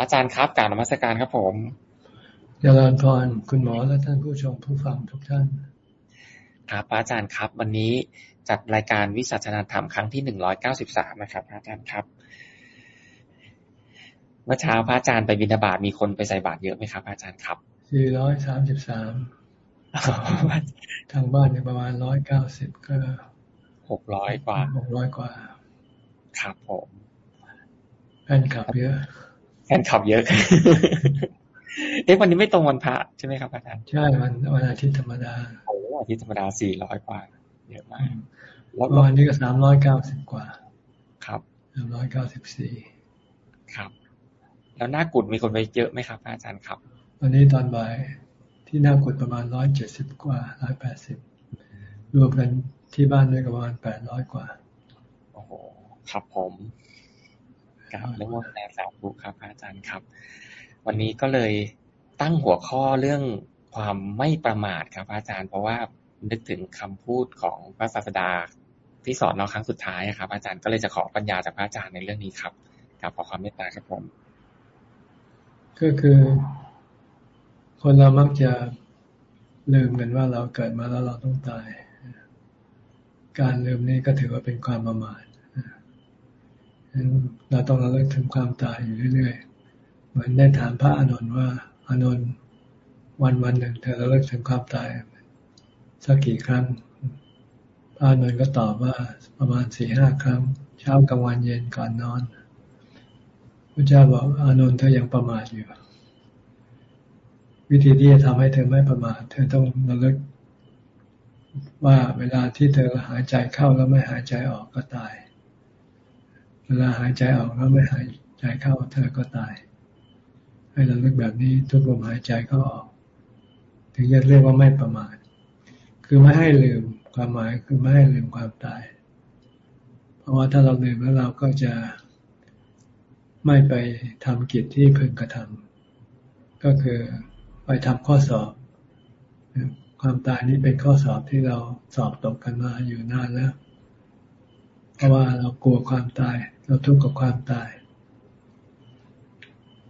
อาจารย์ครับการนมัสการครับผมเจริญพรคุณหมอและท่านผู้ชมผู้ฟังทุกท่านครับอาจารย์ครับ วันนี้จัดรายการวิสัชนาธรรมครั้งที่หนึ่งร้อยเก้าสิบสามนะครับอาจารย์ครับ เมื่อเช้าพระอาจารย์ไปบิณฑบาตมีคนไปใส่บาตรเยอะไหมครับ อาจารย์ครับสี่ร้อยสามสิบสามทางบ้านเนี่ยประมาณร้อยเก้าสิบก็หกร้อยกว่าหกร้อยกว่า ครับผมแฟนคลับเยอะ แฟนคลับเยอะ เอ๊ะวันนี้ไม่ตรงวันพระใช่ไหมครับอาจารย์ ใช่วันวันอาทิตย์ธรรมดา โอ้อาทิตย์ธรรมดาสี่ร้อยกว่า เยอะมาก แล้ววันนี้ก็สามร้อยเก้าสิบกว่า ครับสามร้อยเก้าสิบสี่ ครับ แล้วหน้ากุดมีคนไปเยอะไหมครับ อาจารย์ครับ วันนี้ตอนบ่ายที่หน้ากุดประมาณร้อยเจ็ดสิบกว่าร้อยแปดสิบรวมกันที่บ้านด้วยประมาณแปดร้อยกว่า โอ้โห ครับผม กราบเรื่องว่าแนสาธุครับอาจารย์ครับ วันนี้ก็เลยตั้งหัวข้อเรื่องความไม่ประมาทครับอาจารย์ เพราะว่านึกถึงคำพูดของพระศาสดาที่สอนเราครั้งสุดท้ายครับ อาจารย์ก็เลยจะขอปัญญาจากพระอาจารย์ในเรื่องนี้ครับกับขอความเมตตาครับผมก็คือ คนเรามักจะลืมกันว่าเราเกิดมาแล้วเราต้องตาย การลืมนี่ก็ถือว่าเป็นความประมาท เราต้องระลึกถึงความตายอยู่เรื่อยๆ เหมือนได้ถามพระอานนท์ว่าอานนท์วันวันหนึ่งเธอระลึกถึงความตายสักกี่ครั้ง พระอานนท์ก็ตอบว่าประมาณสี่ห้าครั้ง เช้ากลางวันเย็นก่อนนอนพระเจ้าบอกอานนท์เธอยังประมาทอยู่ วิธีที่จะทำให้เธอไม่ประมาท เธอต้องระลึกว่าเวลาที่เธอหายใจเข้าแล้วไม่หายใจออกก็ตาย เวลาหายใจออกแล้วไม่หายใจเข้าเธอก็ตาย ให้เราเลึกแบบนี้ทุกลมหายใจเข้าออก ถึงจะเรียกว่าไม่ประมาทคือไม่ให้ลืมความหมายคือไม่ให้ลืมความตาย เพราะว่าถ้าเราลืมแล้วเราก็จะไม่ไปทำกิจที่พึงกระทำก็คือไปทำข้อสอบ ความตายนี้เป็นข้อสอบที่เราสอบตกกันมาอยู่นานแล้ว เพราะว่าเรากลัวความตาย เราทุกข์กับความตาย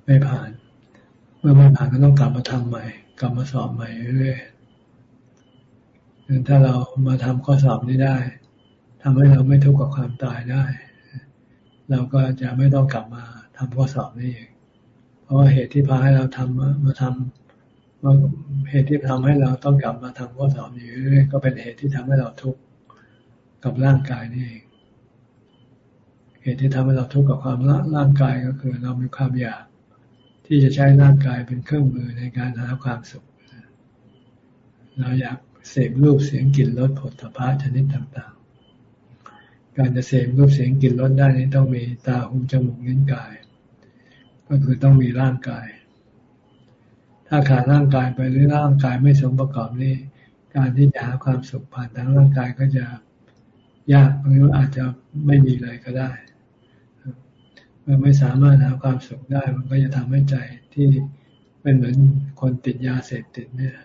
ไม่ผ่าน เมื่อไม่ผ่านก็ต้องกลับมาทำใหม่ กลับมาสอบใหม่เรื่อยๆถ้าเรามาทำข้อสอบนี้ได้ทำให้เราไม่ทุกข์กับความตายได้ เราก็จะไม่ต้องกลับมาทำข้อสอบนี้เองเพราะว่าเหตุที่พาให้เราทำมาทำว่าเหตุที่ทำให้เราต้องกลับมาทำข้อสอบนี้เรื่อยๆก็เป็นเหตุที่ทำให้เราทุกข์กับร่างกายนี่เอง เหตุที่ทำให้เราทุกข์กับความร่างกายก็คือ เรามีความอยากที่จะใช้ร่างกายเป็นเครื่องมือในการหาความสุข เราอยากเสพรูปเสียงกลิ่นรสผลตภะชนิดต่างๆ การจะเสพรูปเสียงกลิ่นรสได้นี้ต้องมีตาหูจมูกนิ้วกาย ก็คือต้องมีร่างกาย ถ้าขาดร่างกายไปหรือร่างกายไม่สมประกอบนี่การที่จะหาความสุขผ่านทางร่างกายก็จะยากหรืออาจจะไม่มีเลยก็ได้ มื่อไม่สามารถหาความสุขได้ มันก็จะทำให้ใจที่เป็นเหมือนคนติดยาเสพติดเนี่ย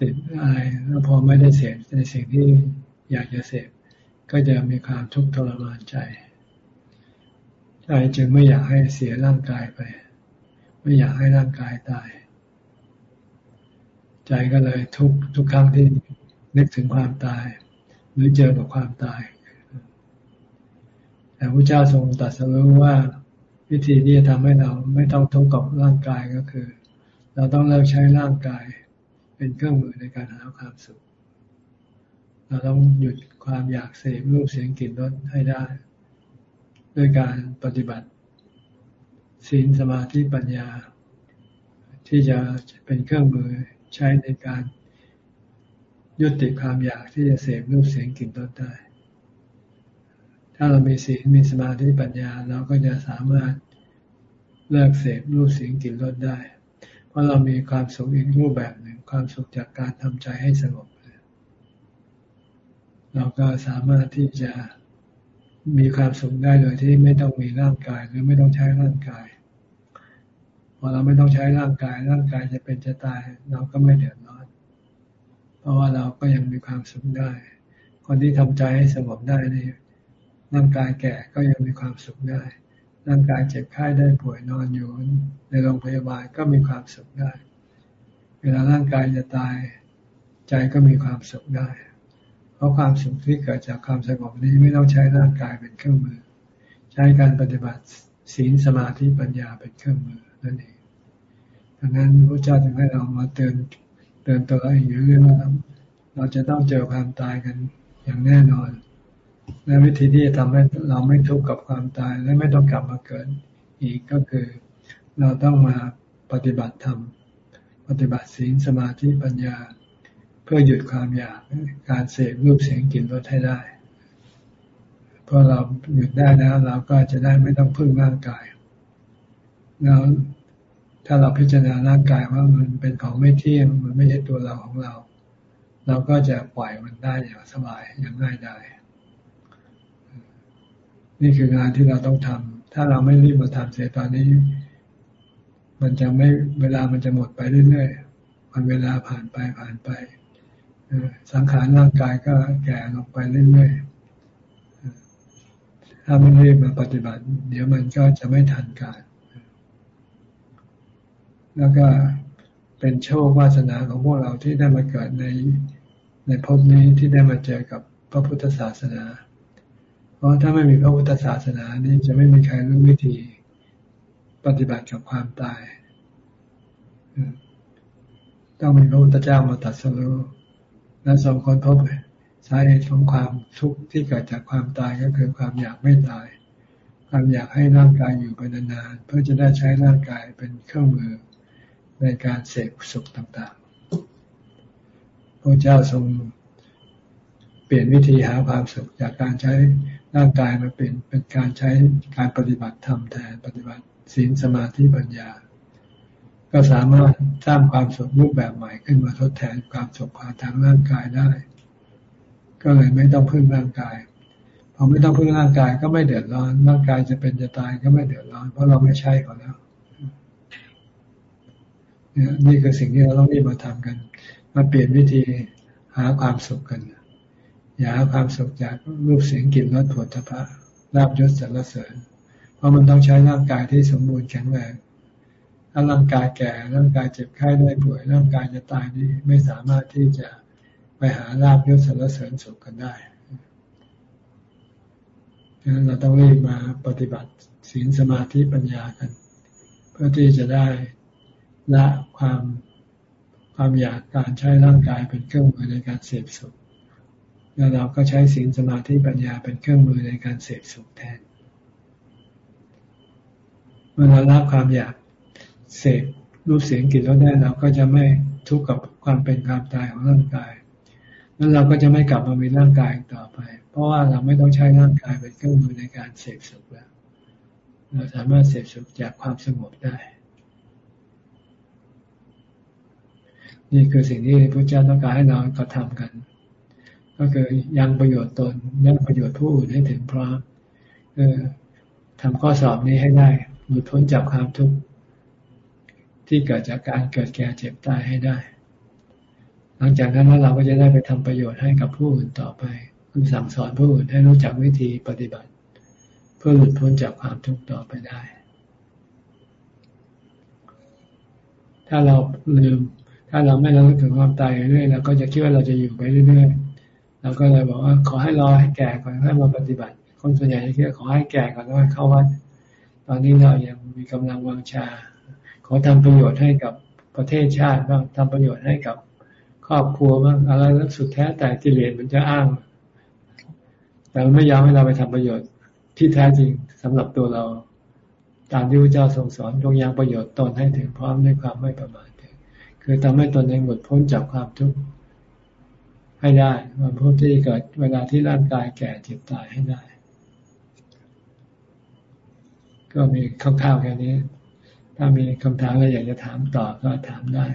ติดอะไรแล้วพอไม่ได้เสพในสิ่งที่อยากจะเสพก็จะมีความทุกข์ทรมานใจ ใจจึงไม่อยากให้เสียร่างกายไป ไม่อยากให้ร่างกายตาย ใจก็เลยทุกทุกครั้งที่นึกถึงความตาย หรือเจอกับความตาย แต่พระเจ้าทรงตรัสรู้ว่าวิธีที่จะทำให้เราไม่ต้องทุกข์กับร่างกายก็คือ เราต้องเลิกใช้ร่างกายเป็นเครื่องมือในการหาความสุข เราต้องหยุดความอยากเสพรูปเสียงกลิ่นรสให้ได้ ด้วยการปฏิบัติศีลสมาธิปัญญา ที่จะเป็นเครื่องมือใช้ในการยุติความอยากที่จะเสพรูปเสียงกลิ่นรสได้ ถ้าเรามีศีลมีสมาธิปัญญา เราก็จะสามารถเลิกเสพรูปเสียงกลิ่นรสได้ เพราะเรามีความสุขอีกรูปแบบหนึ่งความสุขจากการทำใจให้สงบเราก็สามารถที่จะมีความสุขได้โดยที่ไม่ต้องมีร่างกายหรือไม่ต้องใช้ร่างกายพอเราไม่ต้องใช้ร่างกาย ร่างกายจะเป็นจะตาย เราก็ไม่เดือดร้อน เพราะว่าเราก็ยังมีความสุขได้ คนที่ทำใจให้สงบได้นี่ ร่างกายแก่ก็ยังมีความสุขได้ ร่างกายเจ็บไข้ได้ป่วยนอนอยู่ในโรงพยาบาลก็มีความสุขได้ เวลาร่างกายจะตายใจก็มีความสุขได้ เพราะความสุขที่เกิดจากความสงบนี้ไม่ต้องใช้ร่างกายเป็นเครื่องมือ ใช้การปฏิบัติศีลสมาธิปัญญาเป็นเครื่องมือนั่นเองดังนั้นพระเจ้าจึงให้เรามาเตือนเตือนตัวเองอยู่เรื่อยว่าเราจะต้องเจอความตายกันอย่างแน่นอน และวิธีที่จะทำให้เราไม่ทุกข์กับความตาย และไม่ต้องกลับมาเกิดอีกก็คือ เราต้องมาปฏิบัติธรรม ปฏิบัติศีลสมาธิปัญญา เพื่อหยุดความอยากการเสพรูปเสียงกลิ่นรสให้ได้พอเราหยุดได้แล้ว เราก็จะได้ไม่ต้องพึ่งร่างกายแล้วถ้าเราพิจารณาร่างกายว่ามันเป็นของไม่เที่ยงมันไม่ใช่ตัวเราของเรา เราก็จะปล่อยมันได้อย่างสบายอย่างง่ายได้ นี่คืองานที่เราต้องทำถ้าเราไม่รีบมาทำเสียตอนนี้ มันจะไม่เวลามันจะหมดไปเรื่อยๆวันเวลาผ่านไปผ่านไปสังขารร่างกายก็แก่ลงไปเรื่อยๆถ้าไม่รีบมาปฏิบัติ เดี๋ยวมันก็จะไม่ทันการ แล้วก็เป็นโชควาสนาของพวกเราที่ได้มาเกิดในในภพนี้ที่ได้มาเจอกับพระพุทธศาสนา เพราะถ้าไม่มีพระพุทธศาสนานี้จะไม่มีใครรู้วิธีปฏิบัติกับความตาย ต้องมีพระพุทธเจ้ามาตัดสรุและสองคนพบสาเหตุของความทุกข์ที่เกิดจากความตายก็คือความอยากไม่ตาย ความอยากให้ร่างกายอยู่ไปนานๆเพื่อจะได้ใช้ร่างกายเป็นเครื่องมือในการเสพสุขต่างๆ พระเจ้าทรงเปลี่ยนวิธีหาความสุขจากการใช้ ร่างกายมาเป็นเป็นการใช้การปฏิบัติธรรมแทนปฏิบัติศีลสมาธิปัญญา ก็สามารถสร้างความสุขรูปแบบใหม่ขึ้นมาทดแทนความสุขทางร่างกายได้ ก็เลยไม่ต้องพึ่งร่างกายพอไม่ต้องพึ่งร่างกายก็ไม่เดือดร้อน ร่างกายจะเป็นจะตายก็ไม่เดือดร้อน เพราะเราไม่ใช่เขาแล้วนี่คือสิ่งที่เราต้องรีบมาทำกัน มาเปลี่ยนวิธีหาความสุขกัน อย่าหาความสุขจากรูปเสียงกลิ่นรสผลพระลาบยศสรรเสริญ เพราะมันต้องใช้ร่างกายที่สมบูรณ์แข็งแรงถ้าร่างกายแก่ร่างกายเจ็บไข้ได้ป่วย ร่างกายจะตายนี่ไม่สามารถที่จะไปหาลาบยศสรรเสริญสุขกันได้ดังนั้นเราต้องรีบมาปฏิบัติศีลสมาธิปัญญากัน เพื่อที่จะได้ละความความอยากการใช้ร่างกายเป็นเครื่องมือในการเสพสุข แล้วเราก็ใช้ศีลสมาธิปัญญาเป็นเครื่องมือในการเสพสุขแทน เมื่อเราละความอยากเสพรูปเสียงกลิ่นรสได้เราก็จะไม่ทุกข์กับความเป็นความตายของร่างกาย แล้วเราก็จะไม่กลับมามีร่างกายต่อไป เพราะว่าเราไม่ต้องใช้ร่างกายเป็นเครื่องมือในการเสพสุขแล้ว เราสามารถเสพสุขจากความสงบได้ นี่คือสิ่งที่พระเจ้าต้องการให้เรากระทำกัน ก็คือยังประโยชน์ตนยังประโยชน์ผู้อื่นให้ถึงพร้อมออทำข้อสอบนี้ให้ได้หลุดพ้นจากความทุกข์ที่เกิดจากการเกิดแก่เจ็บตายให้ได้ หลังจากนั้นแล้วเราก็จะได้ไปทำประโยชน์ให้กับผู้อื่นต่อไป คือสั่งสอนผู้อื่นให้รู้จักวิธีปฏิบัติ เพื่อหลุดพ้นจากความทุกข์ต่อไปได้ ถ้าเราลืม ถ้าเราไม่ระลึกถึงความตายเรื่อยเราก็จะคิดว่าเราจะอยู่ไปเรื่อยๆ เราก็เลยบอกว่าขอให้รอให้แก่ก่อนให้มาปฏิบัติ คนส่วนใหญ่จะคิดขอให้แก่ก่อนแล้วเข้าวัด ตอนนี้เรายังมีกำลังวังชา ขอทำประโยชน์ให้กับประเทศชาติบ้างทำประโยชน์ให้กับครอบครัวบ้างอะไรแล้วสุดแท้แต่กิเลสมันจะอ้าง แต่มันไม่ยอมให้เราไปทำประโยชน์ที่แท้จริงสำหรับตัวเรา ตามที่พระเจ้าทรงสอนจงยังประโยชน์ตนให้ถึงพร้อมด้วยความไม่ประมาทคือทำให้ตนเองหมดพ้นจากความทุกข์ ให้ได้มันพ้นที่เกิดเวลาที่ร่างกายแก่เจ็บตายให้ได้ ก็มีคร่าวๆแค่นี้ ถ้ามีคำถามอะไรอยากจะถามต่อก็ถามได้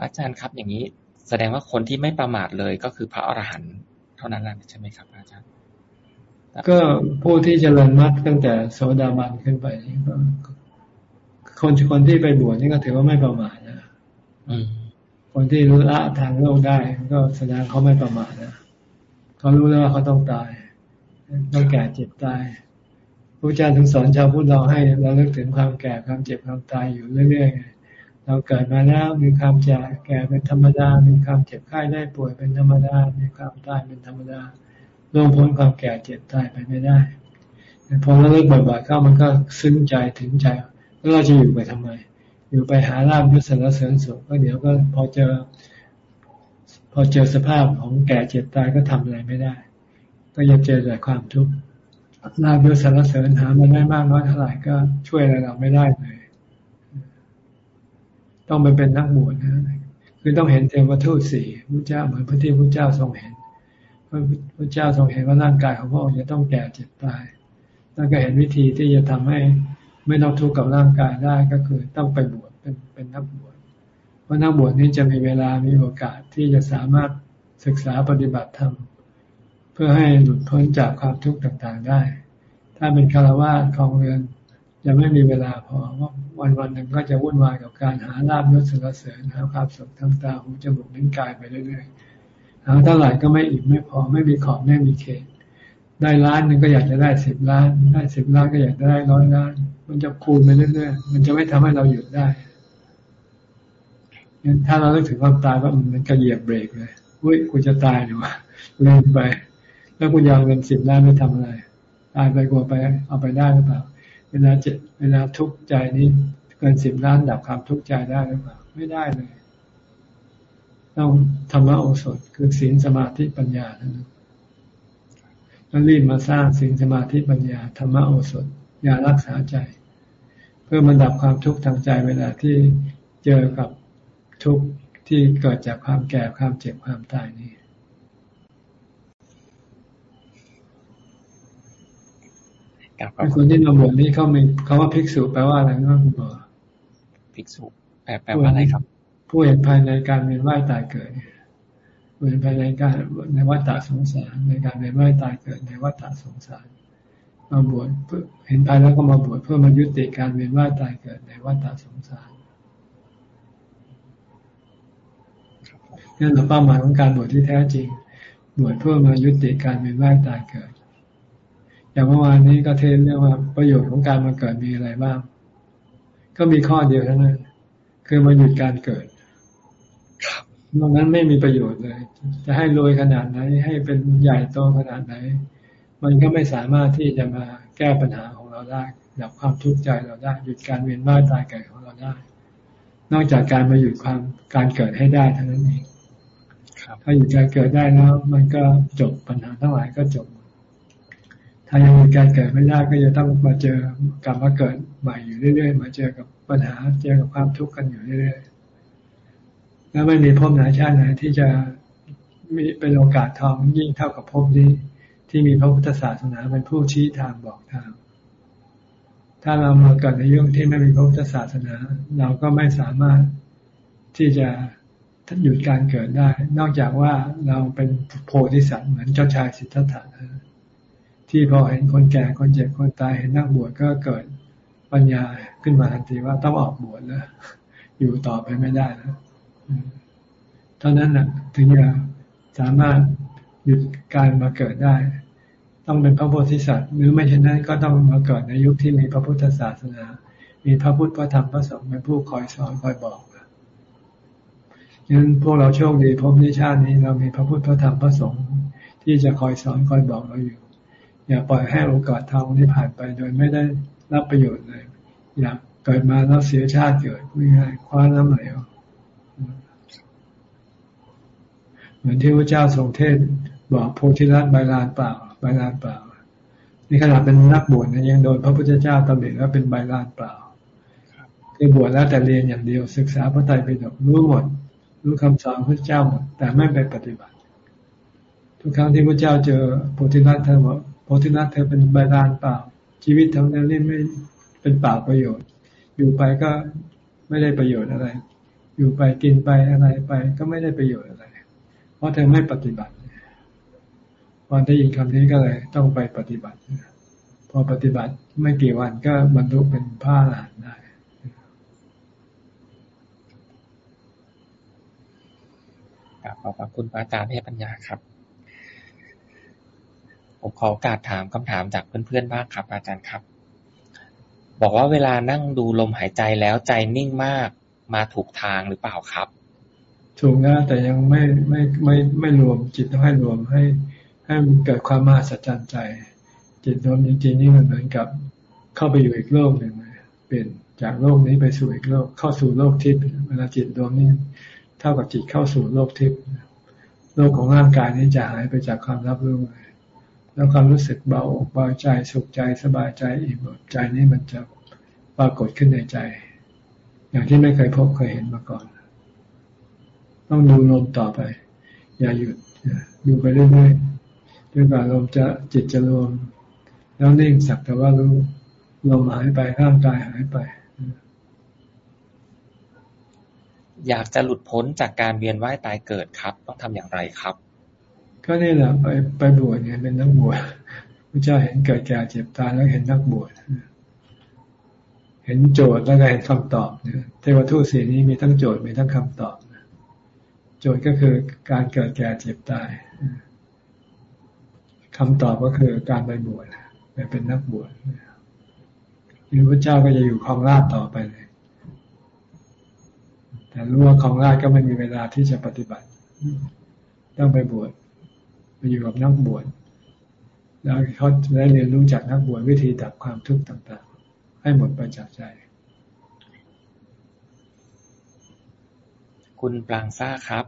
อาจารย์ครับอย่างนี้แสดงว่าคนที่ไม่ประมาทเลยก็คือพระอรหันต์เท่านั้นใช่ไหมครับ อาจารย์ ก็ผู้ที่เจริญมรรคตั้งแต่โสดาบันขึ้นไปก็คนคนที่ไปบวชนี่ก็ถือว่าไม่ประมาทนะ คนที่รู้ละทางโลกได้ ก็แสดงเขาไม่ประมาทนะเขารู้แล้วว่าเขาต้องตาย ต้องแก่เจ็บตายพระเจ้าถึงสอนชาวพุทธเราให้เราเลิกถึงความแก่ความเจ็บความตายอยู่เรื่อยๆ เราเกิดมาแล้วมีความแก่แก่เป็นธรรมดา มีความเจ็บไข้ได้ป่วยเป็นธรรมดา มีความตายเป็นธรรมดาล่วงพ้นความแก่เจ็บตายไปไม่ได้พอเราเลิกบ่อยๆเข้ามันก็ซึ้งใจถึงใจ แล้วเราจะอยู่ไปทำไม อยู่ไปหาลาบยศสารเสริญสุขก็เดี๋ยวก็พอเจอ พอเจอสภาพของแก่เจ็บตายก็ทำอะไรไม่ได้ ก็จะเจอแต่ความทุกข์ลาบยศสารเสริญหามาได้มากน้อยเท่าไหร่ก็ช่วยอะไรเราไม่ได้เลย ต้องไปเป็นนักบวชนะคือต้องเห็นเทวทูตสี่พระเจ้าเหมือนพระที่พระเจ้าทรงเห็นพระเจ้าทรงเห็นว่าร่างกายของพระองค์จะต้องแก่เจ็บตาย แล้วก็เห็นวิธีที่จะทำให้ ไม่ต้องทุกข์กับร่างกายได้ก็คือต้องไปบวชเป็นเป็นนักบวชเพราะนักบวชนี้จะมีเวลามีโอกาสที่จะสามารถศึกษาปฏิบัติธรรมเพื่อให้หลุดพ้นจากความทุกข์ต่างๆได้ ถ้าเป็นคารวะของเรือนจะไม่มีเวลาพอว่าวันวันหนึ่งก็จะวุ่นวายกับการหาลาบยศสรรเสริญหาความสุขทางตาหูจมูกนิ้วกายไปเรื่อยๆหาเท่าไหร่ก็ไม่อิ่มไม่พอไม่มีขอบไม่มีเขต ได้ล้านหนึ่งก็อยากจะได้สิบล้าน ได้สิบล้านก็อยากจะได้ร้อยล้าน มันจะคูณไปเรื่อยๆ มันจะไม่ทำให้เราหยุดได้งั้นถ้าเราต้องถึงความตายว่ามันกระเหยียบเบรกเลยเฮ้ยกูจะตายหรือวะลืมไป แล้วกูยาวเงินสิบล้านไม่ทำอะไร ตายไปกลัวไป เอาไปได้หรือเปล่า เวลาเจ็บเวลาทุกข์ใจนี้เกินสิบล้านดับความทุกข์ใจได้หรือเปล่า ไม่ได้เลยต้องธรรมโอสถคือศีลสมาธิปัญญาเท่านั้นต้องรีบมาสร้างสิ่งสมาธิปัญญาธรรมโอสถยารักษาใจ พื่อมันดับความทุกข์ทางใจเวลาที่เจอกับทุกข์ที่เกิดจากความแก่ความเจ็บความตายนี้คนที่มาบวชนี่เขามีเขาว่าภิกษุแปลว่าอะไรนะคุณหมอภิกษุแปลแปลว่าอะไรครับ ผู้เห็นภายในการเวียนว่ายตายเกิดเวียนภายในการในวัฏฏะสงสารในการเวียนว่ายตายเกิดในวัฏฏะสงสาร มาบวชเพื่อเห็นภายแล้วก็มาบวชเพื่อมายุติการเวียนว่ายตายเกิดในวัฏสงสารนั่นคือเป้าหมายของการบวชที่แท้จริง บวชเพื่อมายุติการเวียนว่ายตายเกิด อย่างเมื่อวานนี้ก็เทศเรื่องว่าประโยชน์ของการมาเกิดมีอะไรบ้าง ก็มีข้อเดียวเท่านั้น คือมาหยุดการเกิดนอกนั้นไม่มีประโยชน์เลย จะให้รวยขนาดไหน ให้เป็นใหญ่โตขนาดไหน มันก็ไม่สามารถที่จะมาแก้ปัญหาของเราได้ดับความทุกข์ใจเราได้ หยุดการเวียนว่ายตายเกิดของเราได้ นอกจากการมาหยุดความการเกิดให้ได้เท่านั้นเองถ้าหยุดการเกิดได้แล้ว มันก็จบปัญหาทั้งหลายก็จบ ถ้ายังหยุดการเกิดไม่ได้ก็จะต้องมาเจอกลับมาเกิดใหม่อยู่เรื่อยๆ มาเจอกับปัญหาเจอกับความทุกข์กันอยู่เรื่อยๆ แล้วไม่มีภพไหนชาติไหนที่จะมีเป็นโอกาสทองยิ่งเท่ากับภพนี้ ที่มีพระพุทธศาสนาเป็นผู้ชี้ทางบอกทาง ถ้าเรามาเกิดในยุคที่ไม่มีพระพุทธศาสนา เราก็ไม่สามารถที่จะหยุดการเกิดได้ นอกจากว่าเราเป็นโพธิสัตว์เหมือนเจ้าชายสิทธัตถะที่พอเห็นคนแก่คนเจ็บคนตายเห็นนักบวชก็เกิดปัญญาขึ้นมาทันทีว่าต้องออกบวชแล้วอยู่ต่อไปไม่ได้แล้วเท่านั้นนะถึงจะสามารถหยุดการมาเกิดได้ ต้องเป็นพระโพธิสัตว์ หรือไม่เช่นนั้นก็ต้องมาเกิดในยุคที่มีพระพุทธศาสนา มีพระพุทธพระธรรมพระสงฆ์เป็นผู้คอยสอนคอยบอกฉะนั้นพวกเราโชคดีพบในชาตินี้เรามีพระพุทธพระธรรมพระสงฆ์ที่จะคอยสอนคอยบอกเราอยู่ อย่าปล่อยให้โอกาสทางนี้ผ่านไปโดยไม่ได้รับประโยชน์เลย อยากเกิดมาแล้วเสียชาติเกิดง่ายๆคว้าน้ำไหลออกเหมือนที่พระเจ้าทรงเทศบอกโพธิรัตน์ใบลานเปล่า ใบลานเปล่านี่ขนาดเป็นนักบวชนะยังโดนพระพุทธเจ้าตำหนิว่าเป็นใบลานเปล่าคือบวชแล้วแต่เรียนอย่างเดียวศึกษาพระไตรปิฎกรู้หมด รู้คำสอนพระเจ้าหมด แต่ไม่ไปปฏิบัติ ทุกครั้งที่พระเจ้าเจอโพธิรัตเธอบอกโพธิรัตเธอเป็นใบลานเปล่า ชีวิตทั้งนั้นนี่ไม่เป็นเปล่าประโยชน์ อยู่ไปก็ไม่ได้ประโยชน์อะไร อยู่ไปกินไปอะไรไปก็ไม่ได้ประโยชน์อะไร เพราะเธอไม่ปฏิบัติ วันได้ยินคำนี้ก็เลยต้องไปปฏิบัติ พอปฏิบัติไม่กี่วันก็บรรลุเป็นพระอรหันต์ได้ ขอบพระคุณพระอาจารย์ให้ปัญญาครับ ผมขอโอกาสถามคำถามจากเพื่อนๆบ้างครับ อาจารย์ครับ บอกว่าเวลานั่งดูลมหายใจแล้วใจนิ่งมากมาถูกทางหรือเปล่าครับ ถูกนะแต่ยังไม่ไม่ไม่ไม่รวมจิตต้องให้รวมให้ ให้มันเกิดความมหัศจรรย์ใจ จิตรวมจริงๆนี่มันเหมือนกับเข้าไปอยู่อีกโลกหนึ่งเปลี่ยนจากโลกนี้ไปสู่อีกโลกเข้าสู่โลกทิพย์เวลาจิตรวมนี่เท่ากับจิตเข้าสู่โลกทิพย์โลกของร่างกายนี้จะหายไปจากความรับรู้แล้วความรู้สึกเบาอกเบาใจสุขใจสบายใจอิ่มใจนี้มันจะปรากฏขึ้นในใจ อย่างที่ไม่เคยพบเคยเห็นมาก่อน ต้องดูลมต่อไป อย่าหยุดดูไปเรื่อยๆ จนกว่าลมจะจิตจะรวม แล้วนิ่งสักแต่ว่ารู้ลมหายไปร่างกายหายไป อยากจะหลุดพ้นจากการเวียนว่ายตายเกิดครับ ต้องทำอย่างไรครับ ก็นี่แหละไปไปบวชเนี่ยเป็นนักบวชพระเจ้าเห็นเกิดแก่เจ็บตายแล้วเห็นนักบวชเห็นโจทย์แล้วก็เห็นคำตอบเนี่ยเทวทูตสีนี้มีทั้งโจทย์มีทั้งคำตอบ โจทย์ก็คือการเกิดแก่เจ็บตาย คำตอบก็คือการไปบวชไปเป็นนักบวชนี่พระเจ้าก็จะอยู่ครองราชต่อไปเลย แต่รู้ว่าครองราชก็ไม่มีเวลาที่จะปฏิบัติ ต้องไปบวชไปอยู่กับนักบวชแล้วเขาได้เรียนรู้จากนักบวชวิธีดับความทุกข์ต่างๆ ให้หมดไปจากใจ คุณปรางซ่าครับ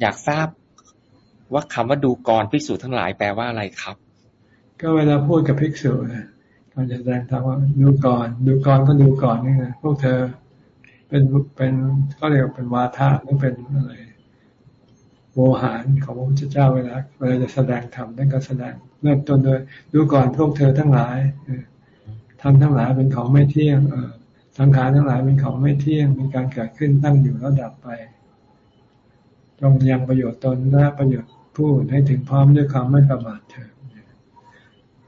อยากทราบ ว่าคำว่าดูกรภิกษุทั้งหลายแปลว่าอะไรครับ ก็เวลาพูดกับภิกษุนะการจะแสดงธรรมว่าดูก่อน ดูก่อนก็ดูก่อนนี่ไงพวกเธอเป็นเป็นก็เรียกเป็นวาทะหรือเป็นอะไรโวหารของพระพุทธเจ้าเวลาเวลาจะแสดงธรรมนั่นก็แสดงเริ่มต้นโดยดูก่อนพวกเธอทั้งหลายทำทั้งหลายเป็นของไม่เที่ยงเออสังขารทั้งหลายเป็นของไม่เที่ยงมีการเกิดขึ้นตั้งอยู่แล้วดับไปจงยังประโยชน์ตนและประโยชน์ ผู้ให้ถึงพร้อมด้วยความไม่ประมาทเถิด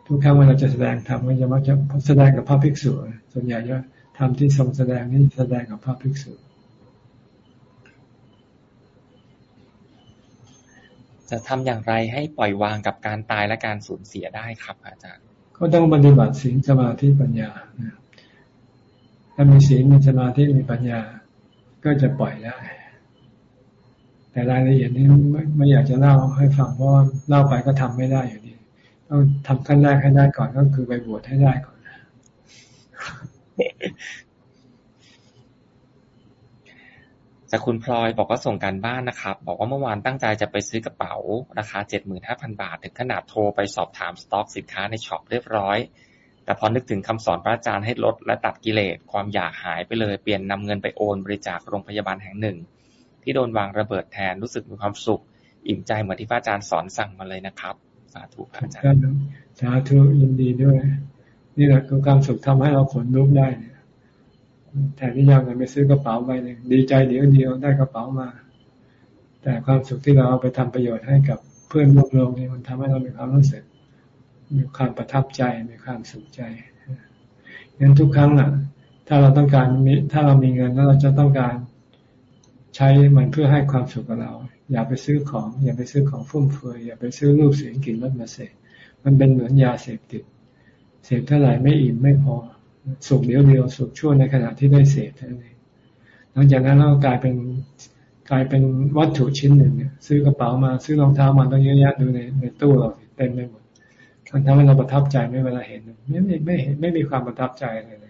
ทุกครั้งเวลาจะแสดงธรรมก็จะมักจะแสดงกับพระภิกษุส่วนใหญ่จะทำที่ทรงแสดงนี่แสดงกับพระภิกษุจะทำอย่างไรให้ปล่อยวางกับการตายและการสูญเสียได้ครับ อาจารย์ ก็ต้องปฏิบัติศีลสมาธิปัญญาถ้ามีศีลมีสมาธิมีปัญญา ก็จะปล่อยได้ แต่รายละเอียดนี้ไม่ไม่อยากจะเล่าให้ฟังเพราะเล่าไปก็ทำไม่ได้อยู่ดีต้องทำขั้นแรกให้ได้ก่อนก็คือไปบวชให้ได้ก่อนจากคุณพลอยบอกว่าส่งการบ้านนะครับ บอกว่าเมื่อวานตั้งใจจะไปซื้อกระเป๋า ราคาเจ็ดหมื่นห้าพันบาท ถึงขนาดโทรไปสอบถามสต็อกสินค้าในช็อปเรียบร้อย แต่พอนึกถึงคำสอนพระอาจารย์ให้ลดและตัดกิเลสความอยากหายไปเลย เปลี่ยนนำเงินไปโอนบริจาคโรงพยาบาลแห่งหนึ่ง ที่โดนวางระเบิดแทนรู้สึกมีความสุข อิ่มใจเหมือนที่พระอาจารย์สอนสั่งมาเลยนะครับ สาธุพระอาจารย์สาธุยินดีด้วย นี่แหละคือความสุขทำให้เราขนลุกได้แทนที่ยากเงินไปซื้อกระเป๋าใบหนึ่งดีใจเดียวเดียวได้กระเป๋ามา แต่ความสุขที่เราเอาไปทำประโยชน์ให้กับเพื่อนร่วมโลกนี่มันทำให้เรามีความรู้สึกมีความประทับใจมีความสุขใจงั้นทุกครั้งอะ ถ้าเราต้องการมีถ้าเรามีเงินแล้วเราจะต้องการ ใช้มันเพื่อให้ความสุขกับเรา อย่าไปซื้อของ อย่าไปซื้อของฟุ่มเฟือยอย่าไปซื้อรูปเสียงกลิ่นรสมาเสพมันเป็นเหมือนยาเสพติด เสพเท่าไหร่ไม่อิ่มไม่พอสุขเดียวเดียวสุขชั่วในขณะที่ได้เสพเท่านั้นเองหลังจากนั้นเรากลายเป็นกลายเป็นวัตถุชิ้นหนึ่งเนี่ยซื้อกระเป๋ามาซื้อรองเท้ามาต้องเยอะแยะดูในในตู้เราเต็มไปหมดมันทำให้เราประทับใจไม่เวลาเห็นไม่ไม่ไม่เห็นไม่มีความประทับใจอะไรเลย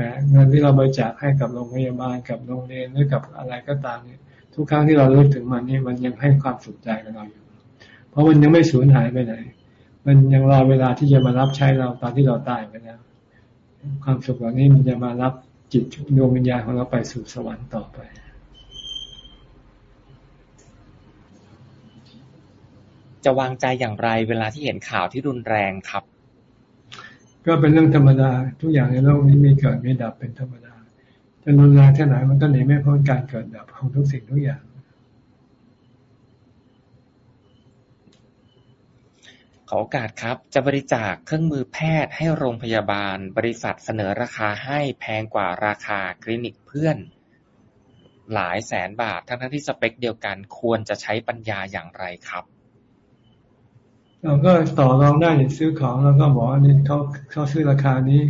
แต่เงินที่เราบริจาคให้กับโรงพยาบาลกับโรงเรียนหรือกับอะไรก็ตามเนี่ยทุกครั้งที่เราเลิกถึงมันนี่มันยังให้ความสุขใจกับเราอยู่ เพราะมันยังไม่สูญหายไปไหน มันยังรอเวลาที่จะมารับใช้เราตอนที่เราตายไปแล้ว ความสุขเหล่านี้มันจะมารับจิตดวงวิญญาณของเราไปสู่สวรรค์ต่อไปจะวางใจอย่างไรเวลาที่เห็นข่าวที่รุนแรงครับ ก็เป็นเรื่องธรรมดา ทุกอย่างในโลกนี้มีเกิดมีดับเป็นธรรมดาจะรุนแรงแค่ไหนมันก็หนีไม่พ้นการเกิดดับของทุกสิ่งทุกอย่าง ขอโอกาสครับ จะบริจาคเครื่องมือแพทย์ให้โรงพยาบาล บริษัทเสนอราคาให้แพงกว่าราคาคลินิกเพื่อน หลายแสนบาททั้งที่สเปคเดียวกันควรจะใช้ปัญญาอย่างไรครับ เราก็ต่อรองได้ซื้อของแล้วก็บอกว่านี่เขาเขาซื้อราคานี้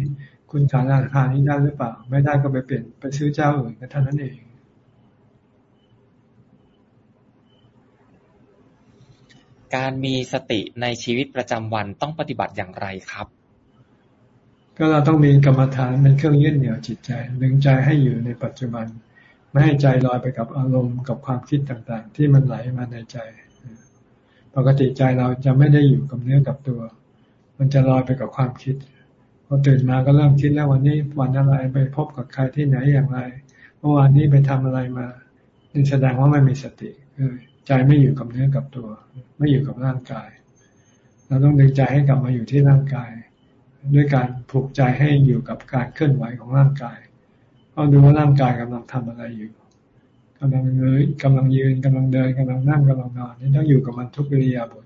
คุณขายราคานี้ได้หรือเปล่า ไม่ได้ก็ไปเปลี่ยนไปซื้อเจ้าอื่นก็เท่านั้นเองการมีสติในชีวิตประจำวันต้องปฏิบัติอย่างไรครับ ก็เราต้องมีกรรมฐานเป็นเครื่องยึดเหนี่ยวจิตใจดึงใจให้อยู่ในปัจจุบัน ไม่ให้ใจลอยไปกับอารมณ์กับความคิดต่างๆ ที่มันไหลมาในใจ ปกติใจเราจะไม่ได้อยู่กับเนื้อกับตัว มันจะลอยไปกับความคิดพอตื่นมาก็เริ่มคิดแล้ววันนี้วันอะไรไปพบกับใครที่ไหนอย่างไรเมื่อวานนี้ไปทำอะไรมานี่แสดงว่าไม่มีสติใจไม่อยู่กับเนื้อกับตัว ไม่อยู่กับร่างกาย เราต้องดึงใจให้กลับมาอยู่ที่ร่างกาย ด้วยการผูกใจให้อยู่กับการเคลื่อนไหวของร่างกายเอาดูว่าร่างกายกำลังทำอะไรอยู่ กำลังเงยกำลังยืนกำลังเดินกำลังนั่งกำลังนอนนี่ต้องอยู่กับมันทุกวิริยาบถ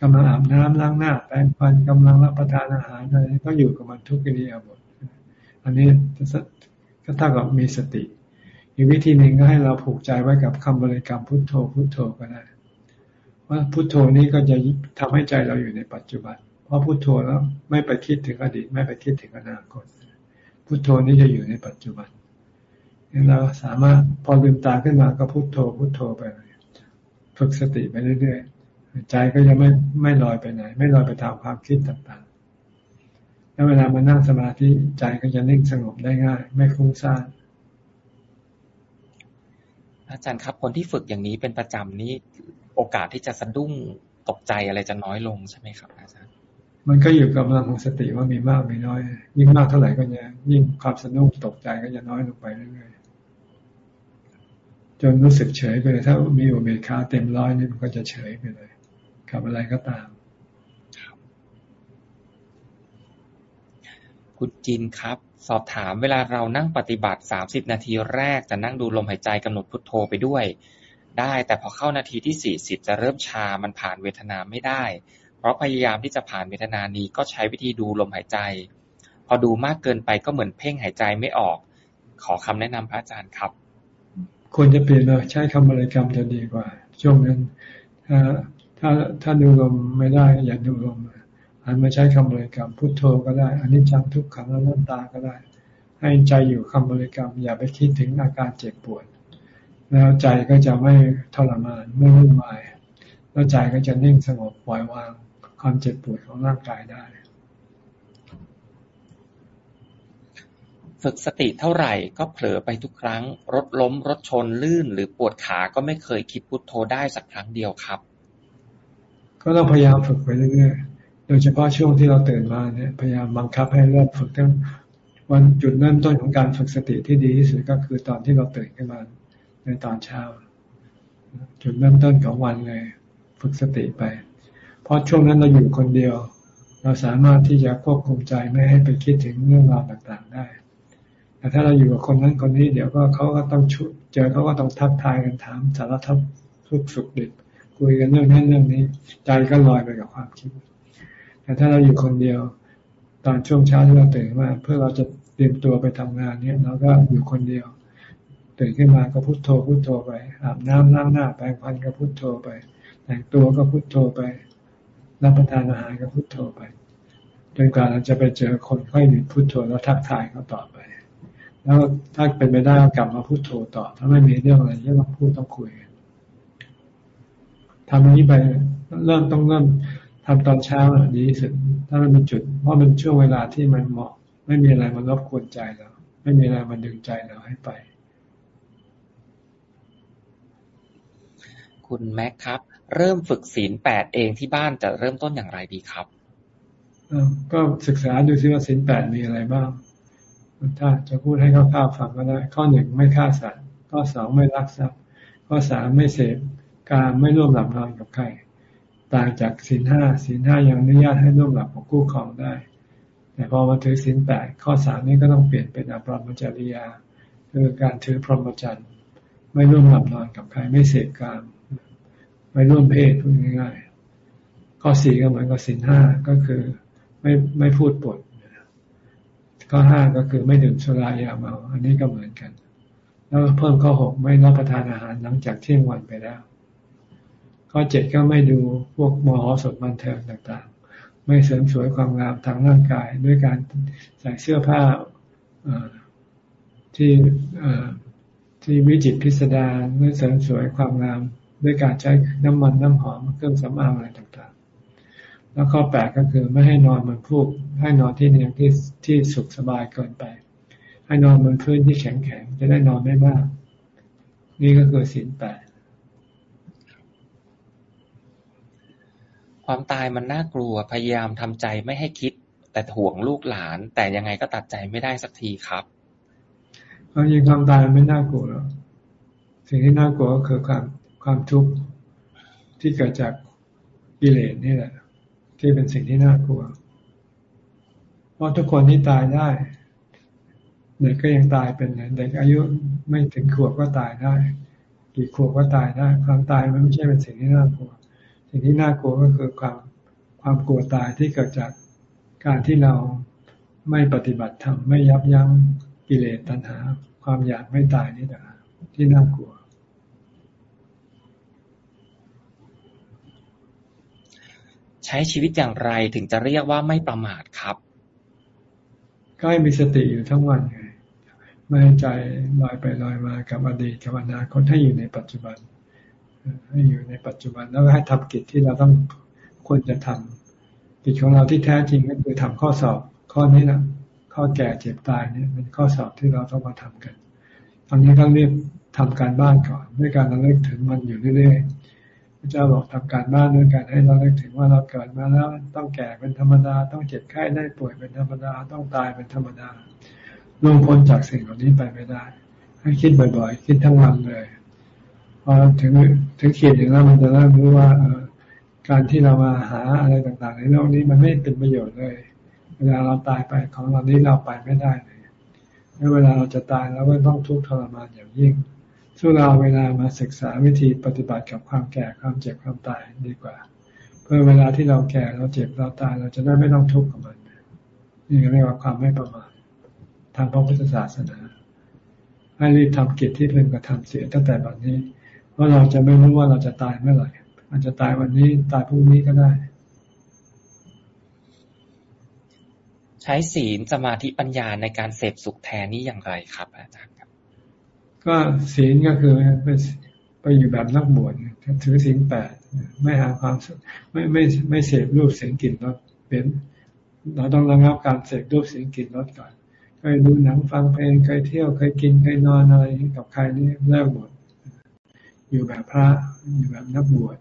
กำลังอาบน้ำล้างหน้าแปรงฟันกำลังรับประทานอาหารอะไรต้องอยู่กับมันทุกวิริยาบถอันนี้ก็เท่ากับมีสติ อีกวิธีหนึ่งก็ให้เราผูกใจไว้กับคำบริกรรมพุทโธพุทโธก็ได้ว่าพุทโธนี้ก็จะทำให้ใจเราอยู่ในปัจจุบัน เพราะพุทโธแล้วไม่ไปคิดถึงอดีต ไม่ไปคิดถึงอนาคตพุทโธนี้จะอยู่ในปัจจุบัน เราสามารถพอลืมตาขึ้นมาก็พุโทโธพุโทโธไปเลยฝึกสติไปเรื่อยๆ ใจก็จะไม่ไม่ลอยไปไหน ไม่ลอยไปตามความคิดต่างๆ แล้วเวลามานั่งสมาธิใจก็จะนิ่งสงบได้ง่าย ไม่ฟุ้งซ่านอาจารย์ครับ คนที่ฝึกอย่างนี้เป็นประจำนี้โอกาสที่จะสะดุ้งตกใจอะไรจะน้อยลงใช่ไหมครับ อาจารย์ มันก็อยู่กับกำลังของสติว่ามีมากมีน้อย ยิ่งมากเท่าไหร่ก็จะยิ่งความสะดุ้งตกใจก็จะน้อยลงไปเรื่อย จนรู้สึกเฉยไปเลยถ้ามีอุเบกขาเต็มร้อยนี่มันก็จะเฉยไปเลย กับอะไรก็ตาม คุณจินครับ สอบถามเวลาเรานั่งปฏิบัติสามสิบนาทีแรกจะนั่งดูลมหายใจกำหนดพุทโธไปด้วย ได้แต่พอเข้านาทีที่สี่สิบจะเริ่มชามันผ่านเวทนาไม่ได้ เพราะพยายามที่จะผ่านเวทนานี้ก็ใช้วิธีดูลมหายใจ พอดูมากเกินไปก็เหมือนเพ่งหายใจไม่ออก ขอคำแนะนำพระอาจารย์ครับ ควรจะเปลี่ยนมาใช้คำบริกรรมจะดีกว่า ช่วงนั้น ถ้าถ้าถ้าดูลมไม่ได้ อย่าดูลมหันมาใช้คำบริกรรมพุทโธก็ได้อันนี้จังทุกขังแล้วน้ำตาก็ได้ ให้ใจอยู่คำบริกรรม อย่าไปคิดถึงอาการเจ็บปวด แล้วใจก็จะไม่ทรมานไม่วุ่นวายแล้วใจก็จะนิ่งสงบปล่อยวางความเจ็บปวดของร่างกายได้ ฝึกสติเท่าไหร่ก็เผลอไปทุกครั้ง รถล้ม รถชน ลื่น หรือปวดขา ก็ไม่เคยคิดพุทโธได้สักครั้งเดียวครับ ก็ต้องพยายามฝึกไปเรื่อยๆ โดยเฉพาะช่วงที่เราตื่นมาเนี่ย พยายามบังคับให้เริ่มฝึกตั้งวันจุดเริ่มต้นของการฝึกสติที่ดีที่สุดก็คือตอนที่เราตื่นขึ้นมาในตอนเช้า จุดเริ่มต้นของวันเลย ฝึกสติไป เพราะช่วงนั้นเราอยู่คนเดียว เราสามารถที่จะควบคุมใจไม่ให้ไปคิดถึงเรื่องราวต่างๆได้ แต่ถ้าเราอยู่กับคนนั้นคนนี้เดี๋ยวก็เขาก็ต้องชุดเจอเขาก็ต้องทักทายกันถามสารทัพทุกสุขดิบคุยกันเรื่องนั้นเรื่องนี้ ใจก็ลอยไปกับความคิด แต่ถ้าเราอยู่คนเดียว ตอนช่วงเช้าที่เราตื่นมาเพื่อเราจะเตรียมตัวไปทำงานเนี่ยเราก็อยู่คนเดียวตื่นขึ้นมาก็พุโทโธพุโทโธไปอาบน้ำล้างหน้าแปรงฟันก็พุโทโธไปแต่งตัวก็พุโทโธไป รับประทานอาหารก็พุโทโธไปจนกว่าเราจะไปเจอคนค่อยหยุดพุโทโธแล้วทักทายเขาต่อไป แล้วถ้าเป็นไปได้กลับมาพูดโทต่อ ถ้าไม่มีเรื่องอะไรที่ต้องพูดต้องคุยทำอย่างนี้ไปเริ่มต้องเริ่มทำตอนเช้าดีที่สุดถ้ามันเป็นจุด เพราะมันช่วงเวลาที่มันเหมาะ ไม่มีอะไรมันรบกวนใจเราไม่มีอะไรมันดึงใจเราให้ไป คุณแม็กครับ เริ่มฝึกศีลแปดเองที่บ้านจะเริ่มต้นอย่างไรดีครับก็ศึกษาดูซิว่าศีลแปดมีอะไรบ้าง ถ้าจะพูดให้เขาข้าวฟังก็ได้ ข้อหนึ่งไม่ฆ่าสัตว์ ข้อสองไม่ลักทรัพย์ ข้อสามไม่เสพการไม่ร่วมหลับนอนกับใคร ต่างจากศีลห้าศีลห้ายังอนุญาตให้ร่วมหลับกับคู่ครองได้ แต่พอมาถือศีลแปดข้อสามนี้ก็ต้องเปลี่ยนเป็นอภรรมจริยา คือการถือพรหมจรรย์ไม่ร่วมหลับนอนกับใคร ไม่เสพการไม่ร่วมเพศพูดง่ายๆข้อสี่ก็เหมือนกับศีลห้าก็คือไม่ไม่พูดปด ข้อห้าก็คือไม่ดื่มสุรายาเมา อันนี้ก็เหมือนกัน แล้วเพิ่มข้อหกไม่รับประทานอาหารหลังจากเที่ยงวันไปแล้ว ข้อเจ็ดก็ไม่ดูพวกมหสถบันเทิงต่างๆ ไม่เสริมสวยความงามทางร่างกาย ด้วยการใส่เสื้อผ้าที่ที่วิจิตพิสดารไม่เสริมสวยความงาม ด้วยการใช้น้ำมันน้ำหอมเครื่องสำอางอะไรต่างๆ แล้วข้อแปดก็คือไม่ให้นอนบนฟูกให้นอนที่เนียงที่ที่สุขสบายเกินไป ให้นอนบนพื้นที่แข็งๆจะได้นอนไม่มาก นี่ก็คือศีลแปดความตายมันน่ากลัวพยายามทำใจไม่ให้คิด แต่ห่วงลูกหลาน แต่ยังไงก็ตัดใจไม่ได้สักทีครับความจริงความตายไม่น่ากลัวหรอกสิ่งที่น่ากลัวก็คือความความทุกข์ที่เกิดจากกิเลสนี่แหละ ที่เป็นสิ่งที่น่ากลัว เพราะทุกคนที่ตายได้ เด็กก็ยังตายเป็นเด็กอายุไม่ถึงขวบก็ตายได้ กี่ขวบก็ตายได้ ความตายมันไม่ใช่เป็นสิ่งที่น่ากลัว สิ่งที่น่ากลัวก็คือความความกลัวตายที่เกิดจากการที่เราไม่ปฏิบัติธรรมไม่ยับยั้งกิเลสตัณหา ความอยากไม่ตายนี่แหละที่น่ากลัว ใช้ชีวิตอย่างไรถึงจะเรียกว่าไม่ประมาทครับก็ให้มีสติอยู่ทั้งวันไงไม่ให้ใจลอยไปลอยมากับอดีตกับอนาคตให้อยู่ในปัจจุบัน ให้อยู่ในปัจจุบันแล้วให้ทำกิจที่เราต้องควรจะทำกิจของเราที่แท้จริงก็คือทำข้อสอบข้อนี้นะข้อแก่เจ็บตายเนี่ยเป็นข้อสอบที่เราต้องมาทำกันตอนนี้ต้องเรียกทำการบ้านก่อน ด้วยการระลึกถึงมันอยู่เรื่อยๆ ระเจ้าบอกทำการบ้านด้วยการให้เราเลึกถึงว่าเราเกิดมาแล้วต้องแก่เป็นธรรมดา ต้องเจ็บไข้ได้ป่วยเป็นธรรมดา ต้องตายเป็นธรรมดาลงพ้นจากสิ่งเหล่านี้ไปไม่ได้ ให้คิดบ่อยๆ คิดทั้งวันเลยพอถึงถึงขีดถึงแล้วมันจะเริ่มรู้ว่าการที่เรามาหาอะไรต่างๆ ในโลกนี้มันไม่เป็นประโยชน์เลย เวลาเราตายไปของเรานี้เราไปไม่ได้เลยเวลาเราจะตายเราก็ต้องทุกข์ทรมานอย่างยิ่ง สู้เราเวลามาศึกษาวิธีปฏิบัติกับความแก่ความเจ็บความตายดีกว่า เพื่อเวลาที่เราแก่เราเจ็บเราตายเราจะได้ไม่ต้องทุกข์กับมันนี่เรียกว่าความไม่ประมาททางพระพุทธศาสนา ให้รีบทำกิจที่เพิ่งกระทำเสียตั้งแต่บัดนี้ เพราะเราจะไม่รู้ว่าเราจะตายเมื่อไหร่อาจจะตายวันนี้ตายพรุ่งนี้ก็ได้ ใช้ศีลสมาธิปัญญาในการเสพสุขแทนนี่อย่างไรครับอาจารย์ ก็ศีลก็คือไปไปอยู่แบบนักบวชถือศีลแปดไม่หาความสุขไม่ไม่ไม่เสพรูปเสียงกลิ่นรสเป็นเราต้องระงับการเสพรูปเสียงกลิ่นรสก่อนเคยดูหนังฟังเพลงเคยเที่ยวเคยกินเคยนอนอะไรกับใครนี่เลิกหมด อยู่แบบพระอยู่แบบนักบวช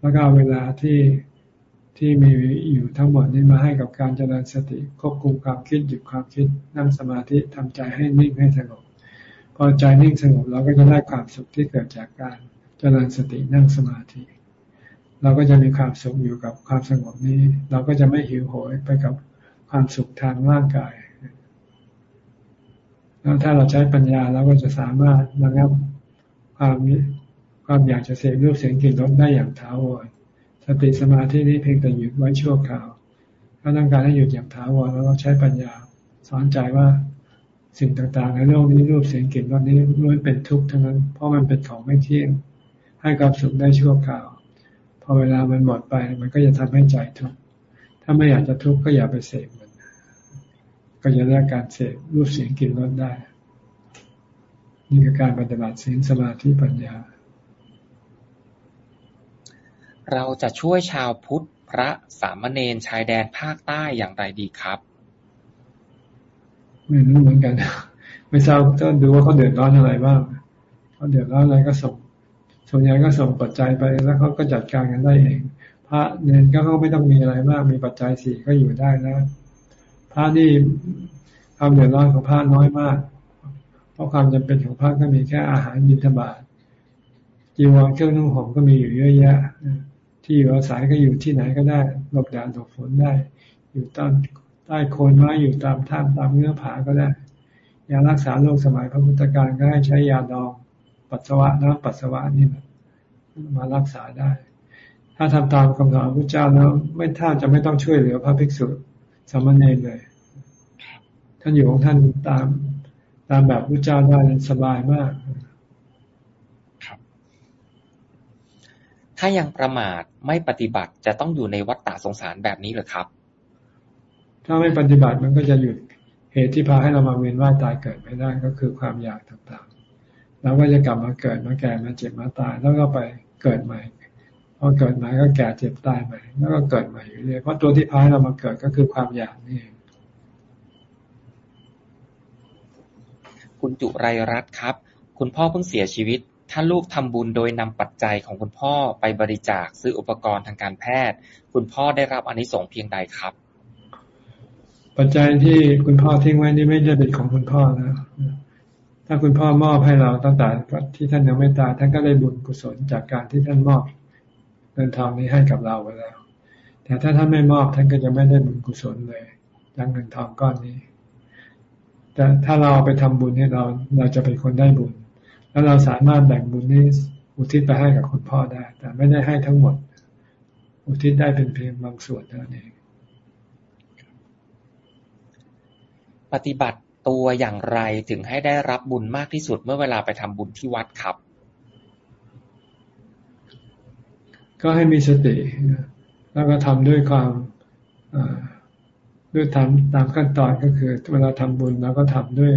แล้วก็เวลาที่ที่มีอยู่ทั้งหมดนี้มาให้กับการเจริญสติควบคุมความคิดหยุดความคิดนั่งสมาธิทำใจให้นิ่งให้สงบ พอใจนิ่งสงบเราก็จะได้ความสุขที่เกิดจากการเจริญสตินั่งสมาธิ เราก็จะมีความสุขอยู่กับความสงบนี้ เราก็จะไม่หิวโหยไปกับความสุขทางร่างกายแล้วถ้าเราใช้ปัญญาเราก็จะสามารถระงับความความอยากจะเสพรูปเสียงกลิ่นรสได้อย่างถาวรสติสมาธินี้เพียงแต่หยุดไว้ชั่วคราว ถ้าต้องการให้หยุดอย่างถาวรเราต้องใช้ปัญญาสอนใจว่า สิ่งต่างๆ ในโลกนี้รูปเสียงกลิ่นรสนี้ล้วนเป็นทุกข์ทั้งนั้น เพราะมันเป็นของไม่เที่ยง ให้ความสุขได้ชั่วคราว พอเวลามันหมดไป มันก็จะทำให้ใจทุกข์ ถ้าไม่อยากจะทุกข์ก็อย่าไปเสพมัน ก็จะได้การเสพรูปเสียงกลิ่นรสได้ นี่คือการปฏิบัติศีลสมาธิปัญญา เราจะช่วยชาวพุทธพระสามเณรชายแดนภาคใต้อย่างไรดีครับ ไม่รู้เหมือนกัน ไม่ทราบต้องดูว่าเขาเดือดร้อนอะไรบ้างเขาเดือดร้อนอะไรก็ส่งส่วนใหญ่ก็ส่งปัจจัยไปแล้วเขาก็จัดการกันได้เอง พระเนรก็ไม่ต้องมีอะไรมาก มีปัจจัยสี่ก็อยู่ได้นะพระนี่ความเดือดร้อนของพระน้อยมาก เพราะความจำเป็นของพระก็มีแค่อาหารบิณฑบาตจีวรเครื่องนุ่งห่มก็มีอยู่เยอะแยะที่อยู่อาศัยก็อยู่ที่ไหนก็ได้หลบแดดหลบฝนได้ อยู่ใต้ ใต้โคนไม้อยู่ตามถ้ำตามเนื้อผาก็ได้ ยารักษาโรคสมัยพระพุทธการก็ให้ใช้ยาดอง ปัสสาวะน้ำปัสสาวะนี่มารักษาได้ ถ้าทำตามคำสอนพระเจ้าแล้วไม่ท่าจะไม่ต้องช่วยเหลือพระภิกษุสามเณรเลย ท่านอยู่ของท่านตามตามแบบพระเจ้าได้สบายมากถ้ายังประมาทไม่ปฏิบัติจะต้องอยู่ในวัฏฏะสงสารแบบนี้หรือครับ ถ้าไม่ปฏิบัติมันก็จะหยุดเหตุที่พาให้เรามาเวียนว่ายตายเกิดไม่ได้ก็คือความอยากต่างๆเราก็จะกลับมาเกิดมาแก่มาเจ็บมาตาย แล้วก็ไปเกิดใหม่พอเกิดใหม่ก็แก่เจ็บตายใหม่ แล้วก็เกิดใหม่อยู่เรื่อยเพราะตัวที่พาให้เรามาเกิดก็คือความอยากนี่เองคุณจุไรรัตน์ครับ คุณพ่อเพิ่งเสียชีวิต ถ้าลูกทำบุญโดยนำปัจจัยของคุณพ่อไปบริจาคซื้ออุปกรณ์ทางการแพทย์ คุณพ่อได้รับอนนิสงส์เพียงใดครับ ปัจจัยที่คุณพ่อทิ้งไว้นี่ไม่ใช่เป็นของคุณพ่อนะ ถ้าคุณพ่อมอบให้เราตั้งแต่ที่ท่านยังไม่ตายท่านก็ได้บุญกุศลจากการที่ท่านมอบเงินทองนี้ให้กับเราไปแล้ว แต่ถ้าท่านไม่มอบท่านก็จะไม่ได้บุญกุศลเลยจากเงินทองก้อนนี้ แต่ถ้าเราไปทำบุญเนี่ยเราเราจะเป็นคนได้บุญ แล้วเราสามารถแบ่งบุญนี้อุทิศไปให้กับคุณพ่อได้ แต่ไม่ได้ให้ทั้งหมด อุทิศได้เป็นเพียงบางส่วนเท่านั้นเอง ปฏิบัติตัวอย่างไรถึงให้ได้รับบุญมากที่สุดเมื่อเวลาไปทำบุญที่วัดครับ ก็ให้มีสติ แล้วก็ทำด้วยความด้วยทำตามขั้นตอนก็คือ เวลาทำบุญเราก็ทำด้วย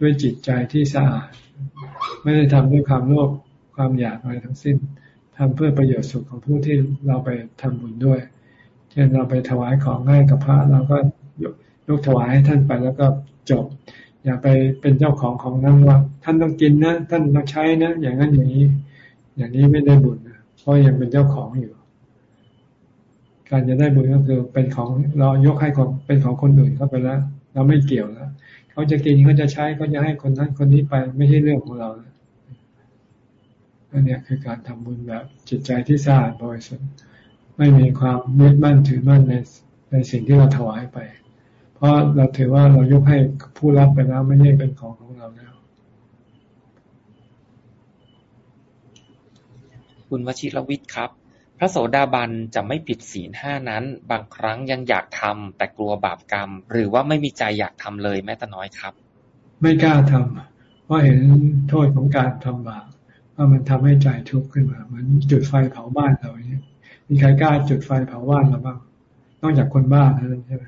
ด้วยจิตใจที่สะอาด ไม่ได้ทำด้วยความโลภความอยากอะไรทั้งสิ้นทำเพื่อประโยชน์สุขของผู้ที่เราไปทำบุญด้วย เช่นเราไปถวายของให้กับพระเราก็ ยกถวายให้ท่านไปแล้วก็จบ อย่าไปเป็นเจ้าของของนั่งว่าท่านต้องกินนะ ท่านต้องใช้นะ อย่างนั้นอย่างนี้ อย่างนี้ไม่ได้บุญนะเพราะยังเป็นเจ้าของอยู่ การจะได้บุญก็คือเป็นของเรายกให้ของเป็นของคนอื่นเข้าไปแล้ว เราไม่เกี่ยวแล้วเขาจะกินเขาจะใช้เขาจะให้คนนั้นคนนี้ไปไม่ใช่เรื่องของเราอันนี้คือการทำบุญแบบจิตใจที่สะอาดบริสุทธิ์ไม่มีความยึดมั่นถือมั่นในในสิ่งที่เราถวายไป เพราะเราถือว่าเรายกให้ผู้รับไปแล้วไม่ใช่เป็นของของเราแล้ว คุณวชิรวิทย์ครับ พระโสดาบันจะไม่ผิดศีลห้านั้น บางครั้งยังอยากทำแต่กลัวบาปกรรม หรือว่าไม่มีใจอยากทำเลยแม้แต่น้อยครับ ไม่กล้าทำเพราะเห็นโทษของการทำบาปว่ามันทำให้ใจทุกข์ขึ้นมาเหมือนจุดไฟเผาบ้านเราอย่างนี้มีใครกล้าจุดไฟเผาบ้านเราบ้างนอกจากคนบ้าเท่านั้นใช่ไหม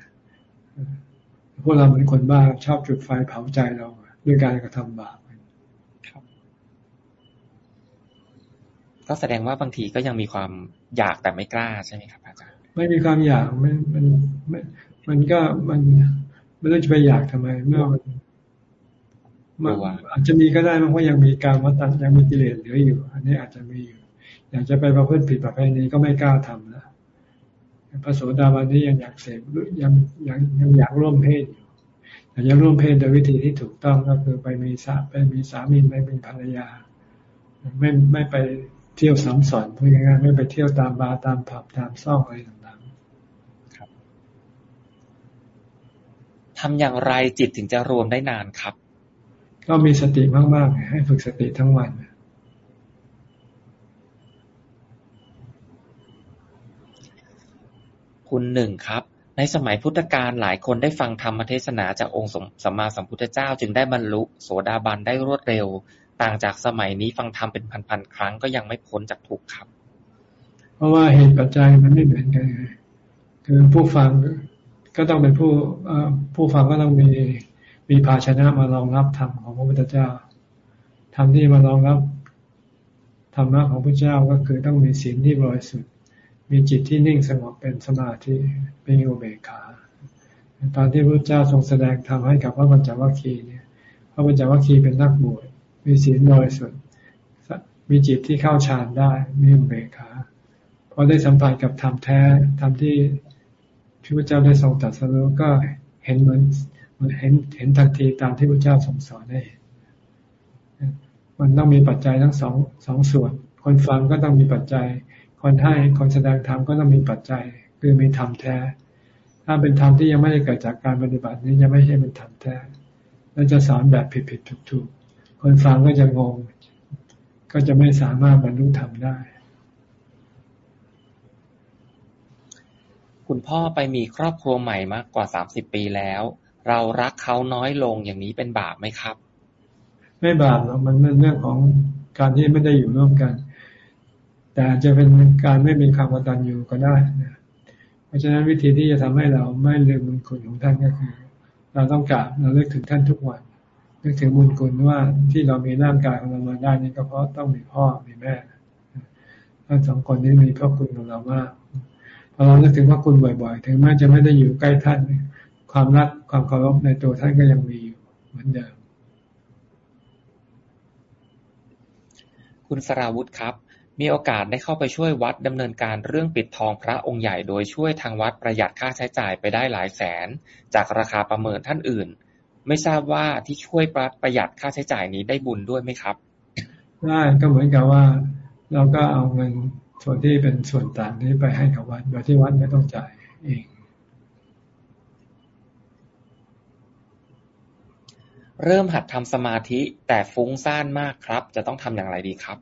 พวกเราเหมือนคนบ้าชอบจุดไฟเผาใจเราด้วยการกระทำบาปก็แสดงว่าบางทีก็ยังมีความอยากแต่ไม่กล้าใช่ไหมครับอาจารย์ไม่มีความอยากมันมันมันก็มันไม่รู้จะไปอยากทำไมเมื่อมันมันอาจจะมีก็ได้เพราะยังมีการวัตัดยังมีกิเลสเหลืออยู่ อันนี้อาจจะมีอยู่ อยากจะไปประพฤติผิดประเภทนี้ก็ไม่กล้าทำนะ พระโสดาบันนี้ยังอยากเสพยังยังยังอยากร่วมเพศอยู่อยากจะร่วมเพศโดยวิธีที่ถูกต้องก็คือไปมีสาไปมีสามีไม่เป็นภรรยา ไม่ไม่ไปเที่ยวสัมสอนพูดง่ายๆไม่ไปเที่ยวตามบาร์ตามผับตามซ่องอะไรต่างๆครับทำอย่างไรจิตถึงจะรวมได้นานครับ ก็มีสติมากๆให้ฝึกสติทั้งวัน คุณหนึ่งครับ ในสมัยพุทธกาลหลายคนได้ฟังธรรมเทศนาจากองค์สัมมาสัมพุทธเจ้า จึงได้บรรลุโสดาบันได้รวดเร็ว ต่างจากสมัยนี้ฟังธรรมเป็นพันๆครั้งก็ยังไม่พ้นจากทุกข์ครับ เพราะว่าเหตุปัจจัยมันไม่เหมือนกันคือผู้ฟังก็ต้องเป็นผู้ผู้ฟังก็ต้องมีมีภาชนะมารองรับธรรมของพระพุทธเจ้าธรรมที่มารองรับธรรมะของพระเจ้าก็คือต้องมีศีลที่บริสุทธิ์ มีจิตที่นิ่งสงบเป็นสมาธิเป็นอุเบกขาตอนที่พระเจ้าทรงแสดงธรรมให้กับพระปัญจวัคคีย์เนี่ยพระปัญจวัคคีย์เป็นนักบวชมีศีลบริสุทธิ์มีจิตที่เข้าฌานได้มีอุเบกขาพอได้สัมผัสกับธรรมแท้ธรรมที่ที่พระเจ้าได้ทรงตรัสรู้ก็เห็นเหมือนมันเห็นเห็นทันทีตามที่พระเจ้าทรงสอนได้มันต้องมีปัจจัยทั้งสองสองส่วน คนฟังก็ต้องมีปัจจัย คนให้คนแสดงธรรมก็ต้องมีปัจจัย คือมีธรรมแท้ ถ้าเป็นธรรมที่ยังไม่ได้เกิดจากการปฏิบัตินี้ยังไม่ใช่เป็นธรรมแท้แล้วจะสอนแบบผิดๆถูกๆ คนฟังก็จะงง ก็จะไม่สามารถบรรลุธรรมได้ คุณพ่อไปมีครอบครัวใหม่มากกว่าสามสิบปีแล้ว เรารักเขาน้อยลงอย่างนี้เป็นบาปไหมครับ ไม่บาปหรอกมันเป็นเรื่องของการที่ไม่ได้อยู่ร่วมกัน แต่อาจจะเป็นการไม่มีความกตัญญูก็ได้นะเพราะฉะนั้นวิธีที่จะทำให้เราไม่ลืมบุญคุณของท่านก็คือ เราต้องกราบเราเลิกถึงท่านทุกวันนึกถึงบุญคุณว่าที่เรามีร่างกายของเรามาได้นี่ก็เพราะต้องมีพ่อมีแม่ทั้งสองคนนี้มีพระคุณของเรามากพอเรานึกถึงพระคุณบ่อย ๆ ถึงแม้จะไม่ได้อยู่ใกล้ท่าน ความรักความเคารพในตัวท่านก็ยังมีอยู่เหมือนเดิมคุณสราวุธครับ มีโอกาสได้เข้าไปช่วยวัดดำเนินการเรื่องปิดทองพระองค์ใหญ่โดยช่วยทางวัดประหยัดค่าใช้จ่ายไปได้หลายแสน จากราคาประเมินท่านอื่น ไม่ทราบว่าที่ช่วยประหยัดค่าใช้จ่ายนี้ได้บุญด้วยไหมครับได้ก็เหมือนกับว่า เราก็เอาเงินส่วนที่เป็นส่วนต่างนี้ไปให้กับวัดโดยที่วัดไม่ต้องจ่ายเองเริ่มหัดทำสมาธิแต่ฟุ้งซ่านมากครับ จะต้องทำอย่างไรดีครับ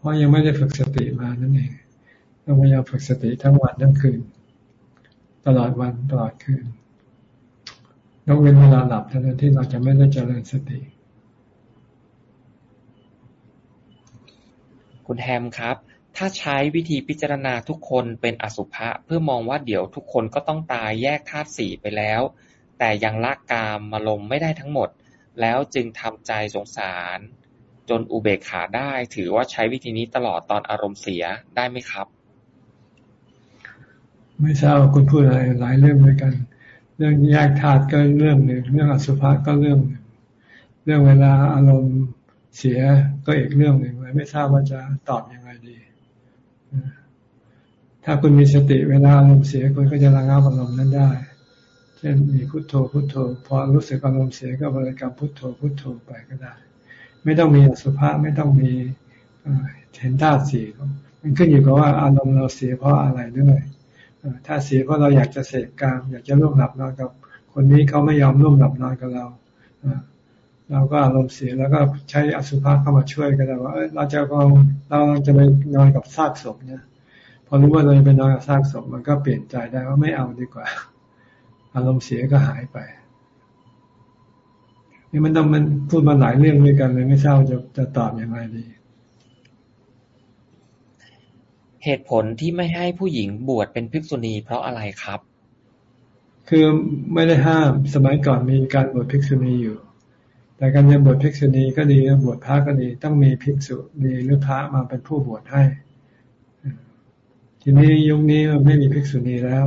เพราะยังไม่ได้ฝึกสติมานั่นเองต้องพยายามฝึกสติทั้งวันทั้งคืน ตลอดวันตลอดคืนยกเว้นเวลาหลับเท่านั้นที่เราจะไม่ได้เจริญสติ คุณแฮมครับ ถ้าใช้วิธีพิจารณาทุกคนเป็นอสุภะเพื่อมองว่าเดี๋ยวทุกคนก็ต้องตายแยกธาตุสี่ไปแล้ว แต่ยังละกามมาลมไม่ได้ทั้งหมด แล้วจึงทำใจสงสาร จนอุเบกขาได้ ถือว่าใช้วิธีนี้ตลอดตอนอารมณ์เสียได้ไหมครับ ไม่ทราบว่าคุณพูดอะไรหลายเรื่องด้วยกัน เรื่องแยกธาตุก็เรื่องหนึ่งเรื่องอสุภะก็เรื่องหนึ่งเรื่องเวลาอารมณ์เสียก็อีกเรื่องหนึ่งเลยไม่ทราบว่าจะตอบยังไงดี ถ้าคุณมีสติเวลาอารมณ์เสียคุณก็จะระงับอารมณ์นั้นได้ เช่นมีพุโทโธพุโทโธพอรู้สึกอารมณ์เสียก็บริกรรมพุโทโธพุโทโธไปก็ได้ ไม่ต้องมีสุภาพไม่ต้องมีเห็นธาตุสีมันขึ้นอยู่กับว่าอารมณ์เราเสียเพราะอะไรด้วยถ้าเสียเพราะเราอยากจะเสพกาม อยากจะร่วมหลับนอนกับ คนนี้เขาไม่ยอมร่วมหลับนอนกับเราเราก็อารมณ์เสียแล้วก็ใช้อสุภะเข้ามาช่วยกันว่าเราจะก็เราจะไปนอนกับซากศพเนี่ยพอรู้ว่าเราจะไปนอนกับซากศพมันก็เปลี่ยนใจได้ว่าไม่เอาดีกว่า อารมณ์เสียก็หายไป นี่มันต้องมันพูดมาหลายเรื่องด้วยกันเลยไม่ทราบจะจะตอบอย่างไรดี เหตุผลที่ไม่ให้ผู้หญิงบวชเป็นภิกษุณีเพราะอะไรครับ คือไม่ได้ห้ามสมัยก่อนมีการบวชภิกษุณีอยู่ แต่การจะบวชภิกษุณีก็ดีบวชพระก็ดี ต้องมีภิกษุณีหรือพระมาเป็นผู้บวชให้ ทีนี้ยุคนี้มันไม่มีภิกษุณีแล้ว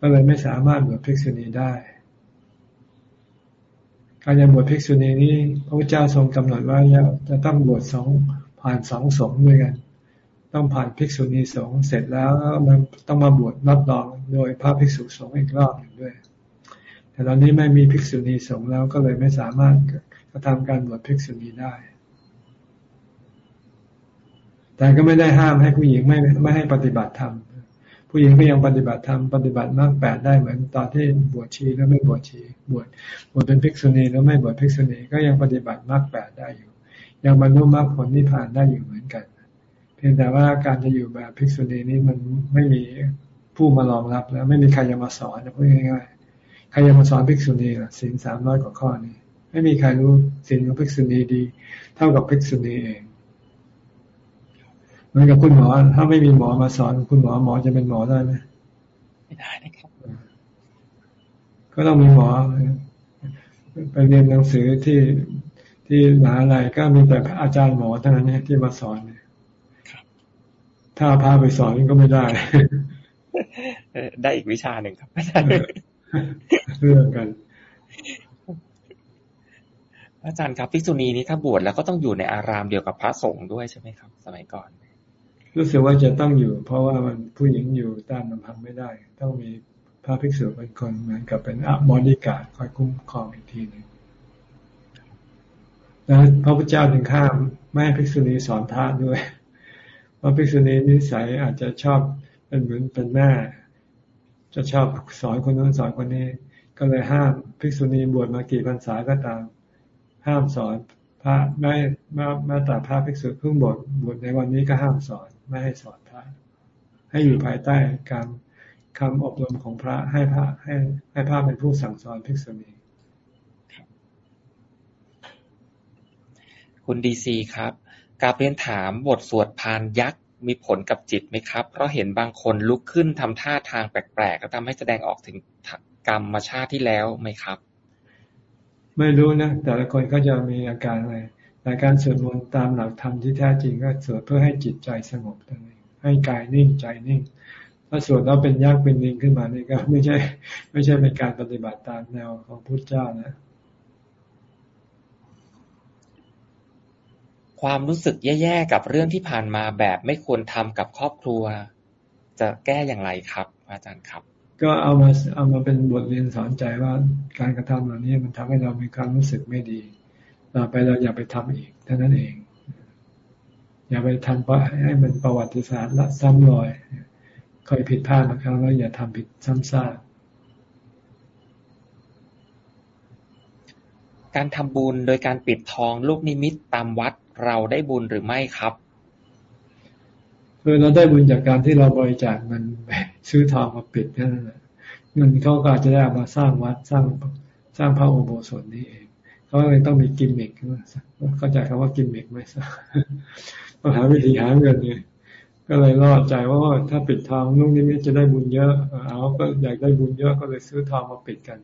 ก็เลยไม่สามารถบวชภิกษุณีได้ การจะบวชภิกษุณีนี้พระเจ้าทรงกำหนดว่าจะต้องบวชสองผ่านสองสงฆ์ด้วยกัน ต้องผ่านภิกษุณีสงฆ์เสร็จแล้วมันต้องมาบวชรับรองโดยพระภิกษุสงฆ์อีกรอบหนึ่งด้วย แต่ตอนนี้ไม่มีภิกษุณีสงฆ์แล้วก็เลยไม่สามารถก็ทำการบวชภิกษุณีได้ แต่ก็ไม่ได้ห้ามให้ผู้หญิงไม่ไม่ให้ปฏิบัติธรรม ผู้หญิงก็ยังปฏิบัติธรรมปฏิบัติมากแปดได้เหมือนตอนที่บวชชีแล้วไม่บวชชีบวชบวชเป็นภิกษุณีแล้วไม่บวชภิกษุณีก็ยังปฏิบัติมากแปดได้อยู่ ยังบรรลุมรรคผลนิพพานได้อยู่เหมือนกัน เพียงแต่ว่าการจะอยู่แบบภิกษุณีนี้มันไม่มีผู้มารองรับแล้ว ไม่มีใครจะมาสอนพูดง่ายๆใครจะมาสอนภิกษุณีล่ะสินสามร้อยกว่าข้อนี้ ไม่มีใครรู้สิ่งของภิกษุณีดี เท่ากับภิกษุณีเอง เหมือนกับคุณหมอ ถ้าไม่มีหมอมาสอนคุณหมอหมอจะเป็นหมอได้ไหมไม่ได้นะครับก็ต้องมีหมอไปเรียนหนังสือที่ที่มหาลัยก็มีแต่อาจารย์หมอเท่านั้นที่มาสอนเนี่ยถ้าพาไปสอนก็ไม่ได้ ได้อีกวิชาหนึ่งครับอาจารย์เรื่องกัน อาจารย์ครับภิกษุณีนี้ถ้าบวชแล้วก็ต้องอยู่ในอารามเดียวกับพระสงฆ์ด้วยใช่ไหมครับ สมัยก่อน รู้สึกว่าจะต้องอยู่ เพราะว่ามันผู้หญิงอยู่ตามลำพังไม่ได้ ต้องมีพระภิกษุเป็นคนเหมือนกับเป็นอับอดิการคอยคุ้มครองอีกทีหนึ่งแล้วพระพุทธเจ้าถึงข้ามไม่ให้ภิกษุณีสอนพระด้วย เพราะภิกษุณีนิสัยอาจจะชอบเป็นเหมือนเป็นแม่ จะชอบสอนคนนู้นสอนคนนี้ ก็เลยห้ามภิกษุณีบวชมากี่พรรษาก็ตาม ห้ามสอนพระไม่แม้แต่พระภิกษุเพิ่งบวชบวชในวันนี้ก็ห้ามสอน ไม่ให้สอนพระ ให้อยู่ภายใต้การคำอบรมของพระให้พระให้ให้พระเป็นผู้สั่งสอนภิกษุณีคุณดีซีครับ การเรียนถามบทสวดพานยักษ์มีผลกับจิตไหมครับ เพราะเห็นบางคนลุกขึ้นทำท่าทางแปลกๆก็ทำให้แสดงออกถึงกรรมมาชาติที่แล้วไหมครับ ไม่รู้นะ แต่ละคนก็จะมีอาการอะไร แต่การสวดมนต์ตามหลักธรรมที่แท้จริงก็สวดเพื่อให้จิตใจสงบตั้งให้กายนิ่งใจนิ่งถ้าสวดแล้วเป็นยากเป็นนิ่งขึ้นมานี่ก็ไม่ใช่ ไม่ใช่เป็นการปฏิบัติตามแนวของพุทธเจ้านะ ความรู้สึกแย่ๆกับเรื่องที่ผ่านมาแบบไม่ควรทำกับครอบครัว จะแก้อย่างไรครับ อาจารย์ครับ ก็เอามาเอามาเป็นบทเรียนสอนใจว่าการกระทำเหล่านี้มันทำให้เรามีความรู้สึกไม่ดี ต่อไปเราอย่าไปทำอีกเท่านั้นเอง อย่าไปทำเพราะให้มันประวัติศาสตร์ละซ้ำรอยเคยผิดพลาดมาครั้งแล้วอย่าทำผิดซ้ำซากการทำบุญโดยการปิดทองลูกนิมิตตามวัดเราได้บุญหรือไม่ครับคือเราได้บุญจากการที่เราบริจาคเงินซื้อทองมาปิดนั่นแหละเงินเขาก็จะได้มาสร้างวัดสร้างสร้างพระอุโบสถนี้เอง เขาเลยต้องมีกิมมิคเข้าใจคำว่ากิมมิคไหมต้องหาวิธีหาเงินเนี่ยก็เลยล่อใจว่าถ้าปิดทองลูกนิมิตจะได้บุญเยอะ เอาก็อยากได้บุญเยอะก็เลยซื้อทองมาปิดกัน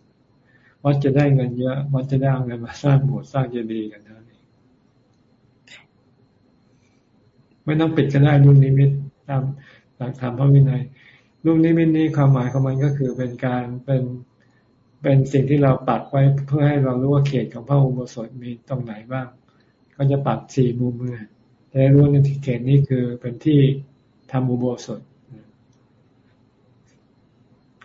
วัดจะได้เงินเยอะวัดจะได้เงินมาสร้างโบสถ์สร้างเจดีย์กันเท่านี้ไม่ต้องปิดก็ได้ลูกนิมิตตามหลักธรรมพระวินัยลูกนิมิตนี้ความหมายของมันก็คือเป็นการเป็น เป็นสิ่งที่เราปักไว้เพื่อให้เรารู้ว่าเขตของพระอุโบสถมีตรงไหนบ้าง ก็จะปักสี่มุมเลยแต่รู้ว่าในเขตนี้คือเป็นที่ทำอุโบสถ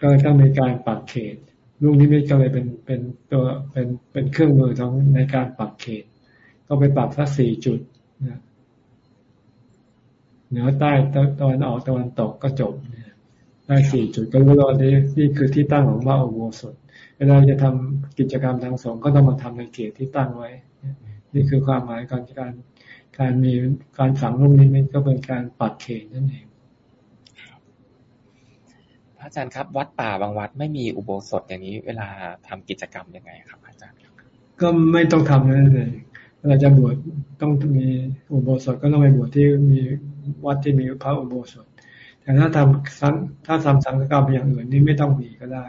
ก็ต้องมีการปักเขตลูกนิมิตก็เลยเป็นเป็นตัวเป็นเป็นเครื่องมือของในการปักเขต ก็ไปปักสักสี่จุดนะเหนือใต้ตะวันออกตะวันตกก็จบได้สี่จุดก็รู้ว่านี่นี่คือที่ตั้งของพระอุโบสถ เวลาจะทำกิจกรรมทางสงฆ์ก็ต้องมาทำในเขตที่ตั้งไว้ นี่คือความหมายการการการมีการฝังลูกนิมิตก็เป็นการปักเขตนั่นเองพระอาจารย์ครับ วัดป่าบางวัดไม่มีอุโบสถอย่างนี้ เวลาทำกิจกรรมยังไงครับอาจารย์ ก็ไม่ต้องทำนั่นเองเวลาจะบวชต้องมีอุโบสถก็ต้องไปบวชที่มีวัดที่มีพระอุโบสถ แต่ถ้าทำสังถ้าทำสังฆกรรมอย่างอื่นนี่ไม่ต้องมีก็ได้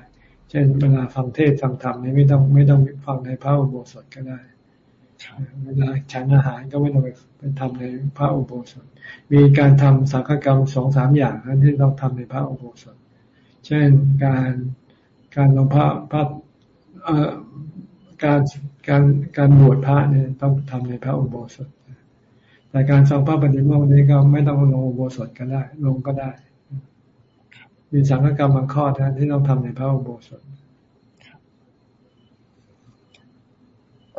เช่นเวลาฟังเทศฟังธรรมนี่ไม่ต้องไม่ต้องฟังในพระอุโบสถก็ได้เวลาฉันอาหารก็ไม่ต้องไปทำในพระอุโบสถ มีการทำสังฆกรรมสองสามอย่างนั้นที่ต้องทำในพระอุโบสถ เช่นการการลงพระพระการการการบวชพระเนี่ยต้องทำในพระอุโบสถแต่การทรงพระปฏิโมกข์นี้ก็ไม่ต้องลงอุโบสถก็ได้ ลงก็ได้ มีสังฆกรรมบางข้อท่ที่ต้องทำในพระอุโบสถ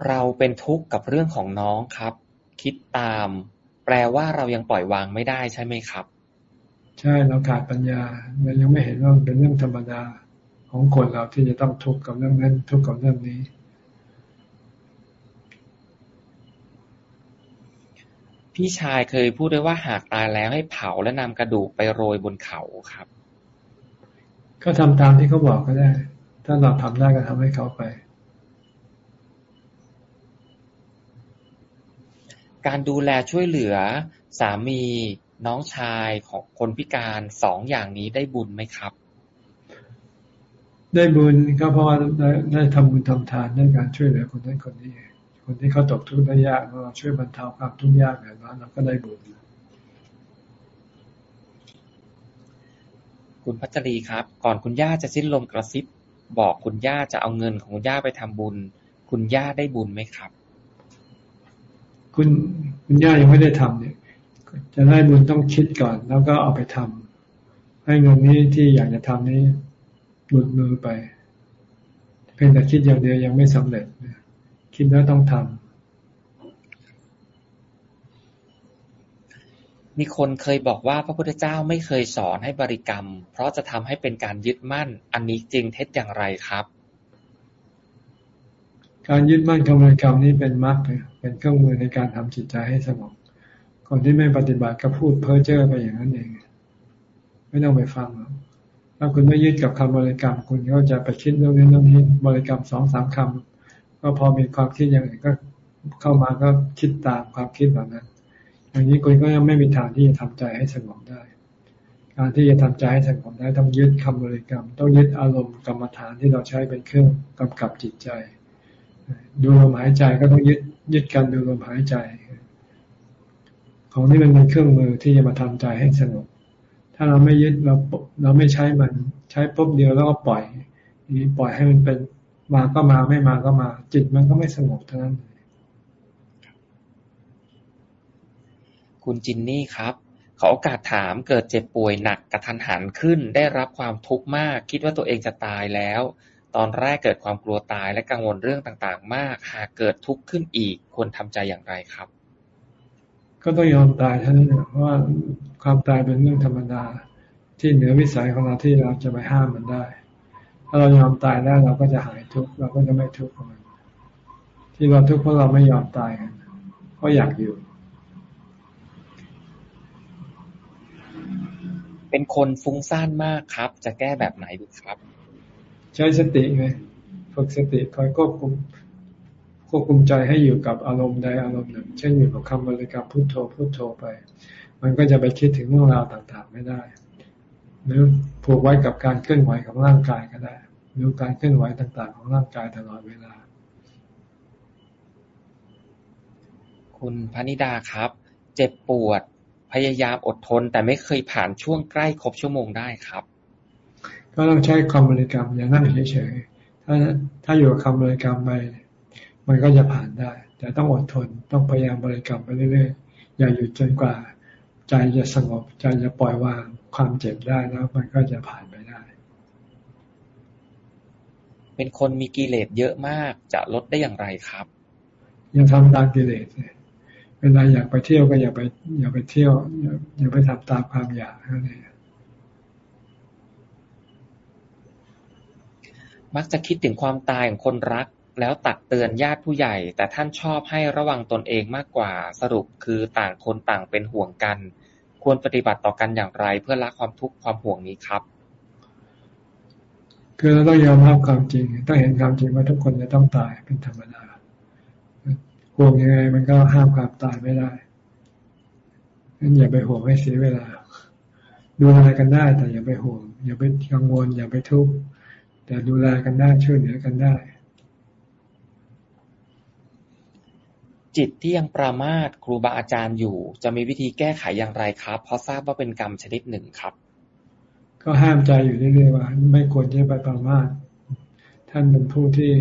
เราเป็นทุกข์กับเรื่องของน้องครับ คิดตาม แปลว่าเรายังปล่อยวางไม่ได้ใช่ไหมครับ ใช่เราขาดปัญญาเรายังไม่เห็นว่าเป็นเรื่องธรรมดาของคนเราที่จะต้องทุกข์กับเรื่องนั้นทุกข์กับเรื่องนี้ พี่ชายเคยพูดด้วยว่าหากตายแล้วให้เผาและนำกระดูกไปโรยบนเขาครับ ก็ทำตามที่เขาบอกก็ได้ ถ้าเราทำได้ก็ทำให้เขาไป การดูแลช่วยเหลือสามีน้องชายของคนพิการสองอย่างนี้ได้บุญไหมครับ ได้บุญก็เพราะว่าได้ได้ทำบุญทำทานในการช่วยเหลือคนนั้นคนนี้ คนที่เขาตกทุกข์ได้ยากเราช่วยบรรเทาความทุกข์ยากแบบนั้นเราก็ได้บุญ คุณพัชรีครับ ก่อนคุณย่าจะสิ้นลมกระซิบ บอกคุณย่าจะเอาเงินของคุณย่าไปทำบุญ คุณย่าได้บุญไหมครับ คุณคุณย่ายังไม่ได้ทำเนี่ย จะได้บุญต้องคิดก่อน แล้วก็เอาไปทำให้เงินนี้ที่อยากจะทำนี้หลุดมือไป เพียงแต่คิดอย่างเดียวยังไม่สำเร็จคิดแล้วต้องทำ มีคนเคยบอกว่าพระพุทธเจ้าไม่เคยสอนให้บริกรรม เพราะจะทำให้เป็นการยึดมั่น อันนี้จริงเท็จอย่างไรครับ การยึดมั่นกับบริกรรมนี้เป็นมรรคเป็นเครื่องมือในการทำจิตใจให้สงบคนที่ไม่ปฏิบัติก็พูดเพ้อเจ้อไปอย่างนั้นเอง ไม่ต้องไปฟังถ้าคุณไม่ยึดกับคำบริกรรม คุณก็จะไปคิดเรื่องนี้เรื่องนี้บริกรรมสองสามคำก็พอมีความคิดอย่างอื่นก็เข้ามาก็คิดตามความคิดแบบนั้น อย่างนี้คุณก็ยังไม่มีทางที่จะทำใจให้สงบได้ การที่จะทำใจให้สงบได้ต้องยึดคำบริกรรม ต้องยึดอารมณ์กรรมฐานที่เราใช้เป็นเครื่องกำกับจิตใจ ดูลมหายใจก็ต้องยึดยึดการดูลมหายใจ ของที่มันเป็นเครื่องมือที่จะมาทำใจให้สงบ ถ้าเราไม่ยึดเราเราไม่ใช้มันใช้ปุ๊บเดียวแล้วก็ปล่อยนี้ปล่อยให้มันเป็นมาก็มาไม่มาก็มา จิตมันก็ไม่สงบเท่านั้น คุณจินนี่ครับขอโอกาสถามเกิดเจ็บป่วยหนักกระทันหันขึ้น ได้รับความทุกข์มาก คิดว่าตัวเองจะตายแล้ว ตอนแรกเกิดความกลัวตายและกังวลเรื่องต่างๆ มาก หากเกิดทุกข์ขึ้นอีกควรทำใจอย่างไรครับ ก็ต้องยอมตายเท่านั้นเพราะว่าความตายเป็นเรื่องธรรมดา ที่เหนือวิสัยของเราที่เราจะไปห้ามมันได้ ถ้าเรายอมตายได้เราก็จะหายทุกข์เราก็จะไม่ทุกข์กับมัน ที่เราทุกข์เพราะเราไม่ยอมตายกันเพราะอยากอยู่ เป็นคนฟุ้งซ่านมากครับ จะแก้แบบไหนดีครับ ใช้สติไงฝึกสติคอยควบคุมควบคุมใจให้อยู่กับอารมณ์ใดอารมณ์หนึ่ง เช่นอยู่กับคำบริกรรมพุทโธพุทโธไป มันก็จะไปคิดถึงเรื่องราวต่างๆ ไม่ได้ หรือผูกไว้กับการเคลื่อนไหวของร่างกายก็ได้หรือการเคลื่อนไหวต่างๆ ของร่างกายตลอดเวลา คุณพนิดาครับ เจ็บปวด พยายามอดทน แต่ไม่เคยผ่านช่วงใกล้ครบชั่วโมงได้ครับ ก็ต้องใช้คำบริกรรมอย่านั่งเฉยๆถ้าถ้าอยู่กับคำบริกรรมไปมันก็จะผ่านได้ แต่ต้องอดทนต้องพยายามบริกรรมไปเรื่อยๆอย่าหยุดจนกว่า ใจจะสงบใจจะปล่อยวางความเจ็บได้แล้วมันก็จะผ่านไปได้ เป็นคนมีกิเลสเยอะมากจะลดได้อย่างไรครับ ยังทำตามกิเลสเนี่ย เวลาอยากไปเที่ยวก็อย่าไป อย่าไปเที่ยว อย่าไปทำตามความอยากนั่นเองมักจะคิดถึงความตายของคนรัก แล้วตักเตือนญาติผู้ใหญ่ แต่ท่านชอบให้ระวังตนเองมากกว่า สรุปคือต่างคนต่างเป็นห่วงกัน ควรปฏิบัติต่อกันอย่างไร เพื่อละความทุกข์ความห่วงนี้ครับ คือเราต้องยอมรับความจริง ต้องเห็นความจริงว่าทุกคนจะต้องตายเป็นธรรมดา ห่วงยังไงมันก็ห้ามความตายไม่ได้งั้นอย่าไปห่วงให้เสียเวลา ดูแลกันได้ แต่อย่าไปห่วง อย่าไปกังวล อย่าไปทุกข์แต่ดูแลกันได้ช่วยเหลือกันได้ จิตที่ยังประมาทครูบาอาจารย์อยู่ จะมีวิธีแก้ไขอย่างไรครับ เพราะทราบว่าเป็นกรรมชนิดหนึ่งครับ ก็ห้ามใจอยู่เรื่อยๆว่า ไม่ควรจะไปประมาทท่านเป็นผู้ที่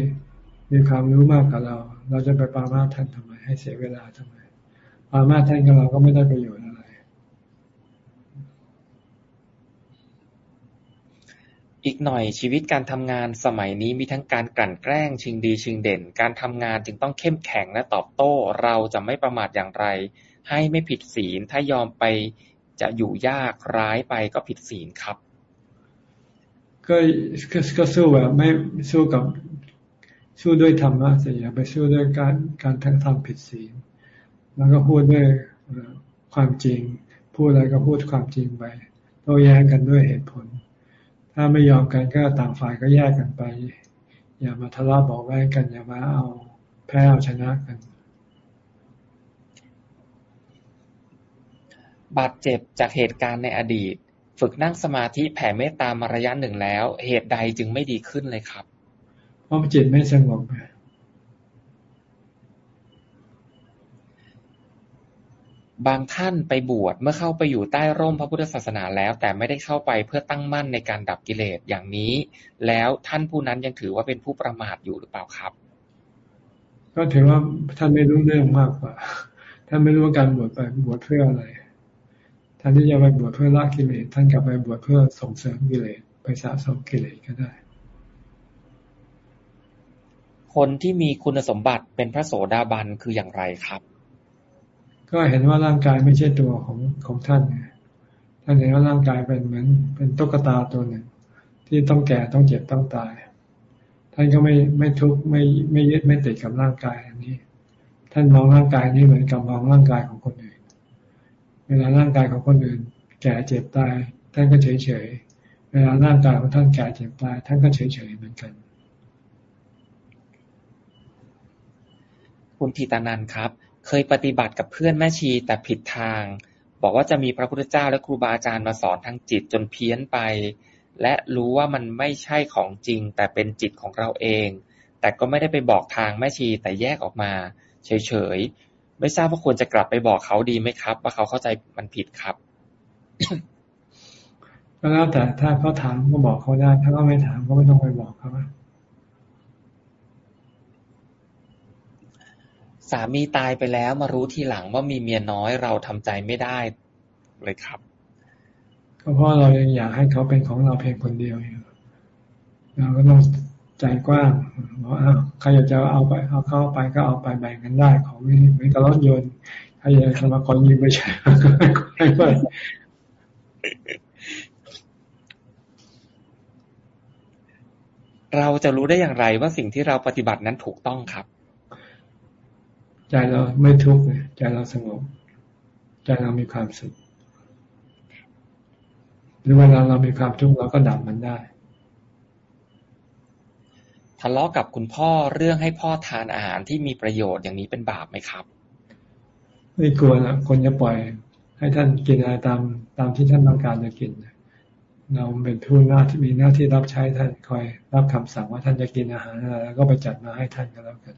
มีความรู้มากกว่าเรา เราจะไปปามาท่านทำไม ให้เสียเวลาทำไมปามาท่านกับเราก็ไม่ได้ประโยชน์อะไร อีกหน่อยชีวิตการทำงานสมัยนี้มีทั้งการกลั่นแกล้ง ชิงดีชิงเด่น การทำงานจึงต้องเข้มแข็งและตอบโต้ เราจะไม่ประมาทอย่างไร ให้ไม่ผิดศีลถ้ายอมไปจะอยู่ยากร้ายไปก็ผิดศีลครับ ก็ก็สู้แบบไม่สู้กับ สู้ด้วยธรรมะสิอย่าไปสู้ด้วยการการทั้งทำผิดศีลแล้วก็พูดด้วยความจริง พูดอะไรก็พูดความจริงไปโต้แย้งกันด้วยเหตุผล ถ้าไม่ยอมกันก็ต่างฝ่ายก็แยกกันไป อย่ามาทะเลาะบอกแว้งกัน อย่ามาเอาแพ้เอาชนะกัน บาดเจ็บจากเหตุการณ์ในอดีต ฝึกนั่งสมาธิแผ่เมตตามาระยะหนึ่งแล้ว เหตุใดจึงไม่ดีขึ้นเลยครับ พราะจิตไม่สงบบางท่านไปบวชเมื่อเข้าไปอยู่ใต้ร่มพระพุทธศาสนาแล้ว แต่ไม่ได้เข้าไปเพื่อตั้งมั่นในการดับกิเลสอย่างนี้ แล้วท่านผู้นั้นยังถือว่าเป็นผู้ประมาทอยู่หรือเปล่าครับ ก็ถือว่าท่านไม่รู้เรื่องมากกว่าท่านไม่รู้ว่าการบวชไปบวชเพื่ออะไรท่านที่จะไปบวชเพื่อละกิเลสท่านกลับไปบวชเพื่อส่งเสริมกิเลสไปสะสมกิเลสก็ได้ คนที่มีคุณสมบัติเป็นพระโสดาบันคืออย่างไรครับ ก็เห็นว่าร่างกายไม่ใช่ตัวของของท่านท่านเห็นว่าร่างกายเป็นเหมือนเป็นตุ๊กตาตัวหนึ่งที่ต้องแก่ต้องเจ็บต้องตาย ท่านก็ไม่ไม่ทุกข์ไม่ไม่ยึดไม่ติดกับร่างกายอันนี้ ท่านมองร่างกายนี้เหมือนกับมองร่างกายของคนอื่น เวลาร่างกายของคนอื่น แก่เจ็บตาย ท่านก็เฉยเฉยเวลาร่างกายของท่านแก่เจ็บตาย ท่านก็เฉยเฉยเหมือนกัน คุณทิตานันครับ เคยปฏิบัติกับเพื่อนแม่ชีแต่ผิดทาง บอกว่าจะมีพระพุทธเจ้าและครูบาอาจารย์มาสอนทางจิตจนเพี้ยนไป และรู้ว่ามันไม่ใช่ของจริง แต่เป็นจิตของเราเอง แต่ก็ไม่ได้ไปบอกทางแม่ชีแต่แยกออกมา เฉยๆไม่ทราบว่าควรจะกลับไปบอกเขาดีไหมครับ ว่าเขาเข้าใจมันผิดครับก็แล้วแต่ถ้าเขาถามก็บอกเขาได้ ถ้าเขาไม่ถามก็ไม่ต้องไปบอกเขา สามีตายไปแล้วมารู้ทีหลังว่ามีเมียน้อยเราทำใจไม่ได้เลยครับ ก็เพราะเรายังอยากให้เขาเป็นของเราเพียงคนเดียวอยู่เราก็ต้องใจกว้างบอกอ้าวใครอยากจะเอาไปเอาเข้าไปก็เอาไปแบ่งกันได้ของนี่เหมือนกับรถยนต์ใครอยากจะมาคนยืมไปใช้ก็ให้ไปเราจะรู้ได้อย่างไรว่าสิ่งที่เราปฏิบัตินั้นถูกต้องครับ ใจเราไม่ทุกข์ใจเราสงบ ใจเรามีความสุขหรือเวลาเรามีความทุกข์เราก็ดับมันได้ทะเลาะกับคุณพ่อเรื่องให้พ่อทานอาหารที่มีประโยชน์อย่างนี้เป็นบาปไหมครับ ไม่กลัวนะคนจะปล่อย ให้ท่านกินอะไรตามตามที่ท่านต้องการจะกินเราเป็นผู้หน้าที่มีหน้าที่รับใช้ท่านคอย รับคำสั่งว่าท่านจะกินอาหารอะไรแล้วก็ไปจัดมาให้ท่านก็แล้วกัน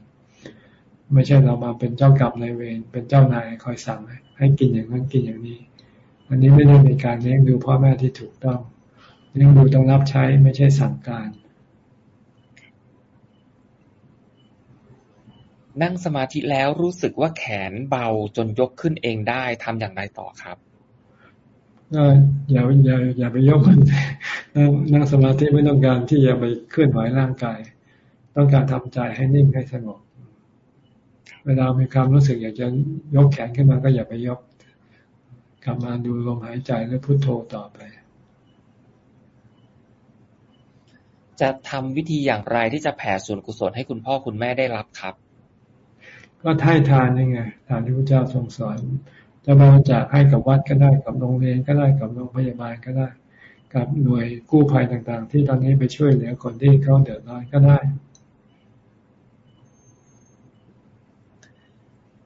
ไม่ใช่เรามาเป็นเจ้ากรรมในเวรเป็นเจ้านายคอยสั่งให้กินอย่างนั้นกินอย่างนี้ อันนี้ไม่ได้เป็นการเลี้ยงดูพ่อแม่ที่ถูกต้องเลี้ยงดูต้องรับใช้ไม่ใช่สั่งการ นั่งสมาธิแล้วรู้สึกว่าแขนเบาจนยกขึ้นเองได้ทำอย่างไรต่อครับก็อย่าอย่าอย่าไปยกมันนั่งสมาธิไม่ต้องการที่จะไปเคลื่อนไหวร่างกาย ต้องการทำใจให้นิ่งให้สงบ เวลามีความรู้สึกอยากจะยกแขนขึ้นมาก็อย่าไปยก กลับมาดูลมหายใจแล้วพุโทโธต่อไป จะทำวิธีอย่างไรที่จะแผ่ส่วนกุศลให้คุณพ่อคุณแม่ได้รับครับ ก็ให้ทานยังไงทานที่พระเจ้าทรงสอนจะบริจาคให้กับวัดก็ได้กับโรงเรียนก็ได้กับโรงพยาบาลก็ได้ กับหน่วยกู้ภัยต่างๆ ที่ตอนนี้ไปช่วยเหลือคนที่เขาเดือดร้อนก็ได้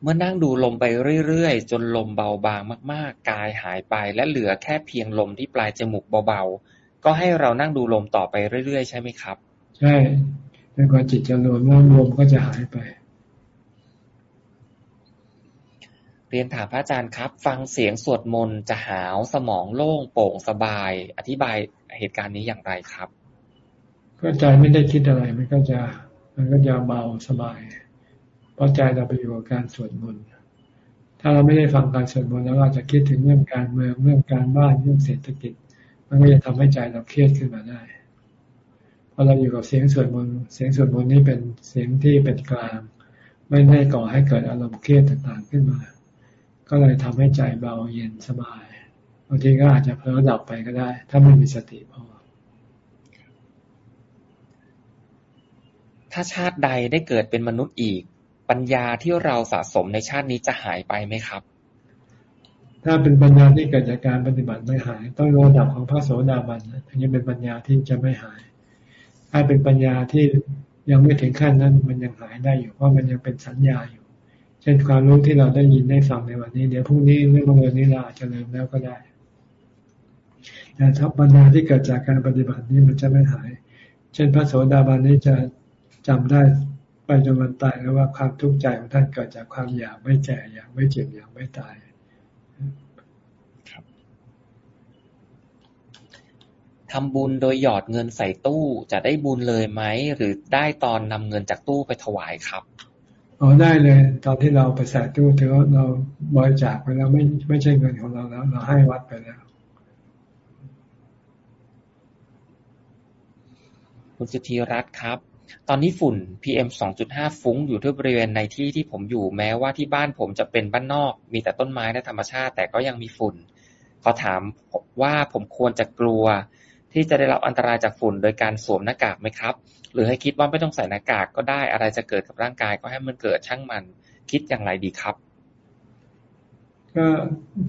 เมื่อนั่งดูลมไปเรื่อย ๆ จนลมเบาบางมาก ๆ กายหายไปและเหลือแค่เพียงลมที่ปลายจมูกเบา ๆ ก็ให้เรานั่งดูลมต่อไปเรื่อย ๆ ใช่ไหมครับ ใช่จนกว่าจิตจะรวมแล้วลมก็จะหายไป เรียนถามพระอาจารย์ครับ ฟังเสียงสวดมนต์จะหาวสมองโล่งโปร่งสบาย อธิบายเหตุการณ์นี้อย่างไรครับ ก็ใจไม่ได้คิดอะไร มันก็จะ มันก็จะเบาสบาย เพราะใจเราไปอยู่กับการสวดมนต์ถ้าเราไม่ได้ฟังการสวดมนต์แล้วเราจะคิดถึงเรื่องการเมืองเรื่องการบ้านเรื่องเศรษฐกิจ มันก็จะทำให้ใจเราเครียดขึ้นมาได้พอเราอยู่กับเสียงสวดมนต์เสียงสวดมนต์นี่เป็นเสียงที่เป็นกลาง ไม่ได้ก่อให้เกิดอารมณ์เครียดต่างๆขึ้นมา ก็เลยทำให้ใจเบาเย็นสบายบางทีก็อาจจะเพ้อดับไปก็ได้ ถ้าไม่มีสติพอถ้าชาติใดได้เกิดเป็นมนุษย์อีก ปัญญาที่เราสะสมในชาตินี้จะหายไปไหมครับ ถ้าเป็นปัญญาที่เกิดจากการปฏิบัติไม่หาย ต้องระดับของพระโสดาบันถึงจะเป็นปัญญาที่จะไม่หาย ถ้าเป็นปัญญาที่ยังไม่ถึงขั้นนั้นมันยังหายได้อยู่เพราะมันยังเป็นสัญญาอยู่ เช่นความรู้ที่เราได้ยินได้ฟังในวันนี้ เดี๋ยวพรุ่งนี้เรื่องบังเอิญนี้เราอาจจะลืมแล้วก็ได้แต่ถ้าปัญญาที่เกิดจากการปฏิบัตินี้มันจะไม่หาย เช่นพระโสดาบันนี้จะจำได้ ไปจนวันตายแล้วว่าความทุกข์ใจของท่านเกิดจากความอยากไม่แก่อยากไม่เจ็บอยากไม่ตายทำบุญโดยหยอดเงินใส่ตู้จะได้บุญเลยไหมหรือได้ตอนนำเงินจากตู้ไปถวายครับเอาได้เลย ตอนที่เราไปใส่ตู้ถือว่าเราบริจาคไปแล้วไม่ไม่ใช่เงินของเราแล้ว เราให้วัดไปแล้วคุณสุธีรัตน์ครับ ตอนนี้ฝุ่น PM 2.5ฟุ้งอยู่ที่บริเวณในที่ที่ผมอยู่ แม้ว่าที่บ้านผมจะเป็นบ้านนอก มีแต่ต้นไม้และธรรมชาติ แต่ก็ยังมีฝุ่นขาถามว่าผมควรจะกลัว ที่จะได้รับอันตรายจากฝุ่น โดยการสวมหน้ากากไหมครับ หรือให้คิดว่าไม่ต้องใส่หน้ากากก็ได้ อะไรจะเกิดกับร่างกายก็ให้มันเกิดช่างมัน คิดอย่างไรดีครับ ก็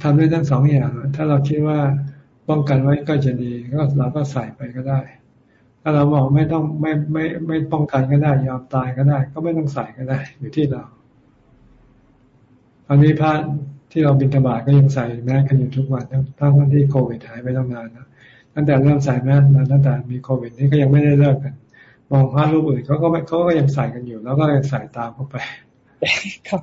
ทำได้ทั้งสองอย่าง ถ้าเราคิดว่าป้องกันไว้ก็จะดี ก็เราก็ใส่ไปก็ได้ ถ้าเราบอกไม่ต้องไม่ไม่ไม่ป้องกันก็ได้ยอมตายก็ได้ ก็ไม่ต้องใส่ก็ได้ อยู่ที่เราอันนี้พระที่เราบินตบาทก็ยังใส่แมสกันอยู่ทุกวันทั้งทั้งที่โควิดหายไปตั้งนานนะตั้งแต่เริ่มใส่แมสมาตั้งแต่มีโควิดนี่ก็ยังไม่ได้เลิกกัน มองพระรูปอื่นเขาก็เขาก็ยังใส่กันอยู่ แล้วก็ยังใส่ตามเข้าไปครับ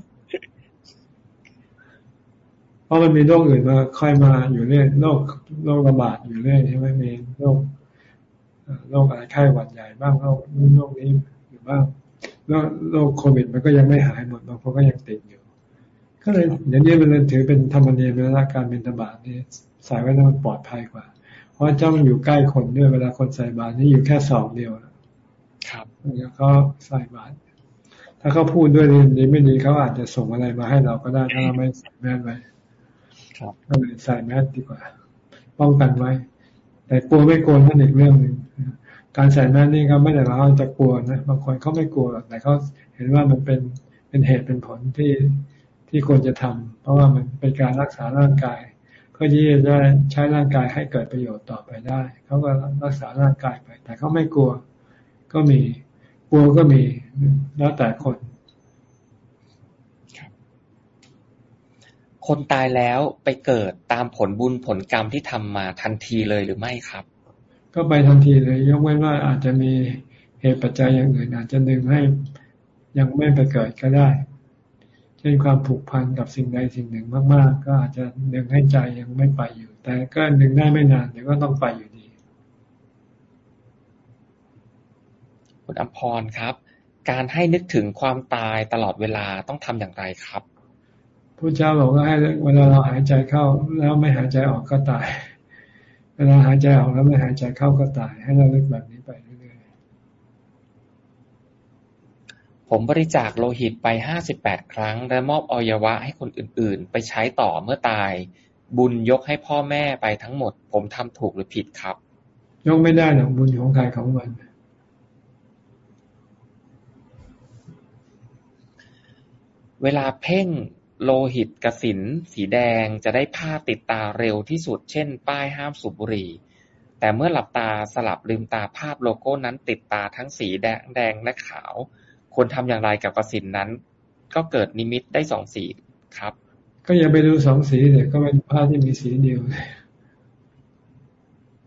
เพราะมันมีโรคอื่นมาค่อยมาอยู่เรื่อยโรคโรคระบาดอยู่เรื่อยใช่ไหมมีโรค โรคอะไรไข้หวัดใหญ่บ้างโรคนู้นโรคนี้อยู่บ้างแล้วโรคโควิดมันก็ยังไม่หายหมดบางคนก็ยังติดอยู่ ก็เลยเดี๋ยวนี้มันเลยถือเป็นธรรมเนียมเวลาการบินตบาทนี่ใส่ไว้แล้วมันปลอดภัยกว่า เพราะเจ้ามันอยู่ใกล้คนด้วยเวลาคนใส่บาตรนี่อยู่แค่สองเดียวครับแล้วก็ใส่บาตรถ้าเขาพูดด้วยดีไม่ดีเขาอาจจะส่งอะไรมาให้เราก็ได้ถ้าเราไม่ใส่แมสไว้ก็เลยใส่แมสดีกว่า ป้องกันไว้ แต่กลัวไม่กลัวนั่นอีกเรื่องหนึ่ง การใส่แมสนี่ก็ไม่ได้เราจะกลัวนะบางคนเขาไม่กลัวแต่เขาเห็นว่ามันเป็นเป็นเหตุเป็นผลที่ที่ควรจะทำเพราะว่ามันเป็นการรักษาร่างกายเพื่อที่จะได้ใช้ร่างกายให้เกิดประโยชน์ต่อไปได้เขาก็รักษาร่างกายไป แต่เขาไม่กลัว ก็มีกลัวก็มีแล้วแต่คนคนตายแล้วไปเกิดตามผลบุญผลกรรมที่ทำมาทันทีเลยหรือไม่ครับ ก็ไปทันทีเลย ยกเว้นว่าอาจจะมีเหตุปัจจัยอย่างอื่นอาจจะดึงให้ยังไม่ไปเกิดก็ได้ เช่นความผูกพันกับสิ่งใดสิ่งหนึ่งมาก ๆ ก็อาจจะดึงให้ใจยังไม่ไปอยู่ แต่ก็ดึงได้ไม่นานเดี๋ยวก็ต้องไปอยู่ดี คุณอภรครับ การให้นึกถึงความตายตลอดเวลาต้องทำอย่างไรครับพระเจ้าบอกว่าให้เวลาเราหายใจเข้าแล้วไม่หายใจออกก็ตาย เวลาหายใจออกแล้วไม่หายใจเข้าก็ตาย ให้เราเลือกแบบนี้ไปเรื่อยๆ ผมบริจาคโลหิตไปห้าสิบแปดครั้ง และมอบอวัยวะให้คนอื่นๆ ไปใช้ต่อเมื่อตาย บุญยกให้พ่อแม่ไปทั้งหมด ผมทำถูกหรือผิดครับ ยกไม่ได้หรอกบุญของใครของมันเวลาเพ่ง โลหิตกสินสีแดงจะได้ภาพติดตาเร็วที่สุด เช่น ป้ายห้ามสูบบุหรี่ แต่เมื่อหลับตาสลับลืมตาภาพโลโก้นั้นติดตาทั้งสีแดงแดงและขาว ควรทำอย่างไรกับกสินนั้น ก็เกิดนิมิตได้สองสีครับ ก็อย่าไปดูสองสีเดี๋ยก็เป็นภาพที่มีสีเดียว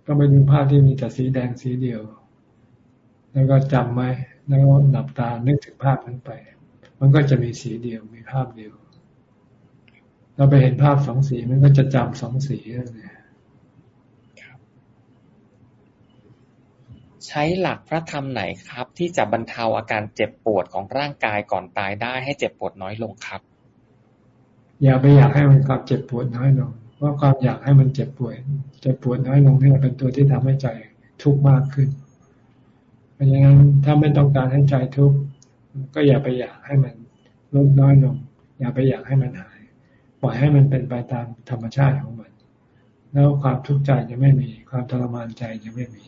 ก็ไปดูภาพที่มีแต่สีแดงสีเดียว แล้วก็จำไว้แล้วก็หลับตานึกถึงภาพนั้นไป มันก็จะมีสีเดียวมีภาพเดียว เราไปเห็นภาพสองสีมันก็จะจำสองสีเลยใช้หลักพระธรรมไหนครับ ที่จะบรรเทาอาการเจ็บปวดของร่างกายก่อนตายได้ให้เจ็บปวดน้อยลงครับ อย่าไปอยากให้มันความเจ็บปวดน้อยลงว่าความอยากให้มันเจ็บปวดเจ็บปวดน้อยลงนี่เป็นตัวที่ทำให้ใจทุกข์มากขึ้น เพราะฉะนั้นถ้าไม่ต้องการให้ใจทุกข์ก็อย่าไปอยากให้มันลดน้อยลง อย่าไปอยากให้มันหาย ปล่อยให้มันเป็นไปตามธรรมชาติของมัน แล้วความทุกข์ใจจะไม่มี ความทรมานใจจะไม่มี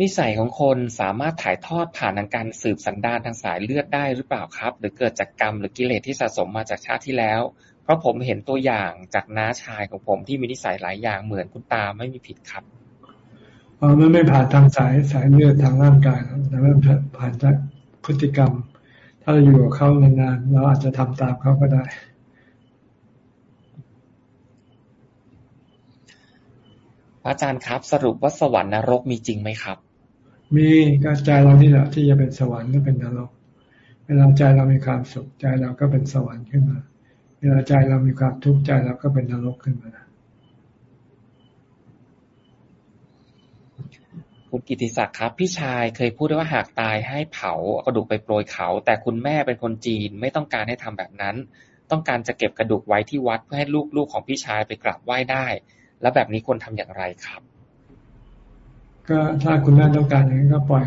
นิสัยของคนสามารถถ่ายทอดผ่านทางการสืบสันดานทางสายเลือดได้หรือเปล่าครับ หรือเกิดจากกรรมหรือกิเลสที่สะสมมาจากชาติที่แล้ว เพราะผมเห็นตัวอย่างจากน้าชายของผมที่มีนิสัยหลายอย่างเหมือนคุณตาไม่มีผิดครับอ๋อมันไม่ผ่านทางสายสายเลือดทางร่างกายแต่มันผ่านจากพฤติกรรม ถ้าเราอยู่กับเขานานๆเราอาจจะทำตามเขาก็ได้ พระอาจารย์ครับ สรุปว่าสวรรค์นรกมีจริงไหมครับ มีก็ใจเรานี่แหละที่จะเป็นสวรรค์ก็เป็นนรก เวลาใจเรามีความสุขใจเราก็เป็นสวรรค์ขึ้นมา เวลาใจเรามีความทุกข์ใจเราก็เป็นนรกขึ้นมา คุณกิติศักดิ์ครับ พี่ชายเคยพูดว่าหากตายให้เผากระดูกไปโปรยเขา แต่คุณแม่เป็นคนจีนไม่ต้องการให้ทำแบบนั้น ต้องการจะเก็บกระดูกไว้ที่วัดเพื่อให้ลูกๆของพี่ชายไปกราบไหว้ได้ แล้วแบบนี้ควรทำอย่างไรครับ ก็ถ้าคุณแม่ต้องการอย่างนี้ก็ปล่อย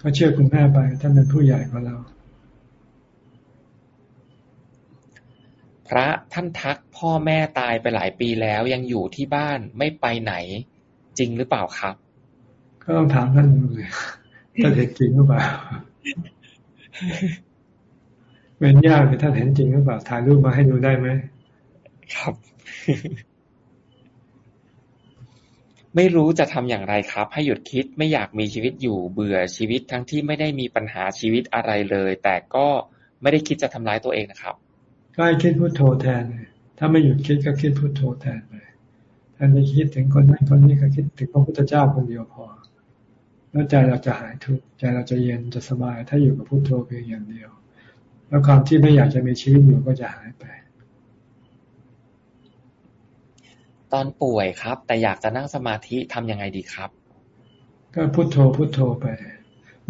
ก็เชื่อคุณแม่ไปท่านเป็นผู้ใหญ่กว่าเราพระท่านทักพ่อแม่ตายไปหลายปีแล้วยังอยู่ที่บ้านไม่ไปไหนจริงหรือเปล่าครับ ก็ต้องถามท่านดูเลยท่านเห็นจริงหรือเปล่าเป็นยากเลยท่านเห็นจริงหรือเปล่าถ่ายรูปมาให้ดูได้ไหมครับ ไม่รู้จะทำอย่างไรครับ ให้หยุดคิดไม่อยากมีชีวิตอยู่เบื่อชีวิตทั้งที่ไม่ได้มีปัญหาชีวิตอะไรเลย แต่ก็ไม่ได้คิดจะทำร้ายตัวเองนะครับก็ให้คิดพุโทโธแทน ถ้าไม่หยุดคิดก็คิดพุโทโธแทนไปแทนที่คิดถึงคนนั้นคนนี้ก็คิดถึงพระพุทธเจ้าคนเดียวพอ แล้วใจเราจะหายทุกข์ใจเราจะเย็นจะสบาย ถ้าอยู่กับพุโทโธเพียงอย่างเดียว แล้วความที่ไม่อยากจะมีชีวิตอยู่ก็จะหายไป ตอนป่วยครับ แต่อยากจะนั่งสมาธิทํำยังไงดีครับ ก็พุโทโธพุโทโธไป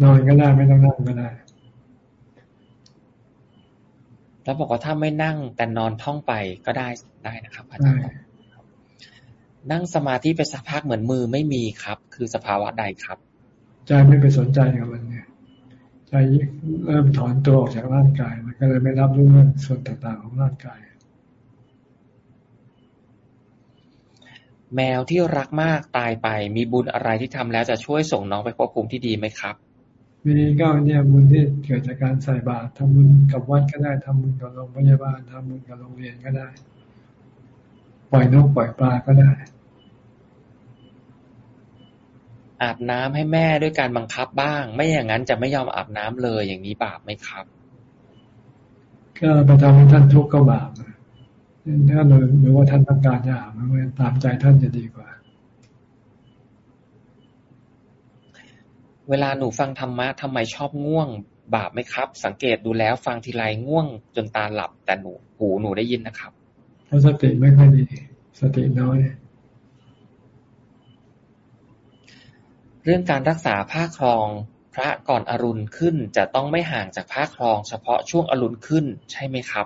นอนก็ได้ไม่ต้องนั่งก็ได้แล้วบอกว่าถ้าไม่นั่งแต่นอนท่องไปก็ได้ได้นะครับอาจารย์นั่งสมาธิไปสักพักเหมือนมือไม่มีครับ คือสภาวะใดครับ ใจไม่ไปสนใจกับมันเนี่ยใจเริ่มถอนตัวออกจากร่างกาย มันก็เลยไม่รับรู้เรื่องส่วนต่างๆของร่างกาย แมวที่รักมากตายไป มีบุญอะไรที่ทำแล้วจะช่วยส่งน้องไปพบภูมิที่ดีไหมครับมีก็เนี่ยบุญที่เกิดจากการใส่บาตรทำบุญกับวัดก็ได้ทำบุญกับโรงพยาบาลทำบุญกับโรงเรียนก็ได้ ปล่อยนกปล่อยปลาก็ได้ อาบน้ำให้แม่ด้วยการบังคับบ้าง ไม่อย่างนั้นจะไม่ยอมอาบน้ำเลย อย่างนี้บาปไหมครับ ก็ไปทำให้ท่านทุกข์ก็บาปนะถ้าเราหรือว่าท่านต้องการจะอ่านมันตามใจท่านจะดีกว่า เวลาหนูฟังธรรมะทำไมชอบง่วงบาปไหมครับ สังเกตดูแล้วฟังทีไรง่วงจนตาหลับ แต่หนูหูหนูได้ยินนะครับเพราะสติไม่ค่อยดี สติน้อย เรื่องการรักษาผ้าครองพระก่อนอรุณขึ้นจะต้องไม่ห่างจากผ้าครองเฉพาะช่วงอรุณขึ้น ใช่ไหมครับ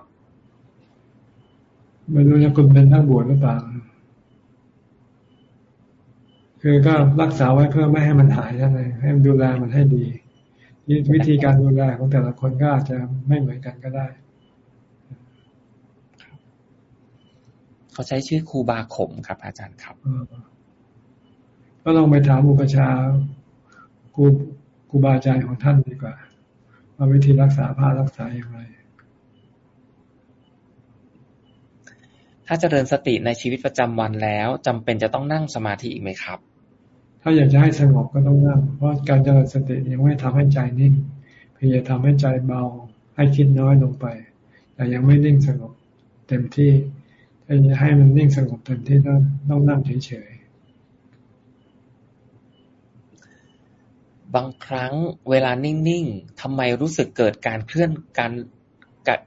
ไม่รู้จะคุณเป็นนักบวชหรือเปล่าคือก็รักษาไว้เพื่อไม่ให้มันหายนั่นเองให้ดูแลมันให้ดีวิธีการดูแลของแต่ละคนก็อาจจะไม่เหมือนกันก็ได้ เขาใช้ชื่อครูบาขมครับ อาจารย์ครับ ก็ลองไปถามอุปชาครูครูบาอาจารย์ของท่านดีกว่า ว่าวิธีรักษาผ้ารักษาอย่างไร ถ้าจเจริญสติในชีวิตประจำวันแล้วจำเป็นจะต้องนั่งสมาธิอีกไหมครับ ถ้าอยากจะให้สงบก็ต้องนั่ง เพราะการเจริญสติยังไม่ทำให้ใจนิ่งเพียงจะทำให้ใจเบาให้คิดน้อยลงไป แต่ยังไม่นิ่งสงบเต็มที่ถ้าจะให้มันนิ่งสงบเต็มที่ต้องต้องนั่งเฉยๆ บางครั้งเวลานิ่ง ๆ ทำไมรู้สึกเกิดการเคลื่อนการ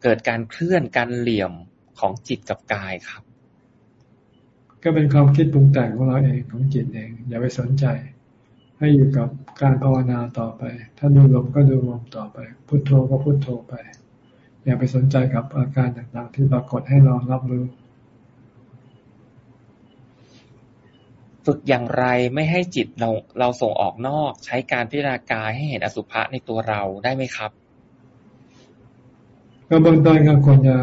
เกิดการเคลื่อนการเหลี่ยมของจิตกับกายครับ ก็เป็นความคิดปรุงแต่งของเราเองของจิตเอง อย่าไปสนใจ ให้อยู่กับการภาวนาต่อไป ถ้าดูลมก็ดูลมต่อไป พุโทโธก็พุโทโธไป อย่าไปสนใจกับอาการต่างๆ ที่ปรากฏให้เรารับรู้ ฝึกอย่างไรไม่ให้จิตเราเราส่งออกนอก ใช้การพิจารณากายให้เห็นอสุภะในตัวเราได้ไหมครับ ก็เบื้องต้นก็ควรจะ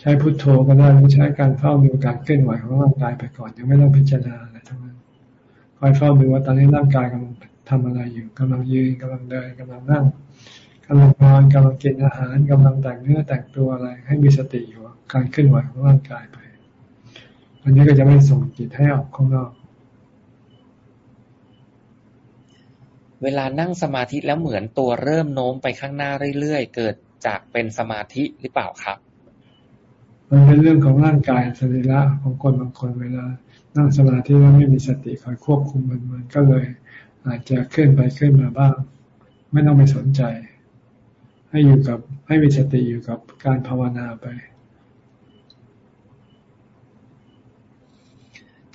ใช้พุทโธก็ได้หรือใช้การเฝ้าดูการเคลื่อนไหวของร่างกายไปก่อนยังไม่ต้องพิจารณาอะไรทั้งนั้นคอยเฝ้าดูว่าตอนนี้ร่างกายกำลังทำอะไรอยู่กำลังยืนกำลังเดินกำลังนั่งกำลังนอนกำลังกินอาหารกำลังแต่งเนื้อแต่งตัวอะไร ให้มีสติอยู่การเคลื่อนไหวของร่างกายไปอันนี้ก็จะไม่ส่งจิตให้ออกข้างนอก เวลานั่งสมาธิแล้วเหมือนตัวเริ่มโน้มไปข้างหน้าเรื่อยๆ เกิดจากเป็นสมาธิหรือเปล่าครับ มันเป็นเรื่องของร่างกายสรีระของคนบางคนเวลา นั่งสมาธิแล้วไม่มีสติคอยควบคุมมันมันก็เลย อาจจะเคลื่อนไปเคลื่อนมาบ้าง ไม่ต้องไปสนใจ ให้อยู่กับให้มีสติอยู่กับการภาวนาไป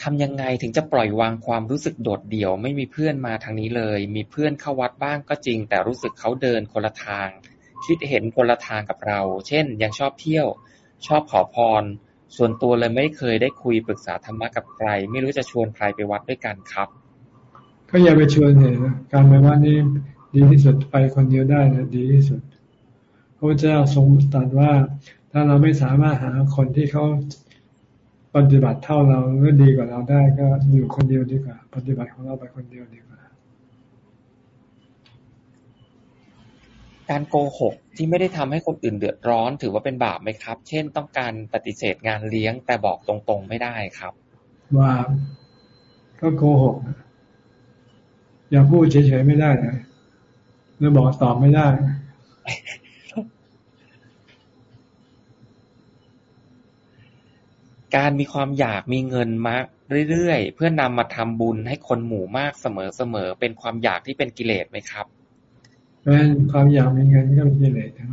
ทำยังไงถึงจะปล่อยวางความรู้สึกโดดเดี่ยว ไม่มีเพื่อนมาทางนี้เลย มีเพื่อนเข้าวัดบ้างก็จริง แต่รู้สึกเขาเดินคนละทาง คิดเห็นคนละทางกับเรา เช่น ยังชอบเที่ยว ชอบขอพร ส่วนตัวเลยไม่เคยได้คุยปรึกษาธรรมะกับใคร ไม่รู้จะชวนใครไปวัดด้วยกันครับ ก็อย่าไปชวนเลยนะการไปวัดนี่ดีที่สุดไปคนเดียวได้นะดีที่สุดพระเจ้าทรงตรัสว่า ถ้าเราไม่สามารถหาคนที่เขา ปฏิบัติเท่าเราหรือดีกว่าเราได้ก็อยู่คนเดียวดีกว่า ปฏิบัติของเราไปคนเดียวดีกว่า การโกหกที่ไม่ได้ทำให้คนอื่นเดือดร้อน ถือว่าเป็นบาปไหมครับ เช่นต้องการปฏิเสธงานเลี้ยงแต่บอกตรงๆไม่ได้ครับ ว่าก็โกหกอย่าพูดเฉยๆไม่ได้นะหรือบอกตอบไม่ได้ การมีความอยากมีเงินมากเรื่อยๆ เพื่อนำมาทำบุญให้คนหมู่มากเสมอๆ เป็นความอยากที่เป็นกิเลสไหมครับเป็นความอยากมีเงินก็เป็นกิเลสนะ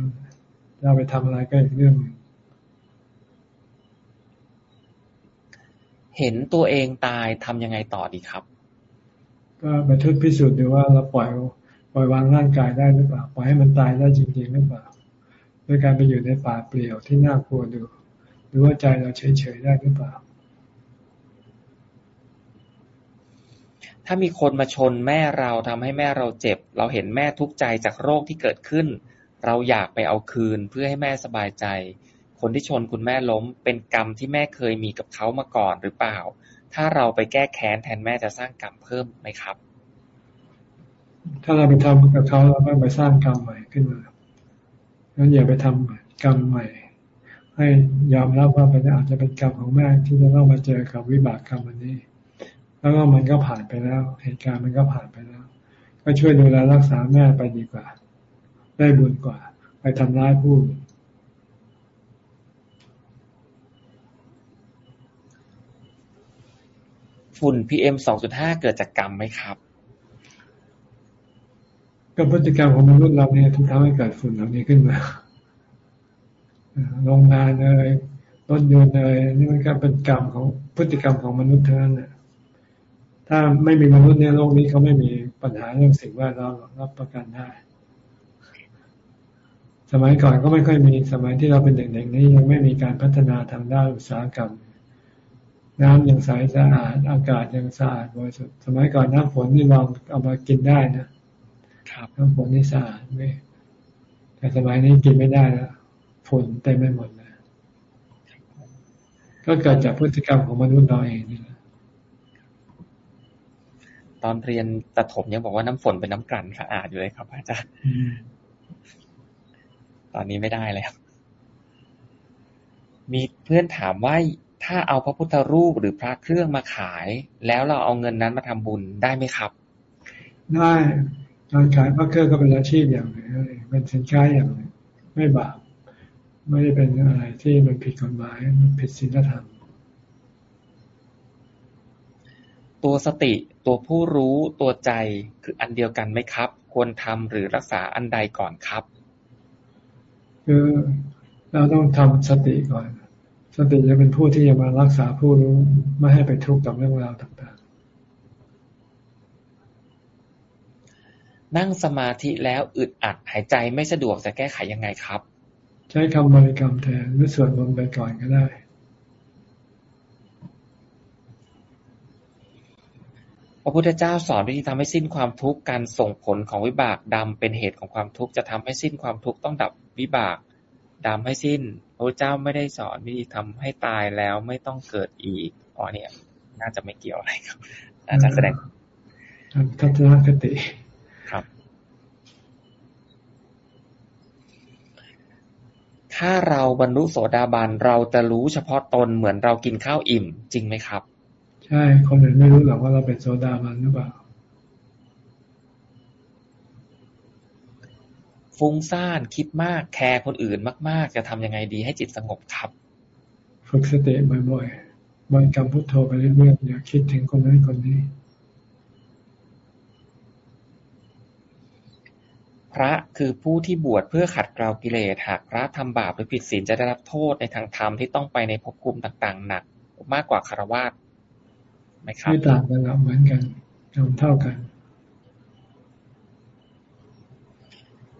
เราไปทำอะไรก็อีกเรื่องเห็นตัวเองตายทำยังไงต่อดีครับ ก็ไปทดพิสูจน์ดูว่าเราปล่อยปล่อยวางร่างกายได้หรือเปล่า ปล่อยให้มันตายได้จริงๆหรือเปล่าด้วยการไปอยู่ในป่าเปลี่ยวที่น่ากลัวดูห รือว่าใจเราเฉยๆได้หรือเปล่า ถ้ามีคนมาชนแม่เราทำให้แม่เราเจ็บ เราเห็นแม่ทุกข์ใจจากโรคที่เกิดขึ้น เราอยากไปเอาคืนเพื่อให้แม่สบายใจ คนที่ชนคุณแม่ล้ม เป็นกรรมที่แม่เคยมีกับเขามาก่อนหรือเปล่า ถ้าเราไปแก้แค้นแทนแม่จะสร้างกรรมเพิ่มไหมครับ ถ้าเราไปทำกับเขาเราก็ไปสร้างกรรมใหม่ขึ้นมางั้นอย่าไปทำกรรมใหม่ ให้ยอมรับว่าเป็นอาจจะเป็นกรรมของแม่ที่จะต้องมาเจอกับวิบากกรรมอันนี้ แล้วก็มันก็ผ่านไปแล้ว เหตุการณ์มันก็ผ่านไปแล้ว ก็ช่วยดูแลรักษาแม่ไปดีกว่า ได้บุญกว่า ไปทำร้ายผู้ฝุ่น PM 2.5เกิดจากกรรมไหมครับก็พฤติกรรมของมนุษย์เราเนี่ยที่ทำให้เกิดฝุ่นเหล่านี้ขึ้นมา โรงงานเลยรถยนต์เลยนี่มันก็เป็นกรรมของพฤติกรรมของมนุษย์เท่านั้นถ้าไม่มีมนุษย์ในโลกนี้เขาไม่มีปัญหาเรื่องสิ่งแวดล้อมรับประกันได้ สมัยก่อนก็ไม่ค่อยมีสมัยที่เราเป็นเด็กๆนี้ยังไม่มีการพัฒนาทางด้านอุตสาหกรรม น้ำยังใสสะอาดอากาศยังสะอาดบริสุทธิ์สมัยก่อนน้ำฝนนี่ลองเอามากินได้นะครับน้ำฝนนี่สะอาดไม่แต่สมัยนี้กินไม่ได้แล้ว ฝุ่นเต็มไปหมดเลยก็เกิดจากพฤติกรรมของมนุษย์เราเองนี่แหละตอนเรียนตะถมยังบอกว่าน้ำฝนเป็นน้ำกลั่นสะอาดอยู่เลยครับอาจารย์ตอนนี้ไม่ได้แล้ว มีเพื่อนถามว่าถ้าเอาพระพุทธรูปหรือพระเครื่องมาขาย แล้วเราเอาเงินนั้นมาทำบุญได้ไหมครับ ได้การขายพระเครื่องก็เป็นอาชีพอย่างหนึ่งเป็นสินค้าอย่างหนึ่งไม่บาป ไม่ได้เป็นอะไรที่มันผิดกฎหมายมันผิดศีลธรรม ตัวสติตัวผู้รู้ตัวใจคืออันเดียวกันไหมครับ ควรทำหรือรักษาอันใดก่อนครับ คือเราต้องทำสติก่อน สติจะเป็นผู้ที่จะมารักษาผู้รู้ไม่ให้ไปทุกข์กับเรื่องราวต่างนั่งสมาธิแล้วอึดอัดหายใจไม่สะดวกจะแก้ไขยังไงครับ ใช้คำบริกรรมแทนหรือสวดมนต์ไปก่อนก็ได้ พระพุทธเจ้าสอนวิธีทำให้สิ้นความทุกข์การส่งผลของวิบากดำเป็นเหตุของความทุกข์จะทำให้สิ้นความทุกข์ต้องดับวิบากดำให้สิ้น พระเจ้าไม่ได้สอนวิธีทำให้ตายแล้วไม่ต้องเกิดอีกอ๋อเนี่ย น่าจะไม่เกี่ยวอะไรครับอาจารย์แสดงทัศนคติ ถ้าเราบรรลุโสดาบันเราจะรู้เฉพาะตนเหมือนเรากินข้าวอิ่ม จริงไหมครับ ใช่คนอื่นไม่รู้หรอกว่าเราเป็นโสดาบันหรือเปล่าฟุ้งซ่านคิดมากแคร์คนอื่นมาก ๆ จะทำยังไงดีให้จิตสงบครับ ฝึกสติบ่อยๆบริกรรมพุทโธไปเรื่อยๆอย่าคิดถึงคนนั้นคนนี้ พระคือผู้ที่บวชเพื่อขัดเกลากิเลส หากพระทำบาปหรือผิดศีลจะได้รับโทษในทางธรรมที่ต้องไปในภพภูมิต่าง ๆ หนักมากกว่าคารวะไหมครับไม่ต่างกันเหมือนกันทำเท่ากัน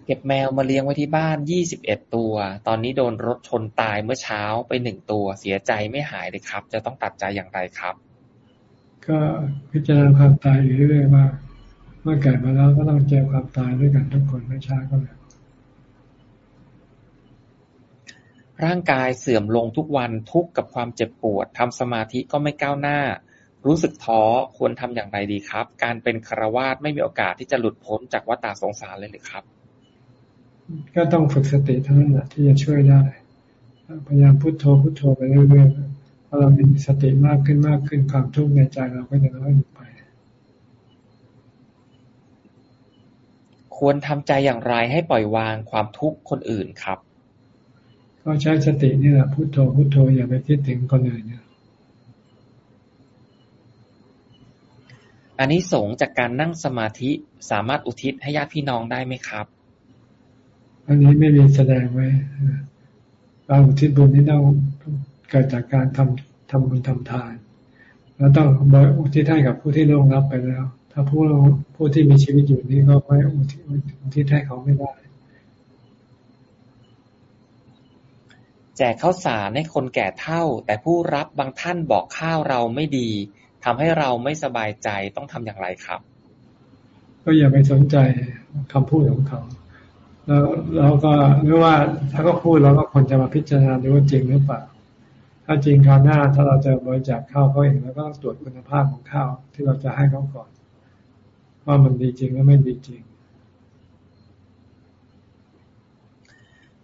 เก็บแมวมาเลี้ยงไว้ที่บ้านยี่สิบเอ็ดตัว ตอนนี้โดนรถชนตายเมื่อเช้าไปหนึ่งตัว เสียใจไม่หายเลยครับ จะต้องตัดใจอย่างไรครับ ก็พิจารณาความตายอยู่เรื่อยๆว่า เมื่อเกิดมาแล้วก็ต้องเจอความตายด้วยกันทุกคนไม่ช้าก็เร็วร่างกายเสื่อมลงทุกวันทุกกับความเจ็บปวดทำสมาธิก็ไม่ก้าวหน้า รู้สึกท้อควรทำอย่างไรดีครับ การเป็นคารวาสไม่มีโอกาสที่จะหลุดพ้นจากวัฏฏสงสารเลยหรือครับ ก็ต้องฝึกสติเท่านั้นแหละที่จะช่วยได้ พยายามพุโทโธพุโทโธไปเรื่อยๆพออเรามีสติมากขึ้นมากขึ้นความทุกข์ในใจเราก็จะน้อยลงไป ควรทำใจอย่างไรให้ปล่อยวางความทุกข์คนอื่นครับ ก็ใช้สตินี่แหละพุโทโธพุโทโธอย่าไปคิดถึงคนอื่นเนี่ยอันนี้สงจากการนั่งสมาธิสามารถอุทิศให้ญาติพี่น้องได้ไหมครับ อันนี้ไม่มีแสดงไว้การอุทิศบุญนี่ต้องเกิดจากการทำทำบุญทำทาน แล้วต้องอุทิศให้กับผู้ที่ล่วงลับไปแล้ว ถ้าผู้ ผู้ที่มีชีวิตอยู่นี่ก็ไม่อุทิศอุทิศให้เขาไม่ได้ แจกข้าวสารให้คนแก่เท่า แต่ผู้รับบางท่านบอกข้าวเราไม่ดีทำให้เราไม่สบายใจต้องทำอย่างไรครับ ก็อย่าไปสนใจคำพูดของเขาแล้วเราก็ไม่ว่าถ้าเขาพูดเราก็ควรจะมาพิจารณาดูว่าจริงหรือเปล่า ถ้าจริงคราวหน้าถ้าเราจะบริจาคข้าวเขาเองแล้วก็ตรวจคุณภาพของข้าวที่เราจะให้เขาก่อน ว่ามันดีจริงหรือไม่ดีจริง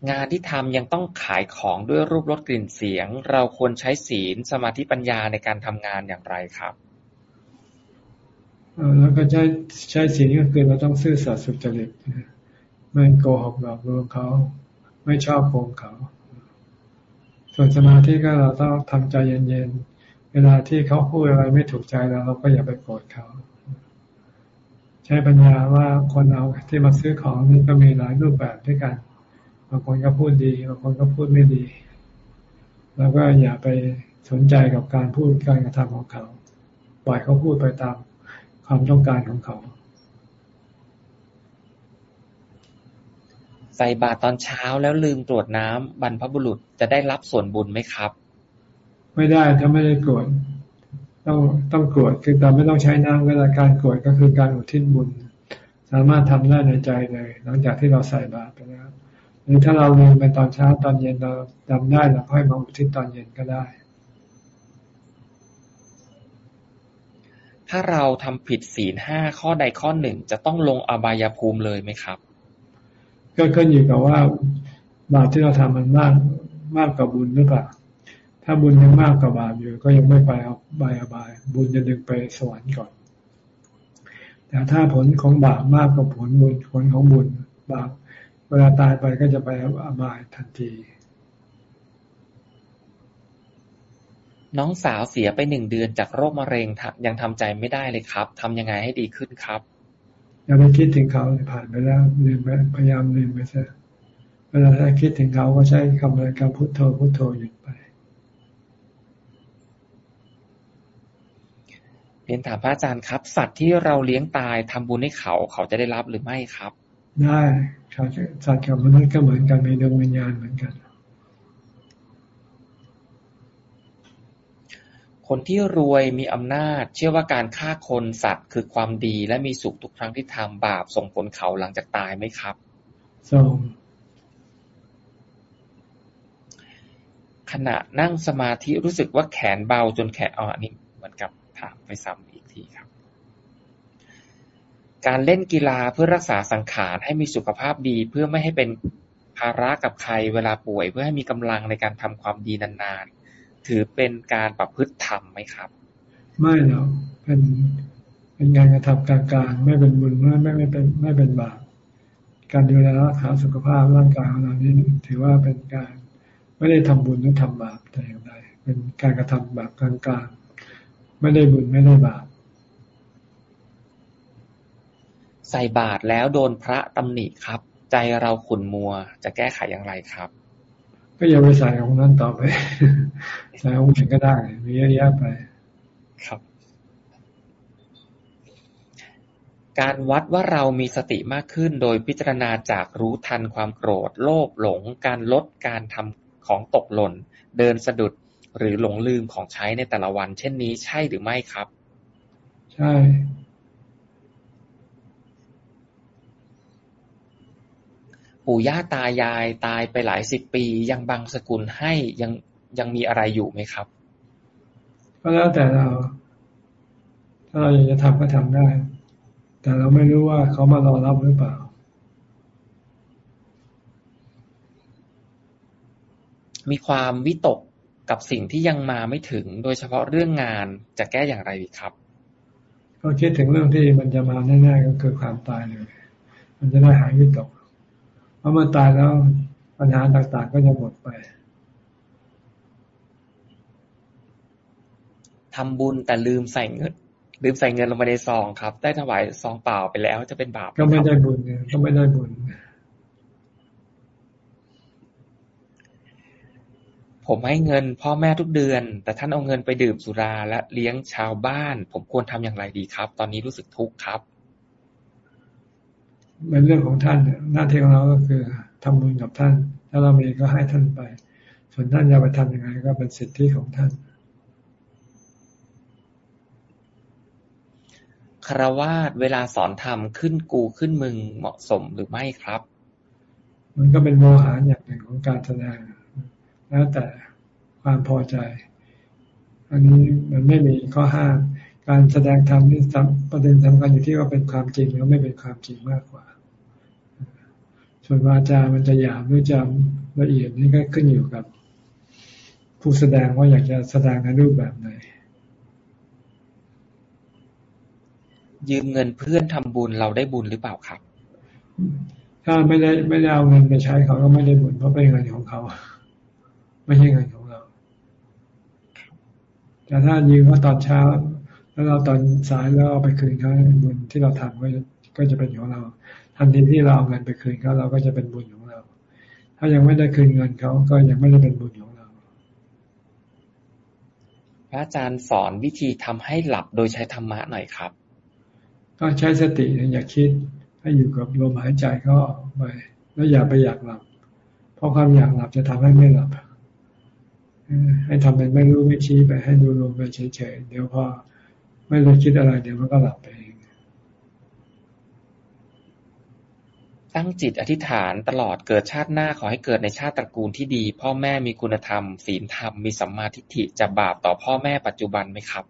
งานที่ทำยังต้องขายของด้วยรูปรสกลิ่นเสียง เราควรใช้ศีลสมาธิปัญญาในการทำงานอย่างไรครับแล้วก็ใช้ใช้ศีลก็คือเราต้องซื่อสัตย์สุจริตไม่โกหกหลอกลวงเขา ไม่ชอบโกงเขา ส่วนสมาธิก็เราต้องทำใจเย็นๆเวลาที่เขาพูดอะไรไม่ถูกใจเราเราก็อย่าไปโกรธเขาใช้ปัญญาว่าคนเราที่มาซื้อของนี่ก็มีหลายรูปแบบด้วยกัน บางคนก็พูดดี บางคนก็พูดไม่ดี แล้วก็อย่าไปสนใจกับการพูดการกระทำของเขา ปล่อยเขาพูดไปตามความต้องการของเขา ใส่บาตรตอนเช้าแล้วลืมตรวจน้ำบรรพบุรุษจะได้รับส่วนบุญไหมครับ ไม่ได้ถ้าไม่ได้กรวด ต้องต้องกรวดคือแต่ไม่ต้องใช้น้ำเวลาการกรวดก็คือการอุทิศบุญ สามารถทำได้ในใจเลย หลังจากที่เราใส่บาตรไปแล้วหรือถ้าเราลืมไปตอนเช้าตอนเย็นเราจำได้เราค่อยมาอุทิศตอนเย็นก็ได้ ถ้าเราทำผิดศีลห้าข้อใดข้อหนึ่งจะต้องลงอบายภูมิเลยไหมครับ ก็ขึ้นอยู่กับว่าบาปที่เราทำมันมากมากกว่าบุญหรือเปล่า ถ้าบุญยังมากกว่าบาปอยู่ ก็ยังไม่ไปเอาบายอบาย บุญจะดึงไปสวรรค์ก่อน แต่ถ้าผลของบาปมากกว่าผลบุญผลของบุญบาปเวลาตายไปก็จะไปอบายทันที น้องสาวเสียไปหนึ่งเดือนจากโรคมะเร็งยังทำใจไม่ได้เลยครับทำยังไงให้ดีขึ้นครับอย่าไปคิดถึงเขาผ่านไปแล้วลืมไปพยายามลืมไปซะเวลาถ้าคิดถึงเขาก็ใช้คำอะไรคำพุทโธพุทโธหยุดไป เรียนถามพระอาจารย์ครับ สัตว์ที่เราเลี้ยงตายทำบุญให้เขา เขาจะได้รับหรือไม่ครับ ได้สัตว์กับมนุษย์ก็เหมือนกันมีดวงวิญญาณเหมือนกัน คนที่รวยมีอำนาจ เชื่อว่าการฆ่าคนสัตว์คือความดีและมีสุขทุกครั้งที่ทำบาปส่งผลเขาหลังจากตายไหมครับส่งขณะนั่งสมาธิรู้สึกว่าแขนเบาจนแขนอ่อนนี่เหมือนกับ ถามไปซ้ำอีกทีครับ การเล่นกีฬาเพื่อรักษาสังขารให้มีสุขภาพดีเพื่อไม่ให้เป็นภาระกับใครเวลาป่วย เพื่อให้มีกำลังในการทำความดีนานๆ ถือเป็นการประพฤติธรรมไหมครับ ไม่หรอกเป็นเป็นงานกระทำกลางๆไม่เป็นบุญไม่ไม่ไม่เป็นไม่เป็นบาปการดูแลรักษาสุขภาพร่างกายของเรานี่ถือว่าเป็นการ ไม่ได้ทำบุญหรือทำบาปแต่อย่างใดเป็นการกระทำแบบกลางๆ ไม่ได้บุญไม่ได้บาปใส่บาตรแล้วโดนพระตำหนิครับ ใจเราขุ่นมัว จะแก้ไขอย่างไรครับ ก็อย่าไปใส่ของนั้นต่อไปใส่องค์ไหนก็ได้ มีเยอะแยะไปครับ การวัดว่าเรามีสติมากขึ้น โดยพิจารณาจากรู้ทันความโกรธ โลภหลง การลดการทำของตกหล่น เดินสะดุด หรือหลงลืมของใช้ในแต่ละวันเช่นนี้ใช่หรือไม่ครับ ใช่ ปู่ย่าตายายตายไปหลายสิบปี ยังบังสกุลให้ยังยังมีอะไรอยู่ไหมครับ ก็แล้วแต่เรา ถ้าเราอยากจะทำก็ทำได้ แต่เราไม่รู้ว่าเขามารอรับหรือเปล่ามีความวิตก กับสิ่งที่ยังมาไม่ถึง โดยเฉพาะเรื่องงานจะแก้อย่างไรดีครับ ก็คิดถึงเรื่องที่มันจะมาแน่ๆก็คือความตายเลย มันจะได้หายวิตกเพราะมันตายแล้วปัญหาต่างๆก็จะหมดไปทำบุญแต่ลืมใส่เงินลืมใส่เงินลงไปในซองครับ ได้ถวายซองเปล่าไปแล้วจะเป็นบาปก็ไม่ได้บุญก็ไม่ได้บุญ ผมให้เงินพ่อแม่ทุกเดือน แต่ท่านเอาเงินไปดื่มสุราและเลี้ยงชาวบ้าน ผมควรทำอย่างไรดีครับ ตอนนี้รู้สึกทุกข์ครับเป็นเรื่องของท่านหน้าที่ของเราก็คือทำบุญกับท่าน ถ้าเรามีก็ให้ท่านไป ส่วนท่านจะไปทำยังไงก็เป็นสิทธิของท่านคารวาสเวลาสอนธรรมขึ้นกูขึ้นมึงเหมาะสมหรือไม่ครับ มันก็เป็นโมหะอย่างหนึ่งของการแสดง แล้วแต่ความพอใจ อันนี้มันไม่มีข้อห้ามการแสดงธรรมนี่ประเด็นสำคัญอยู่ที่ว่าเป็นความจริงหรือไม่เป็นความจริงมากกว่า ส่วนวาจา มันจะหยาบหรือจะละเอียดนี่ก็ขึ้นอยู่กับ ผู้แสดงว่าอยากจะแสดงในรูปแบบไหน ยืมเงินเพื่อนทำบุญเราได้บุญหรือเปล่าครับ ถ้าไม่ได้ไม่ได้เอาเงินไปใช้เขาก็ไม่ได้บุญเพราะเป็นเงินของเขา ไม่ใช่เงินของเรา แต่ถ้ายืมว่าตอนเช้า แล้วเราตอนสายแล้วเอาไปคืนเขาบุญที่เราทำก็ก็จะเป็นของเรา ทันทีที่เราเอาเงินไปคืนเขาเราก็จะเป็นบุญของเรา ถ้ายังไม่ได้คืนเงินเขาก็ยังไม่ได้เป็นบุญของเรา พระอาจารย์สอนวิธีทำให้หลับโดยใช้ธรรมะหน่อยครับ ก็ใช้สติอย่าคิดให้อยู่กับลมหายใจก็ไปแล้วอย่าไปอยากหลับ เพราะความอยากหลับจะทำให้ไม่หลับ ให้ทำเป็นไม่รู้ไม่ชี้ไปให้ดูลมไปเฉยๆเดี๋ยวพอไม่ได้คิดอะไรเดี๋ยวมันก็หลับไปเองตั้งจิตอธิษฐานตลอดเกิดชาติหน้าขอให้เกิดในชาติตระกูลที่ดี พ่อแม่มีคุณธรรม ศีลธรรมมีสัมมาทิฏฐิจะบาปต่อพ่อแม่ปัจจุบันไหมครับ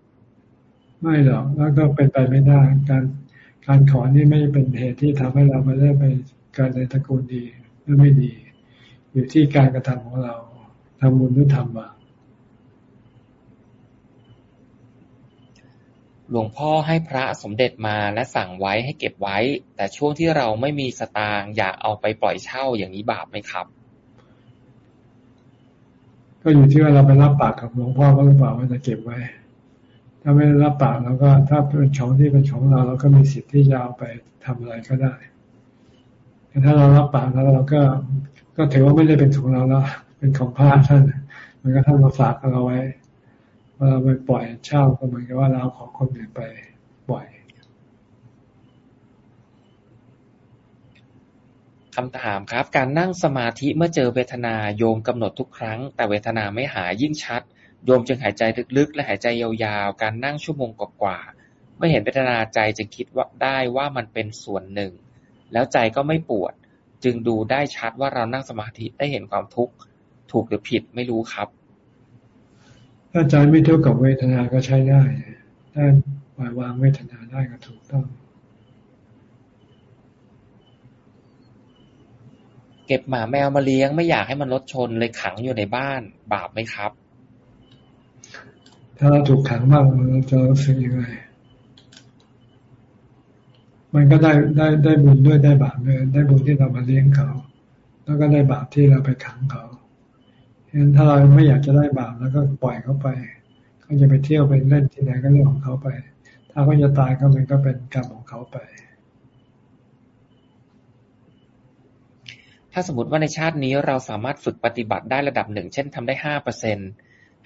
ไม่หรอกแล้วก็เป็นไปไม่ได้การการขอนี่ไม่เป็นเหตุที่ทำให้เราไม่ได้ไปการในตระกูลดีหรือไม่ดี อยู่ที่การกระทำของเรา ทำบุญหรือทำบาปหลวงพ่อให้พระสมเด็จมาและสั่งไว้ให้เก็บไว้ แต่ช่วงที่เราไม่มีสตางค์อยากเอาไปปล่อยเช่าอย่างนี้บาปไหมครับ ก็อยู่ที่ว่าเราไปรับปากกับหลวงพ่อก็หรือเปล่าว่าจะเก็บไว้ ถ้าไม่รับปากเราก็ ถ้าเป็นของที่เป็นของเราเราก็มีสิทธิ์ที่จะเอาไปทำอะไรก็ได้แต่ถ้าเรารับปากแล้วเราก็ ก็ถือว่าไม่ได้เป็นของเราแล้ว เป็นของพระท่าน มันก็ท่านมาฝากเราไว้ว่าเราไปปล่อยเช่าก็เหมือนกับว่าเราของคนอื่นไปปล่อยคำถามครับ การนั่งสมาธิเมื่อเจอเวทนาโยมกำหนดทุกครั้ง แต่เวทนาไม่หายยิ่งชัด โยมจึงหายใจลึกๆ และหายใจยาวๆ การนั่งชั่วโมงกว่าๆไม่เห็นเวทนาใจจึงคิดว่าได้ว่ามันเป็นส่วนหนึ่ง แล้วใจก็ไม่ปวด จึงดูได้ชัดว่าเรานั่งสมาธิได้เห็นความทุกข์ ถูกหรือผิดไม่รู้ครับ ถ้าใจไม่ทุกข์กับเวทนาก็ใช้ได้ถ้าปล่อยวางเวทนาได้ก็ถูกต้อง เก็บหมาแมวมาเลี้ยงไม่อยากให้มันรถชนเลยขังอยู่ในบ้าน บาปไหมครับ ถ้าเราถูกขังมากเราจะรู้สึกยังไงมันก็ได้ได้ได้บุญด้วยได้บาปด้วยได้บุญที่เรามาเลี้ยงเขา แล้วก็ได้บาปที่เราไปขังเขา ฉะนั้นถ้าเราไม่อยากจะได้บาปแล้วก็ปล่อยเขาไปเขาจะไปเที่ยวไปเล่นที่ไหนก็เรื่องของเขาไป ถ้าเขาจะตายก็มันก็เป็นกรรมของเขาไป ถ้าสมมติว่าในชาตินี้เราสามารถฝึกปฏิบัติได้ระดับหนึ่ง เช่นทำได้ห้าเปอร์เซ็นต์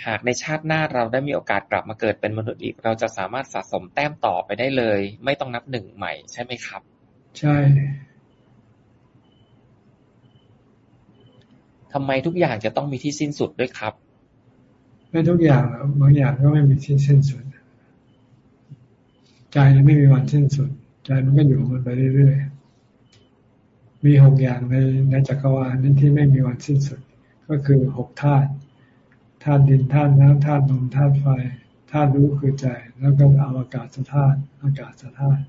หากในชาติหน้าเราได้มีโอกาสกลับมาเกิดเป็นมนุษย์อีก เราจะสามารถสะสมแต้มต่อไปได้เลย ไม่ต้องนับหนึ่งใหม่ใช่ไหมครับ ใช่ ทำไมทุกอย่างจะต้องมีที่สิ้นสุดด้วยครับ ไม่ทุกอย่างบางอย่างก็ไม่มีที่สิ้นสุด ใจไม่มีวันสิ้นสุด ใจมันก็อยู่มันไปเรื่อยๆ มีหกอย่างในในจักรวาลนั้นที่ไม่มีวันสิ้นสุด ก็คือหกธาตุธาตุดินธาตุน้ำธาตุลมธาตุไฟธาตุรู้คือใจ แล้วก็อวกาศธาตุอากาศธาตุ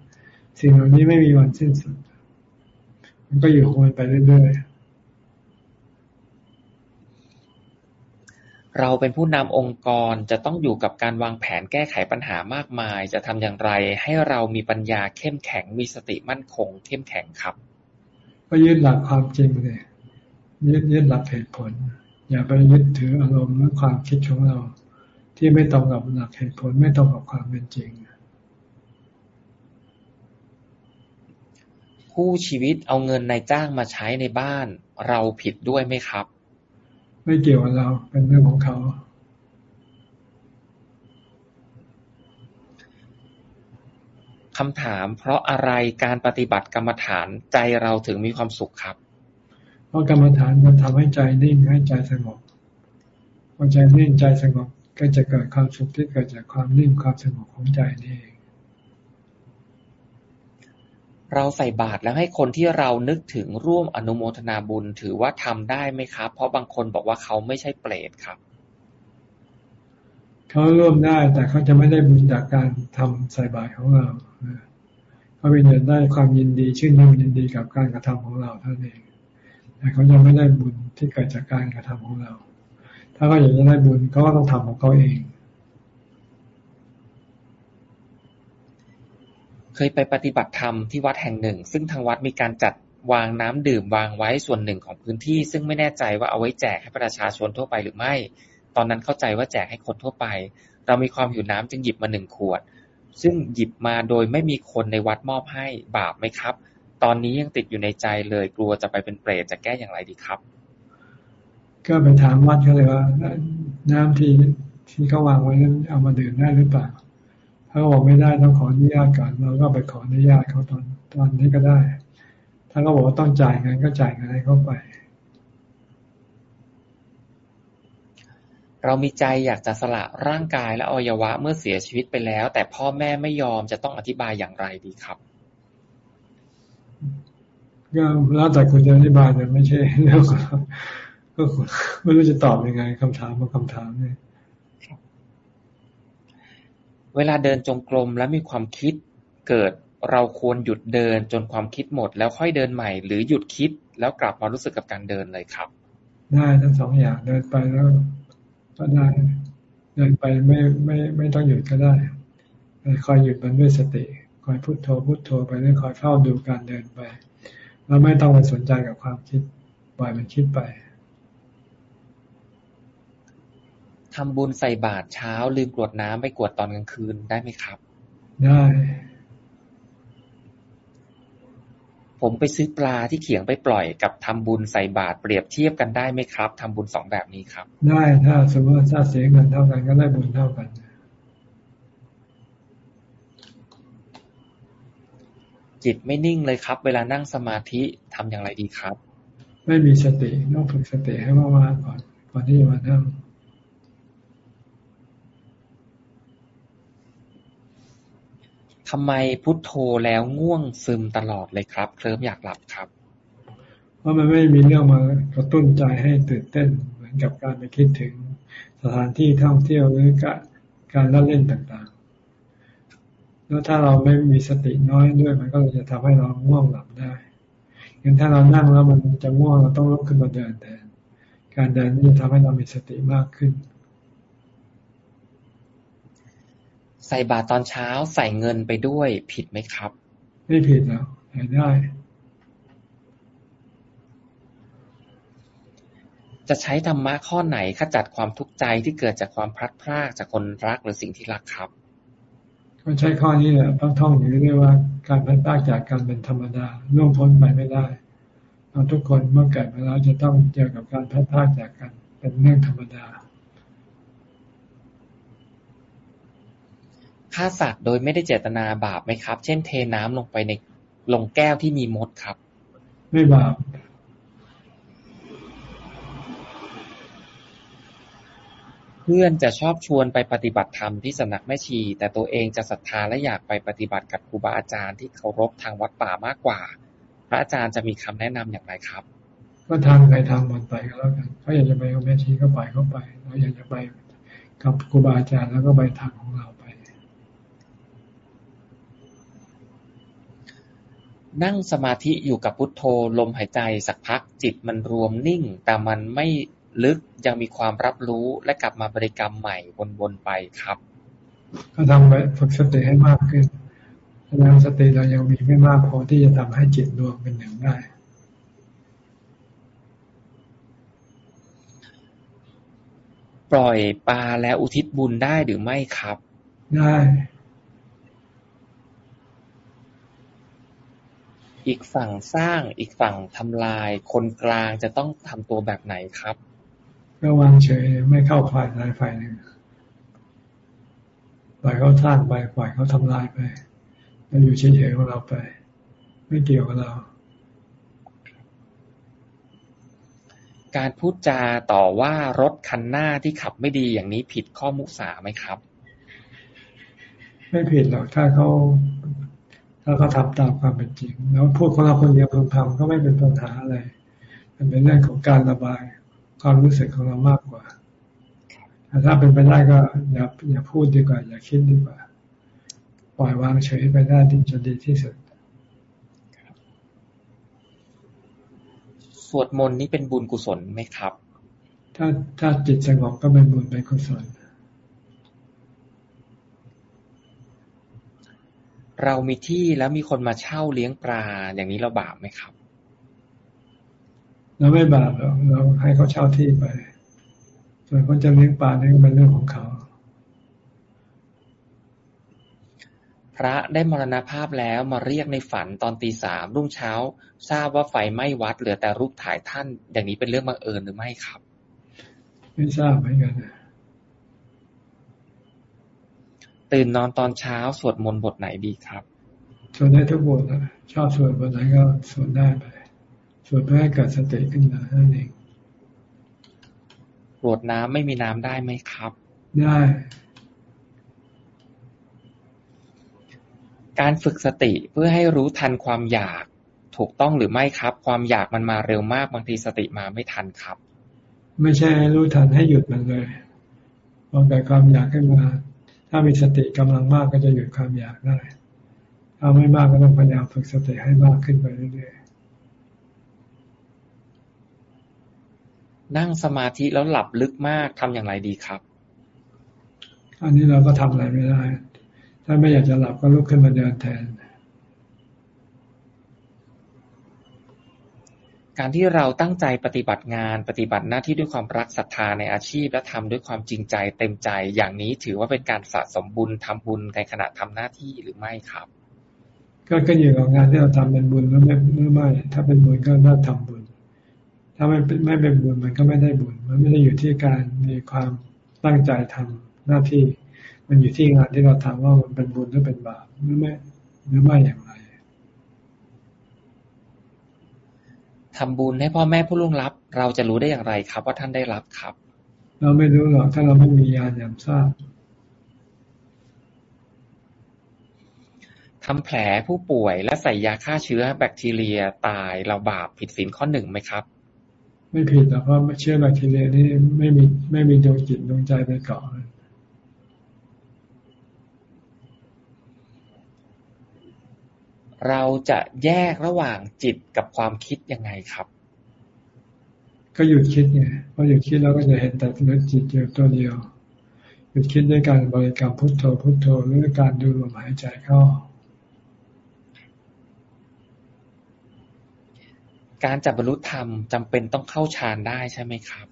สิ่งเหล่านี้ไม่มีวันสิ้นสุด มันก็อยู่คงไปเรื่อยๆ เราเป็นผู้นำองค์กรจะต้องอยู่กับการวางแผนแก้ไขปัญหามากมาย จะทำอย่างไรให้เรามีปัญญาเข้มแข็ง มีสติมั่นคง เข้มแข็งครับ ก็ยึดหลักความจริงเลยยึดยึดหลักเหตุผล อย่าไปยึดถืออารมณ์และความคิดของเรา ที่ไม่ตรงกับหลักเหตุผลไม่ตรงกับความเป็นจริงผู้ชีวิตเอาเงินนายจ้างมาใช้ในบ้าน เราผิดด้วยไหมครับ ไม่เกี่ยวกับเรา เป็นเรื่องของเขา คำถาม เพราะอะไรการปฏิบัติกรรมฐานใจเราถึงมีความสุขครับ เพราะกรรมฐานมันทำให้ใจนิ่งให้ใจสงบพอใจนิ่งใจสงบก็จะเกิดความสุขที่เกิดจากความนิ่งความสงบของใจนี่เอง เราใส่บาตรแล้วให้คนที่เรานึกถึงร่วมอนุโมทนาบุญ ถือว่าทำได้ไหมครับ เพราะบางคนบอกว่าเขาไม่ใช่เปรตครับ เขาร่วมได้แต่เขาจะไม่ได้บุญจากการทำใส่บาตรของเราเขาเป็นจะได้ความยินดีชื่นชมยินดีกับการกระทำของเราเท่านั้นเองแต่เขายังไม่ได้บุญที่เกิดจากการกระทำของเรา ถ้าเขาอยากจะได้บุญเขาก็ต้องทำของเขาเอง เคยไปปฏิบัติธรรมที่วัดแห่งหนึ่ง ซึ่งทางวัดมีการจัดวางน้ำดื่มวางไว้ส่วนหนึ่งของพื้นที่ ซึ่งไม่แน่ใจว่าเอาไว้แจกให้ประชาชนทั่วไปหรือไม่ ตอนนั้นเข้าใจว่าแจกให้คนทั่วไป เรามีความหิวน้ำจึงหยิบมาหนึ่งขวด ซึ่งหยิบมาโดยไม่มีคนในวัดมอบให้บาปไหมครับ ตอนนี้ยังติดอยู่ในใจเลยกลัวจะไปเป็นเปรตจะแก้อย่างไรดีครับ ก็ไปถามวัดเขาเลยว่า น้ำที่ที่เขาวางไว้นั้นเอามาดื่มได้หรือเปล่า ถ้าบอกไม่ได้ต้องขออนุญาตก่อนเราก็ไปขออนุญาตเขาตอนตอนนี้ก็ได้ ถ้าเขาบอกว่าต้องจ่ายเงินก็จ่ายเงินให้เขาไป เรามีใจอยากจะสละร่างกายและอวัยวะเมื่อเสียชีวิตไปแล้ว แต่พ่อแม่ไม่ยอมจะต้องอธิบายอย่างไรดีครับก็แล้วแต่คุณจะอธิบายแต่ไม่ใช่เรื่องก็ไม่รู้จะตอบยังไงคำถามบางคำถามเนี่ย เวลาเดินจงกรมแล้วมีความคิดเกิด เราควรหยุดเดินจนความคิดหมด แล้วค่อยเดินใหม่ หรือหยุดคิดแล้วกลับมารู้สึกกับการเดินเลยครับ ได้ทั้งสองอย่างเดินไปแล้วก็ได้ เดินไปไม่ไม่ไม่ต้องหยุดก็ได้คอยหยุดมันด้วยสติคอยพุโทโธพุโทโธไปแล้วคอยเฝ้าดูการเดินไป แล้วไม่ต้องไปสนใจกับความคิดปล่อยมันคิดไป ทำบุญใส่บาตรเช้า ลืมกรวดน้ำไปกรวดตอนกลางคืนได้ไหมครับ ได้ ผมไปซื้อปลาที่เขียงไปปล่อยกับทำบุญใส่บาตรเปรียบเทียบกันได้ไหมครับทำบุญสองแบบนี้ครับ ได้ถ้าสมมติว่าถ้าเสียเงินเท่ากันก็ได้บุญเท่ากันจิตไม่นิ่งเลยครับ เวลานั่งสมาธิทำอย่างไรดีครับ ไม่มีสติต้องฝึกสติให้มากๆก่อนก่อนที่จะมานั่ง ทำไมพุทโธแล้วง่วงซึมตลอดเลยครับ เคลิ้มอยากหลับครับ เพราะมันไม่มีเรื่องมากระตุ้นใจให้ตื่นเต้น เหมือนกับการไปคิดถึงสถานที่ท่องเที่ยวหรือการการเล่นต่างๆ แล้วถ้าเราไม่มีสติน้อยด้วย มันก็จะทำให้เราง่วงหลับได้งั้นถ้าเรานั่งแล้วมันจะง่วงเราต้องลุกขึ้นมาเดินแทนการเดินนี่จะทำให้เรามีสติมากขึ้น ใส่บาตรตอนเช้าใส่เงินไปด้วยผิดไหมครับ ไม่ผิดแล้วใส่ได้จะใช้ธรรมะข้อไหนขจัดความทุกข์ใจที่เกิดจากความพลัดพรากจากคนรักหรือสิ่งที่รักครับ ก็ใช้ข้อนี้แหละต้องท่องอยู่เรื่อยว่า การพลัดพรากจากการเป็นธรรมดาล่วงพ้นไปไม่ได้เราทุกคนเมื่อเกิดมาแล้วจะต้องเจอกับการพลัดพรากจากกันเป็นเรื่องธรรมดา ฆ่าสัตว์โดยไม่ได้เจตนาบาปไหมครับ เช่น เทน้ำลงไปในลงแก้วที่มีมดครับ ไม่บาปเพื่อนจะชอบชวนไปปฏิบัติธรรมที่สำนักแม่ชี แต่ตัวเองจะศรัทธาและอยากไปปฏิบัติกับครูบาอาจารย์ที่เคารพทางวัดป่ามากกว่า พระอาจารย์จะมีคำแนะนำอย่างไรครับ ก็ทางใครทางมันไปก็แล้วกันเขาอยากจะไปกับแม่ชีก็ไปก็ไปเราอยากจะไปกับครูบาอาจารย์แล้วก็ไปทางของเรา นั่งสมาธิอยู่กับพุทโธลมหายใจสักพักจิตมันรวมนิ่ง แต่มันไม่ลึกยังมีความรับรู้และกลับมาบริกรรมใหม่วนๆไปครับ ก็ทำไปฝึกสติให้มากขึ้นแล้วสติเรายังมีไม่มากพอที่จะทำให้จิตรวมเป็นหนึ่งได้ปล่อยปลาและอุทิศบุญได้หรือไม่ครับ ได้ อีกฝั่งสร้าง อีกฝั่งทำลาย คนกลางจะต้องทำตัวแบบไหนครับก็วางเฉยไม่เข้าฝ่ายใดฝ่ายหนึ่งปล่อยเขาสร้างไปปล่อยเขาทำลายไปเราอยู่เฉยๆของเราไป ไม่เกี่ยวกับเรา การพูดจาต่อว่ารถคันหน้าที่ขับไม่ดีอย่างนี้ผิดข้อมุสาไหมครับ ไม่ผิดหรอกถ้าเขา ถ้าเขาทำตามความเป็นจริง แล้วพูดคนเราคนเดียวพึมพำก็ไม่เป็นปัญหาอะไร มันเป็นเรื่องของการระบายความรู้สึกของเรามากกว่าแต่ถ้าเป็นไปได้ก็อย่าอย่าพูดดีกว่า อย่าคิดดีกว่า ปล่อยวางเฉยไปได้ที่จะดีที่สุดสวดมนต์นี้เป็นบุญกุศลไหมครับ ถ้าถ้าจิตสงบก็เป็นบุญเป็นกุศล เรามีที่แล้วมีคนมาเช่าเลี้ยงปลา อย่างนี้เราบาปไหมครับ เราไม่บาปหรอกเราให้เขาเช่าที่ไป ส่วนคนจะเลี้ยงปลานี่เป็นเรื่องของเขา พระได้มรณภาพแล้วมาเรียกในฝันตอนตีสามรุ่งเช้า ทราบว่าไฟไหม้วัดเหลือแต่รูปถ่ายท่าน อย่างนี้เป็นเรื่องบังเอิญหรือไม่ครับ ไม่ทราบเหมือนกัน ตื่นนอนตอนเช้าสวดมนต์บทไหนดีครับสวดได้ทุกบทนะชอบสวดบทไหนก็สวดได้ไปสวดเพื่อให้เกิดสติขึ้นมานั่นเองกรวดน้ำไม่มีน้ำได้ไหมครับ ได้ การฝึกสติเพื่อให้รู้ทันความอยากถูกต้องหรือไม่ครับ ความอยากมันมาเร็วมากบางทีสติมาไม่ทันครับ ไม่ใช่ให้รู้ทันให้หยุดมันเลยพอเกิดความอยากขึ้นมา ถ้ามีสติกำลังมากก็จะหยุดความอยากได้ถ้าไม่มากก็ต้องพยายามฝึกสติให้มากขึ้นไปเรื่อยนั่งสมาธิแล้วหลับลึกมากทำอย่างไรดีครับๆอันนี้เราก็ทำอะไรไม่ได้ ถ้าไม่อยากจะหลับก็ลุกขึ้นมาเดินแทน การที่เราตั้งใจปฏิบัติงาน ปฏิบัติหน้าที่ด้วยความรักศรัทธาในอาชีพ และทำด้วยความจริงใจเต็มใจ อย่างนี้ถือว่าเป็นการสะสมบุญทำบุญในขณะทำหน้าที่หรือไม่ครับ ก็ก็อยู่กับงานที่เราทำเป็นบุญหรือไม่หรือไม่ ถ้าเป็นบุญก็น่าทำบุญ ถ้าไม่ไม่เป็นบุญมันก็ไม่ได้บุญ มันไม่ได้อยู่ที่การมีความตั้งใจทำหน้าที่ มันอยู่ที่งานที่เราทำว่ามันเป็นบุญหรือเป็นบาปหรือไม่หรือไม่อย่างไร ทำบุญให้พ่อแม่ผู้ล่วงลับ เราจะรู้ได้อย่างไรครับ ว่าท่านได้รับครับ เราไม่รู้หรอกถ้าเราไม่มีญาณอย่างทราบทำแผลผู้ป่วยและใส่ยาฆ่าเชื้อแบคทีเรียตายเราบาปผิดศีลข้อหนึ่งไหมครับ ไม่ผิดหรอกเพราะเชื้อแบคทีเรียนี่ไม่มีไม่มีดวงจิตดวงใจไปเกาะมัน เราจะแยกระหว่างจิตกับความคิดยังไงครับ ก็หยุดคิดไงพอหยุดคิดเราก็จะเห็นแต่เนื้อจิตอยู่ตัวเดียว หยุดคิดด้วยการบริกรรมพุทโธพุทโธหรือการดูลมหายใจเข้าออกการจับบรรลุธรรมจำเป็นต้องเข้าฌานได้ใช่ไหมครับ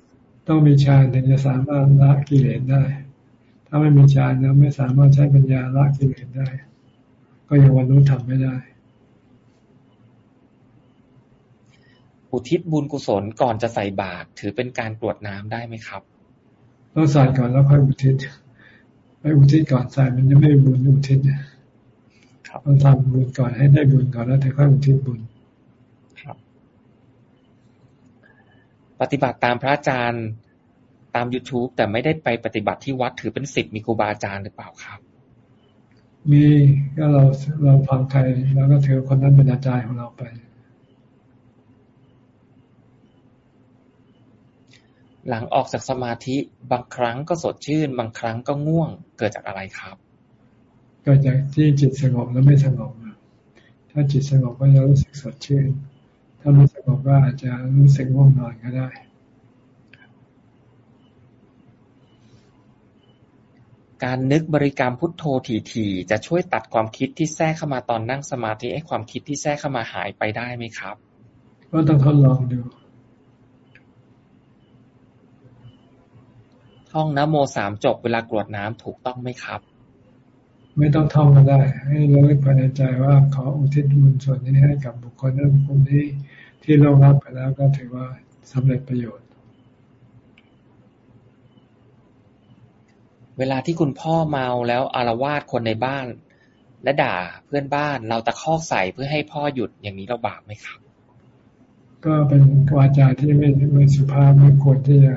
ต้องมีฌานถึงจะสามารถละกิเลสได้ ถ้าไม่มีฌานแล้วไม่สามารถใช้ปัญญาละกิเลสได้ ก็ยังบรรลุธรรมไม่ได้ อุทิศบุญกุศลก่อนจะใส่บาตรถือเป็นการกรวดน้ำได้ไหมครับต้องใส่ก่อนแล้วค่อยอุทิศไปอุทิศก่อนใส่มันจะไม่มีบุญอุทิศครับต้องทำบุญก่อนให้ได้บุญก่อนแล้วถึงค่อยอุทิศบุญครับ ปฏิบัติตามพระอาจารย์ตาม youtube แต่ไม่ได้ไปปฏิบัติที่วัดถือเป็นสิทธิ์มีครูบาอาจารย์หรือเปล่าครับ มีก็เราเราฟังใครแล้วก็ถือคนนั้นเป็นอาจารย์ของเราไป หลังออกจากสมาธิ บางครั้งก็สดชื่น บางครั้งก็ง่วง เกิดจากอะไรครับ เกิดจากที่จิตสงบแล้วไม่สงบ ถ้าจิตสงบก็จะรู้สึกสดชื่น ถ้าไม่สงบก็อาจจะรู้สึกง่วงนอนก็ได้ การนึกบริกรรมพุทโธถี่ๆจะช่วยตัดความคิดที่แทรกเข้ามาตอนนั่งสมาธิให้ความคิดที่แทรกเข้ามาหายไปได้ไหมครับ ก็ต้องทดลองดู ท่องนะโมสามจบเวลากรวดน้ำถูกต้องไหมครับ ไม่ต้องท่องก็ได้ ให้เราเลิกภายในใจว่าขออุทิศบุญส่วนนี้ให้กับบุคคลนั้นบุคคลนี้ที่เรารับไปแล้วก็ถือว่าสำเร็จประโยชน์ เวลาที่คุณพ่อเมาแล้วอารวาสคนในบ้าน และด่าเพื่อนบ้านเราตะคอกใส่เพื่อให้พ่อหยุดอย่างนี้เราบาปไหมครับ ก็เป็นวาจาที่ไม่ไม่สุภาพไม่ควรที่จะ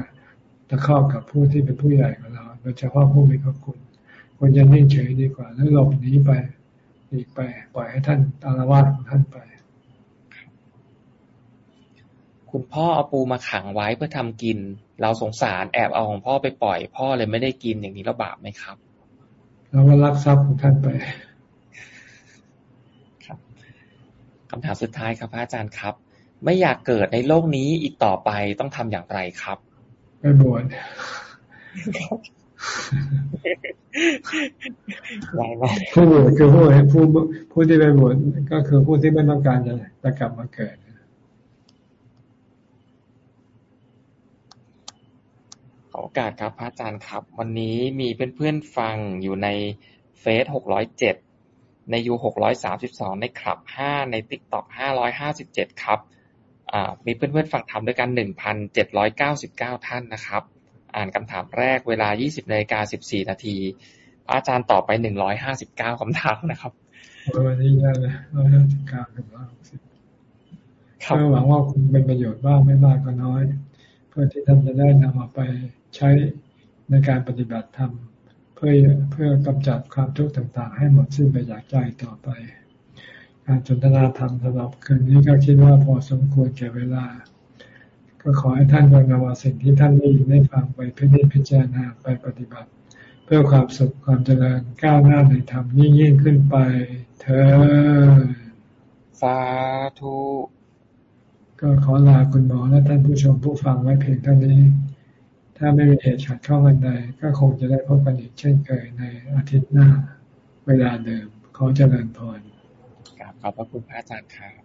ตะคอกกับผู้ที่เป็นผู้ใหญ่ของเราโดยเฉพาะผู้มีพระคุณควรจะนิ่งเฉยดีกว่า แล้วหลบหนีไปหนีไป ปล่อยให้ท่านอารวาสของท่านไป คุณพ่อเอาปูมาขังไว้เพื่อทำกิน เราสงสารแอบเอาของพ่อไปปล่อย พ่อเลยไม่ได้กินอย่างนี้เราบาปไหมครับแล้วก็รักทรัพย์ของท่านไป ครับคำถามสุดท้ายครับพระอาจารย์ครับ ไม่อยากเกิดในโลกนี้อีกต่อไปต้องทำอย่างไรครับไป บวชไายมากผู้บวชคือผู้ผู้ผู้ที่ไปบวชก็คือผู้ที่ไม่ต้องการจะจะกลับมาเกิดขอโอกาสครับพระอาจารย์ครับ วันนี้มีเพื่อนๆฟังอยู่ในเฟซหกร้อยเจ็ดในยูหกร้อยสามสิบสองในคลับห้าในติ๊กต็อกห้าร้อยห้าสิบเจ็ดครับอ่า มีเพื่อนๆฟังทำด้วยกันหนึ่งพันเจ็ดร้อยเก้าสิบเก้าท่านนะครับ อ่านคำถามแรกเวลายี่สิบนาฬิกาสิบสี่นาทีพระอาจารย์ตอบไปหนึ่งร้อยห้าสิบเก้าคำถามนะครับวันนี้ได้เลยร้อยห้าสิบเก้ากับร้อยหกสิบครับก็หวังว่าคุณเป็นประโยชน์บ้างไม่มากก็น้อย เพื่อที่ท่านจะได้นำเอาไปใช้ในการปฏิบัติธรรม เพื่อเพื่อกำจัดความทุกข์ต่างๆ ให้หมดสิ้นไปจากใจต่อไป การสนทนาธรรมสำหรับคืนนี้ก็คิดว่าพอสมควรแก่เวลา ก็ขอให้ท่านจงนำเอาสิ่งที่ท่านได้ยินได้ฟังไปพิจิตพิจารณาไปปฏิบัติ เพื่อความสุขความเจริญก้าวหน้าในธรรมยิ่งยิ่งขึ้นไป เธอสาธุก็ขอลาคุณหมอและท่านผู้ชมผู้ฟังไว้เพียงเท่านี้ ถ้าไม่มีเหตุขัดข้องกันใด ก็คงจะได้พบกันอีกเช่นเคยในอาทิตย์หน้า เวลาเดิมขอเจริญพร ขอบพระคุณพระอาจารย์ครับ